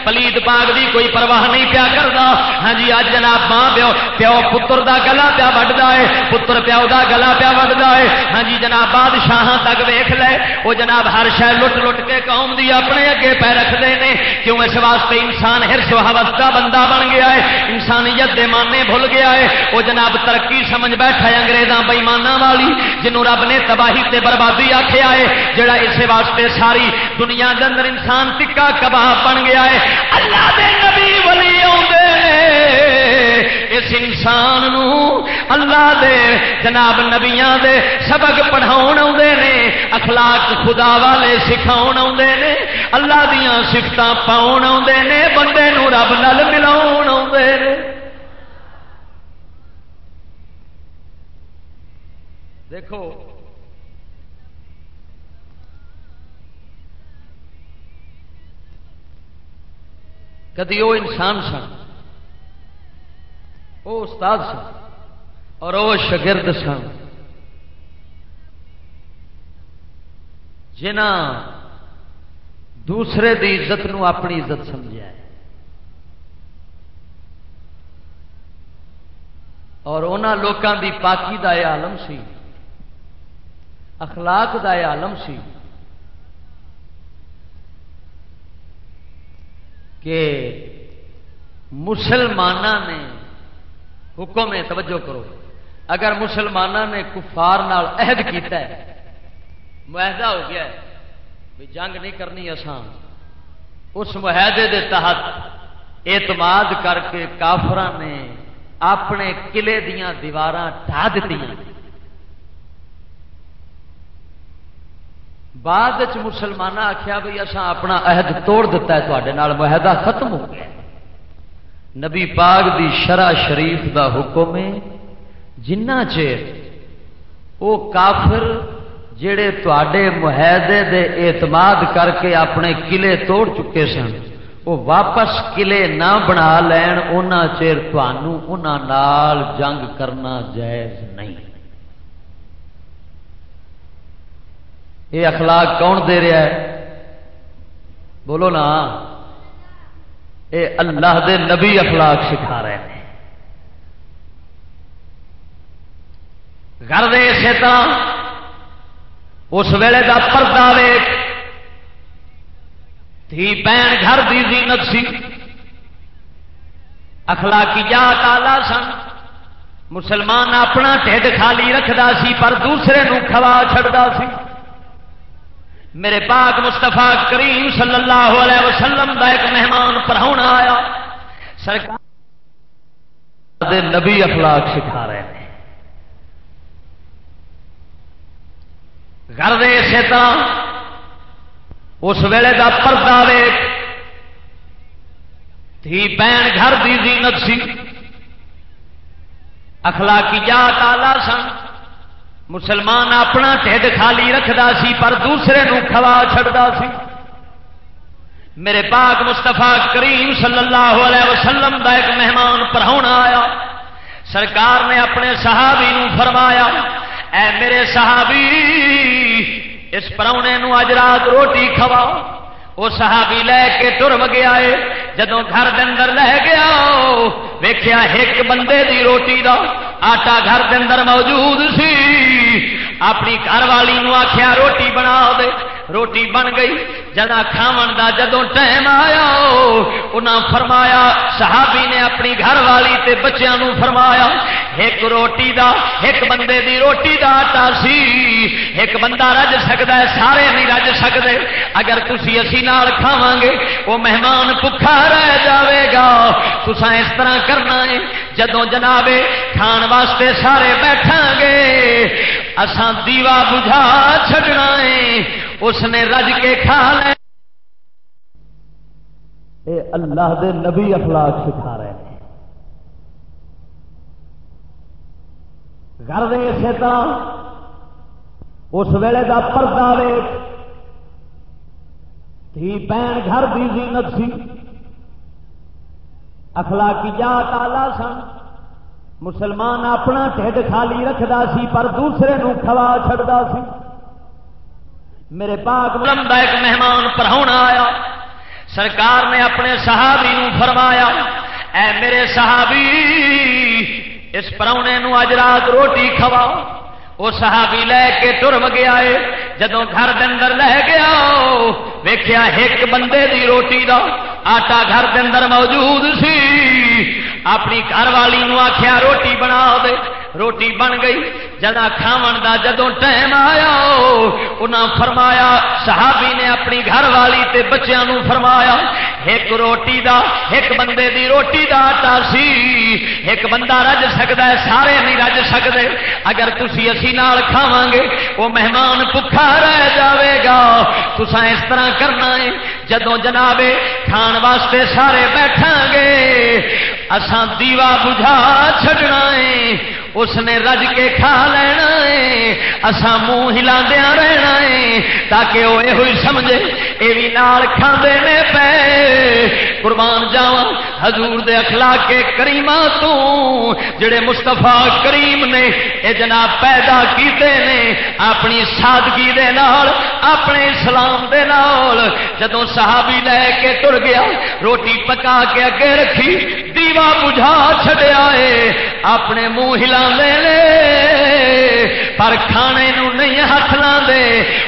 پلیت پاگ دی کوئی پرواہ نہیں پیا کرتا ہاں جی اج جناب ماں پیو پیو پتر دا گلا پیا وڈتا ہے۔ پتر پیو دا گلا پیا وڈتا ہے۔ ہاں جی جناب بادشاہ تک ویخ لے۔ وہ جناب ہر شہ لٹ لٹ کے قوم دی اپنے اگے پہ رکھتے ہیں کیوں اس واسطے انسان ہر سہاوت کا بندہ بن گیا ہے؟ انسانیت دے مانے بھول گیا ہے۔ وہ جناب ترقی سمجھ بیٹھا ہے انگریزاں بےمانا والی جنہوں رب نے تباہی تے بربادی آخیا ہے، جڑا اس واسطے ساری دنیا کے اندر انسان ٹکا کباب بن گیا ہے۔ اللہ دے نبی ولی اس انسان نو اللہ دے جناب نبیاں دے سبق پڑھاؤ نے، اخلاق خدا والے سکھاؤ نے، اللہ دیا سفت پاؤ نے، بندے نو رب نل ملاؤ نے۔ دیکھو کدی وہ انسان سن، وہ استاد سن، اور وہ شگرد سن۔ جنا دوسرے دی عزت نو اپنی عزت سمجھا ہے۔ اور انہوں لوگوں دی پاکی دا یہ عالم سی، اخلاق دا یہ عالم سی۔ کہ مسلمانوں نے حکم ہے، توجہ کرو۔ اگر مسلمانوں نے کفار نال عہد کیتا ہے، معاہدہ ہو گیا ہے بھی جنگ نہیں کرنی آسان اس معاہدے دے تحت اعتماد کر کے کافر نے اپنے قلعے دیا دیوار ڈھا دیتی بعد مسلمان آخیا بھائی اصا اپنا عہد توڑ دیتا ہے تے معاہدہ ختم ہو گیا۔ نبی پاک دی شرع شریف دا حکم ہے، جنہ چیر وہ کافر جڑے تے معاہدے دے اعتماد کر کے اپنے قلعے توڑ چکے سن وہ واپس قلعے نہ بنا لین ان چیر نال جنگ کرنا جائز نہیں۔ یہ اخلاق کون دے رہا ہے؟ بولو نا۔ اے اللہ دے نبی اخلاق سکھا رہے ہیں۔ گھر دے اسی طرح اس ویلے کا پردہ ویٹ تھی بین گھر دی زینت سی۔ اخلاقی آلہ سن۔ مسلمان اپنا ٹھڈ خالی رکھتا سی پر دوسرے نو کھوا چڑھتا سی۔ میرے پاک مستفا کریم صلی اللہ علیہ وسلم کا ایک مہمان پڑھاؤنا آیا۔ سرکار نبی اخلاق سکھا رہے ہیں۔ گھر دے اسی طرح اس ویلے کا پردہ ویٹ تھی بین گھر کی زینت سی۔ اخلاقیات آلہ سن۔ مسلمان اپنا ٹھڈ خالی رکھتا سی، پر دوسرے نو کھوا چڑتا سی۔ میرے پاک مستفا کریم صلی اللہ علیہ وسلم کا ایک مہمان پرہونا آیا۔ سرکار نے اپنے صحابی نو فرمایا، اے میرے صحابی، اس پرہنے اج رات روٹی کھواؤ۔ وہ صحابی لے کے ٹرم گیا ہے۔ جدو گھر اندر لے گیا ویخیا ایک بندے دی روٹی دا آٹا گھر اندر موجود سی۔ اپنی گھر والی نو آخیا روٹی بنا دے۔ روٹی بن گئی۔ جنا کھاون دا جدو ٹائم آیا انہاں فرمایا، صحابی نے اپنی گھر والی تے بچیاں نو فرمایا، ایک روٹی دا، ایک بندے دی روٹی دا آٹا سی۔ ایک بندہ رج سکتا ہے، سارے نہیں رج سکتے اگر تھی اسی نال کھاواں گے وہ مہمان بھکھا رہ جاوے گا۔ تسا اس طرح کرنا ہے جدو جنابے کھان واسطے سارے بیٹھا گے اسان دیوا بجھا چھڈنا ہے۔ اس نے رج کے کھا لے۔ اے اللہ دے نبی اخلاق سکھا رہے ہیں۔ گھر دے اسی طرح اس ویلے کا پردہ ویٹ تھی بہن گھر کی زینت سی۔ اخلاقی جات آلہ سن۔ مسلمان اپنا ٹھڈ خالی رکھتا سی پر دوسرے نو کھوا چڑھتا سی۔ میرے پاک لمبا ایک مہمان پڑھا آیا۔ سرکار نے اپنے صحابی نو فرمایا، اے میرے صحابی، اس پرونے نو اج رات روٹی کھواؤ۔ وہ صحابی لے کے ٹرم گیا ہے۔ جدو گھر اندر لے گیا ویخیا ایک بندے دی روٹی دا آٹا گھر اندر موجود سی۔ اپنی گھر والی نو آخیا روٹی بنا دے۔ روٹی بن گئی۔ جدا کھاون دا جدو ٹائم آیا انہاں فرمایا، صحابی نے اپنی گھر والی تے بچیاں نو فرمایا، ایک روٹی دا، ایک بندے دی روٹی دا آٹا سی، ایک بندہ رج سکتا ہے، سارے نہیں رج سکتے اگر تھی اسی نال کھاواں گے، وہ مہمان بھکھا رہ جاوے گا۔ تسا اس طرح کرنا ہے۔ جدو جنابے کھان واسطے سارے بیٹھا گے اسان دیوا بجھا چھڈنا ہے، اس نے رج کے کھا لینا ہے اسان منہ ہلا دیا رہنا ہے، تاکہ وہ یہ سمجھے یہ بھی نال کھاندے نے پے۔ قربان جاوا حضور دے اخلاق کے کریما تو، جڑے مستفا کریم نے اے جناب پیدا کیتے نے، اپنی سادگی دے نال، اپنے اسلام دے نال جدو صحابی لے کے تر گیا، روٹی پکا کے اگے رکھی، دیوا بجھا چھڈیا ہے اپنے منہ ہلا لے پر کھانے نو نہیں ہاتھ لا دے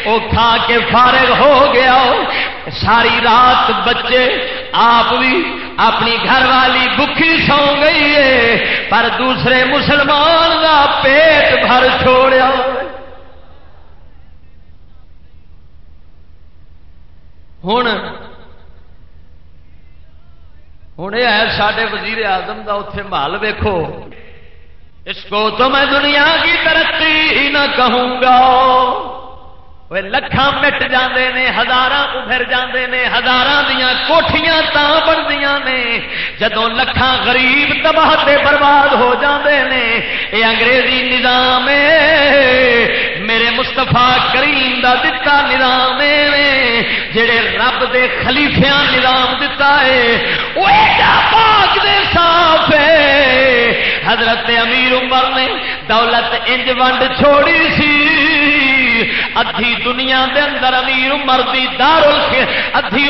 وہ کھا کے فارغ ہو گیا۔ ساری رات بچے آپ بھی اپنی گھر والی بکھی سو گئی ہے پر دوسرے مسلمان کا پیٹ بھر چھوڑیا۔ ہوں ہوں یہ ہے سارے وزیر اعظم کا اتے محل ویکو اس کو تو میں دنیا کی ترقی ہی نہ کہوں گا لکھان مٹ جاندے نے ہزار ابھر جاندے نے ہزار دیا کوٹیاں تا بنتی نے جدو لکھان غریب تباہ تے برباد ہو جاندے نے یہ انگریزی نظام ہے میرے مستفا کریم دا دتا نظام جڑے رب دے خلیفیاں نظام دتا ہے۔ وہ پاک دے صاف ہے۔ حضرت امیر عمر نے دولت انج ونڈ چھوڑی سی۔ ادھی دنیا دے اندر امیر عمر دی دار ادھی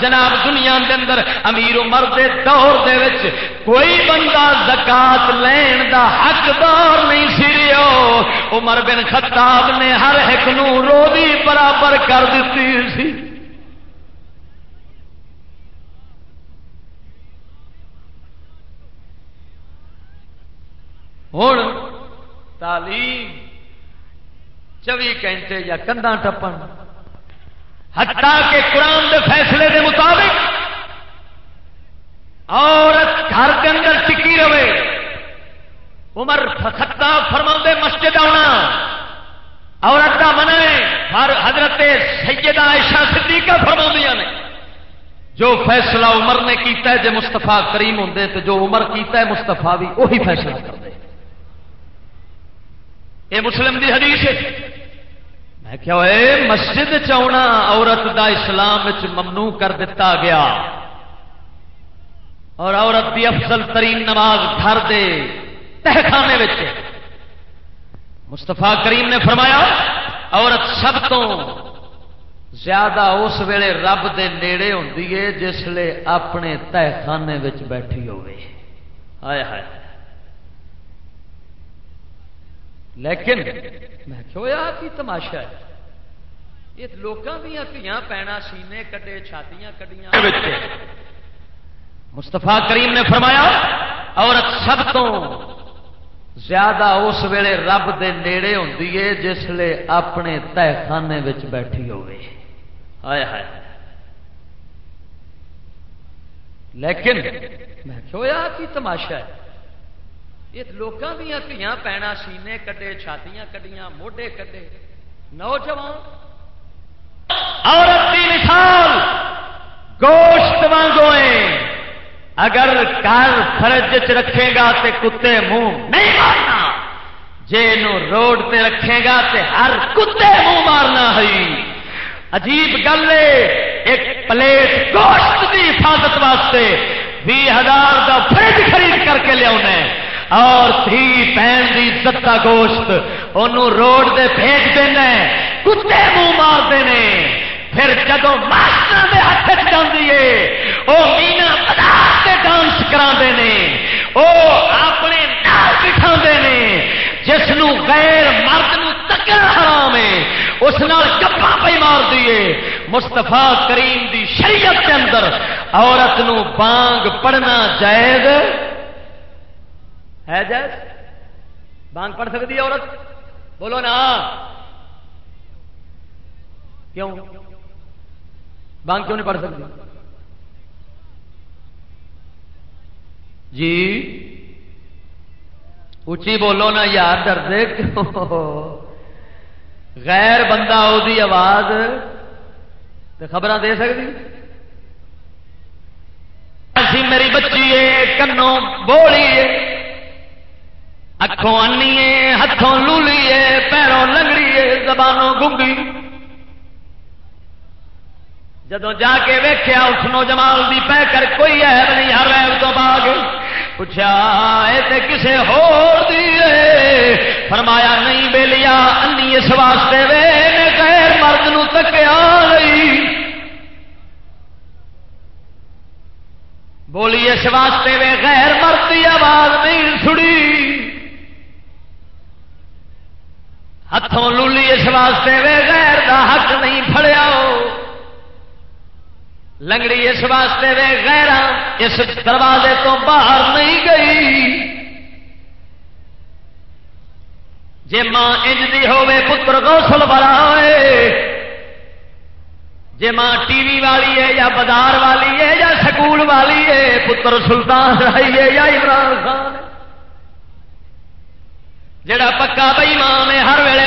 جناب دنیا دے اندر امیر عمر دے دور دے وچ کوئی بندہ زکات لین دا حقدار نہیں سی عمر بن خطاب نے ہر ایک نو روزی برابر کر دیتی سی۔ ہوں تعلیم چوی گھنٹے یا کندھا ٹپن۔ ہٹا کے قرآن دے فیصلے دے مطابق عورت گھر کے اندر ٹکی رہے۔ عمر خطا فرما مسجد آنا عورت کا من ہے۔ ہر حضرت سیدہ عائشہ صدیقہ فرما نے۔ جو فیصلہ عمر نے کیتا ہے جے مستفا کریم ہوں تو جو عمر کیتا ہے مستفا بھی وہی فیصلہ کرتے یہ مسلم دی حدیث ہے۔ میں کیا مسجد چنا عورت دا اسلام ممنوع کر دیتا گیا۔ اور عورت دی افضل ترین نماز گھر دے تہخانے مستفا کریم نے فرمایا، عورت سب تو زیادہ اس ویلے رب دے نیڑے ہوتی ہے جس لے اپنے تہخانے بیٹھی ہوئے ہائے ہائے۔ لیکن میں کہو یار کی تماشا ہے؟ یہ لوگوں دیا دیا پینا سینے کٹے چھاتیاں کٹیاں مستفا کریم نے فرمایا عورت سب تو زیادہ اس ویلے رب دے نیڑے ہے جس لے اپنے تہخانے بیٹھی ہوئے ہائے ہائے۔ لیکن میں کہو یار کی تماشا ہے؟ یہ لوگوں دیا دیا پینا سینے کٹے چھاتیاں کٹیاں موڈے کٹے نوجوان، عورت کی مثال، گوشت وانگوئے اگر کر فرج رکھے گا تے کتے منہ نہیں مارنا۔ جے نو روڈ تے رکھے گا تے ہر کتے منہ مارنا ہے۔ عجیب گل ہے، ایک پلیٹ گوشت کی حفاظت واسطے بھی ہزار کا فرج خرید کر کے لیا اور تھی پین کی عزت کا گوشت انہوں روڈ دے پھینک دینا کتے منہ مارتے ہیں پھر جب ماسٹر کے ہاتھ چاہیے ہے وہ مینا پدار سے ڈانس کرا وہ اپنے نال بٹھا نے جس نو غیر مرد نو تکر حرام ہے اس نال گپا پہ مار دیے مستفا کریم دی شریعت کے اندر عورت نو بانگ پڑھنا جائز ہے جائز بانگ پڑھ سکتی ہے عورت؟ بولو نا۔ کیوں؟ بانگ کیوں نہیں پڑھ سکتی؟ جی؟ اچھی بولو نا یار، درد غیر بندہ وہ آواز خبر دے سکتی میری بچی ہے، کنوں بولی ہے۔ اکھوں انی ہاتھوں لولی ہے پیروں لنگڑی زبانوں گنگی جدو جا کے ویخیا اس جمال دی پہ کر کوئی ایب نہیں، ہر ایب تو باغ۔ پوچھا یہ کسی ہے؟ فرمایا، نہیں بے لیا انی اس واسطے وے غیر مرد نو تکیا نہیں۔ بولی، اس واسطے وے غیر مرد کی آواز نہیں سڑی ہاتھوں لولی اس واسطے وے غیر دا حق نہیں پڑیا لنگڑی اس واسطے وے غیر اس دروازے تو باہر نہیں گئی۔ جی ماں انجدی ہوے پتر گوسل بڑا ہوئے جی ماں ٹی وی والی ہے یا بازار والی ہے یا سکول والی ہے، پتر سلطان رائی ہے یا عمران خان جڑا پکا بئی ماں میں ہر ویلے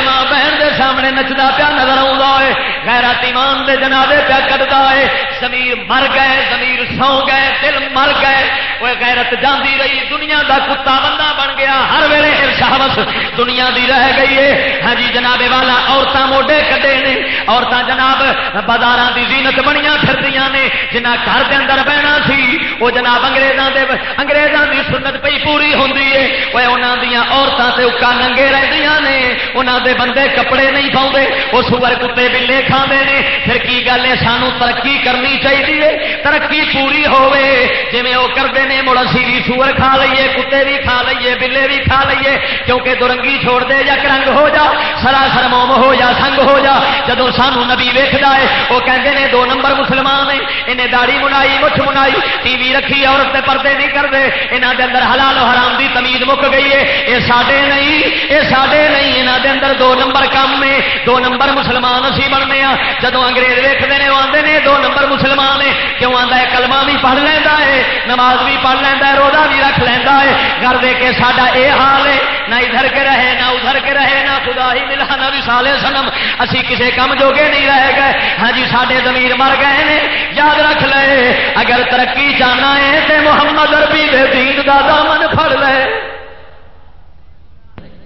سامنے نچتا پیا نظر آئے غیرت ایمان دے جنابے پیا کرتا ہے۔ زمیر مر گئے، زمیر سو گئے، دل مر گئے۔ وہ غیرت جاندی رہی، دنیا دا کتا بندہ بن گیا۔ ہر ویلے ارشاوس دنیا دی رہ گئی ہے۔ ہاں جی جنابے والا عورتیں موڈے کٹے نے۔ عورتیں جناب بازار دی زینت بنیا پھردیاں نے۔ جنہ گھر دے اندر بہنا سی وہ جناب انگریزاں دے انگریزاں دی سنت پئی پوری ہوندی ہے۔ وہ انہاں دیاں عورتاں تے اکا ننگے رہندیاں نے۔ انہاں دے بندے کپڑے نہیں پاؤندے، وہ سور کتے بلے کھاندے نے۔ پھر کی گل ہے؟ سانو ترقی کرنی چاہیے ترقی پوری ہوے جی وہ کرتے ہیں مڑ اسی بھی سور کھا لیے کتے بھی کھا لیے بلے بھی کھا لیے کیونکہ درنگی چھوڑ دے یا کرنگ ہو جا، سراسر موم ہو جا سنگ ہو جا۔ جدو سانو نبی ویکتا ہے وہ کہتے ہیں دو نمبر مسلمان ہیں انہیں داڑی منائی، مٹھ منائی، ٹی وی رکھی، عورت سے پردے نہیں کرتے یہاں کے اندر حلال و حرام دی تمیز مک گئی ہے۔ یہ ساڈے نہیں یہ ساڈے نہیں۔ یہاں کے اندر دو نمبر کام میں دو نمبر مسلمان اسی بننے ہاں جدو انگریز ویکتے ہیں وہ آتے ہیں دو نمبر مسلمان ہے کیوں آتا ہے؟ کلمہ بھی پڑھ لینا ہے، نماز بھی پڑھ لینا ہے، روزہ بھی رکھ لینا ہے۔ گھر دے کے ساڈا اے حال ہے، نہ ادھر کے رہے، نہ ادھر کے رہے، نہ خدا ہی ملا نہ بھی سنم اسی کسی کم جوگے نہیں رہ گئے۔ ہاں جی سارے زمیر مر گئے نے، یاد رکھ لے۔ اگر ترقی چاہنا ہے تو محمد اربی دے دین کا دامن پڑ لے۔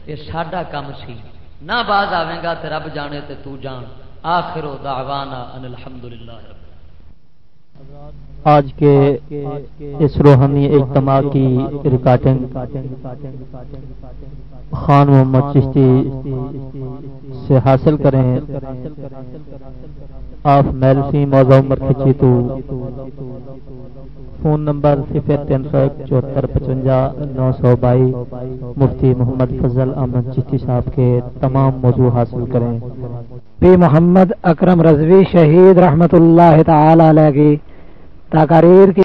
یہ ساڈا کام سی۔ نہ باز آئے گا تو رب جانے تے تو جان۔ آخر و دعوانا ان الحمدللہ رب۔ آج کے اس روحانی اجتماع کی ریکارڈنگ۔ خان محمد چشتی سے حاصل کریں۔ آپ میلسی موضوع عمر کھچی تو۔ فون نمبر صفر تین سو ایک چوہتر پچونجا نو سو بائی۔ مفتی محمد فضل احمد چشتی صاحب کے تمام موضوع حاصل کریں۔ پی محمد اکرم رضوی شہید رحمت اللہ تعالی علیہ کی تقاریر کی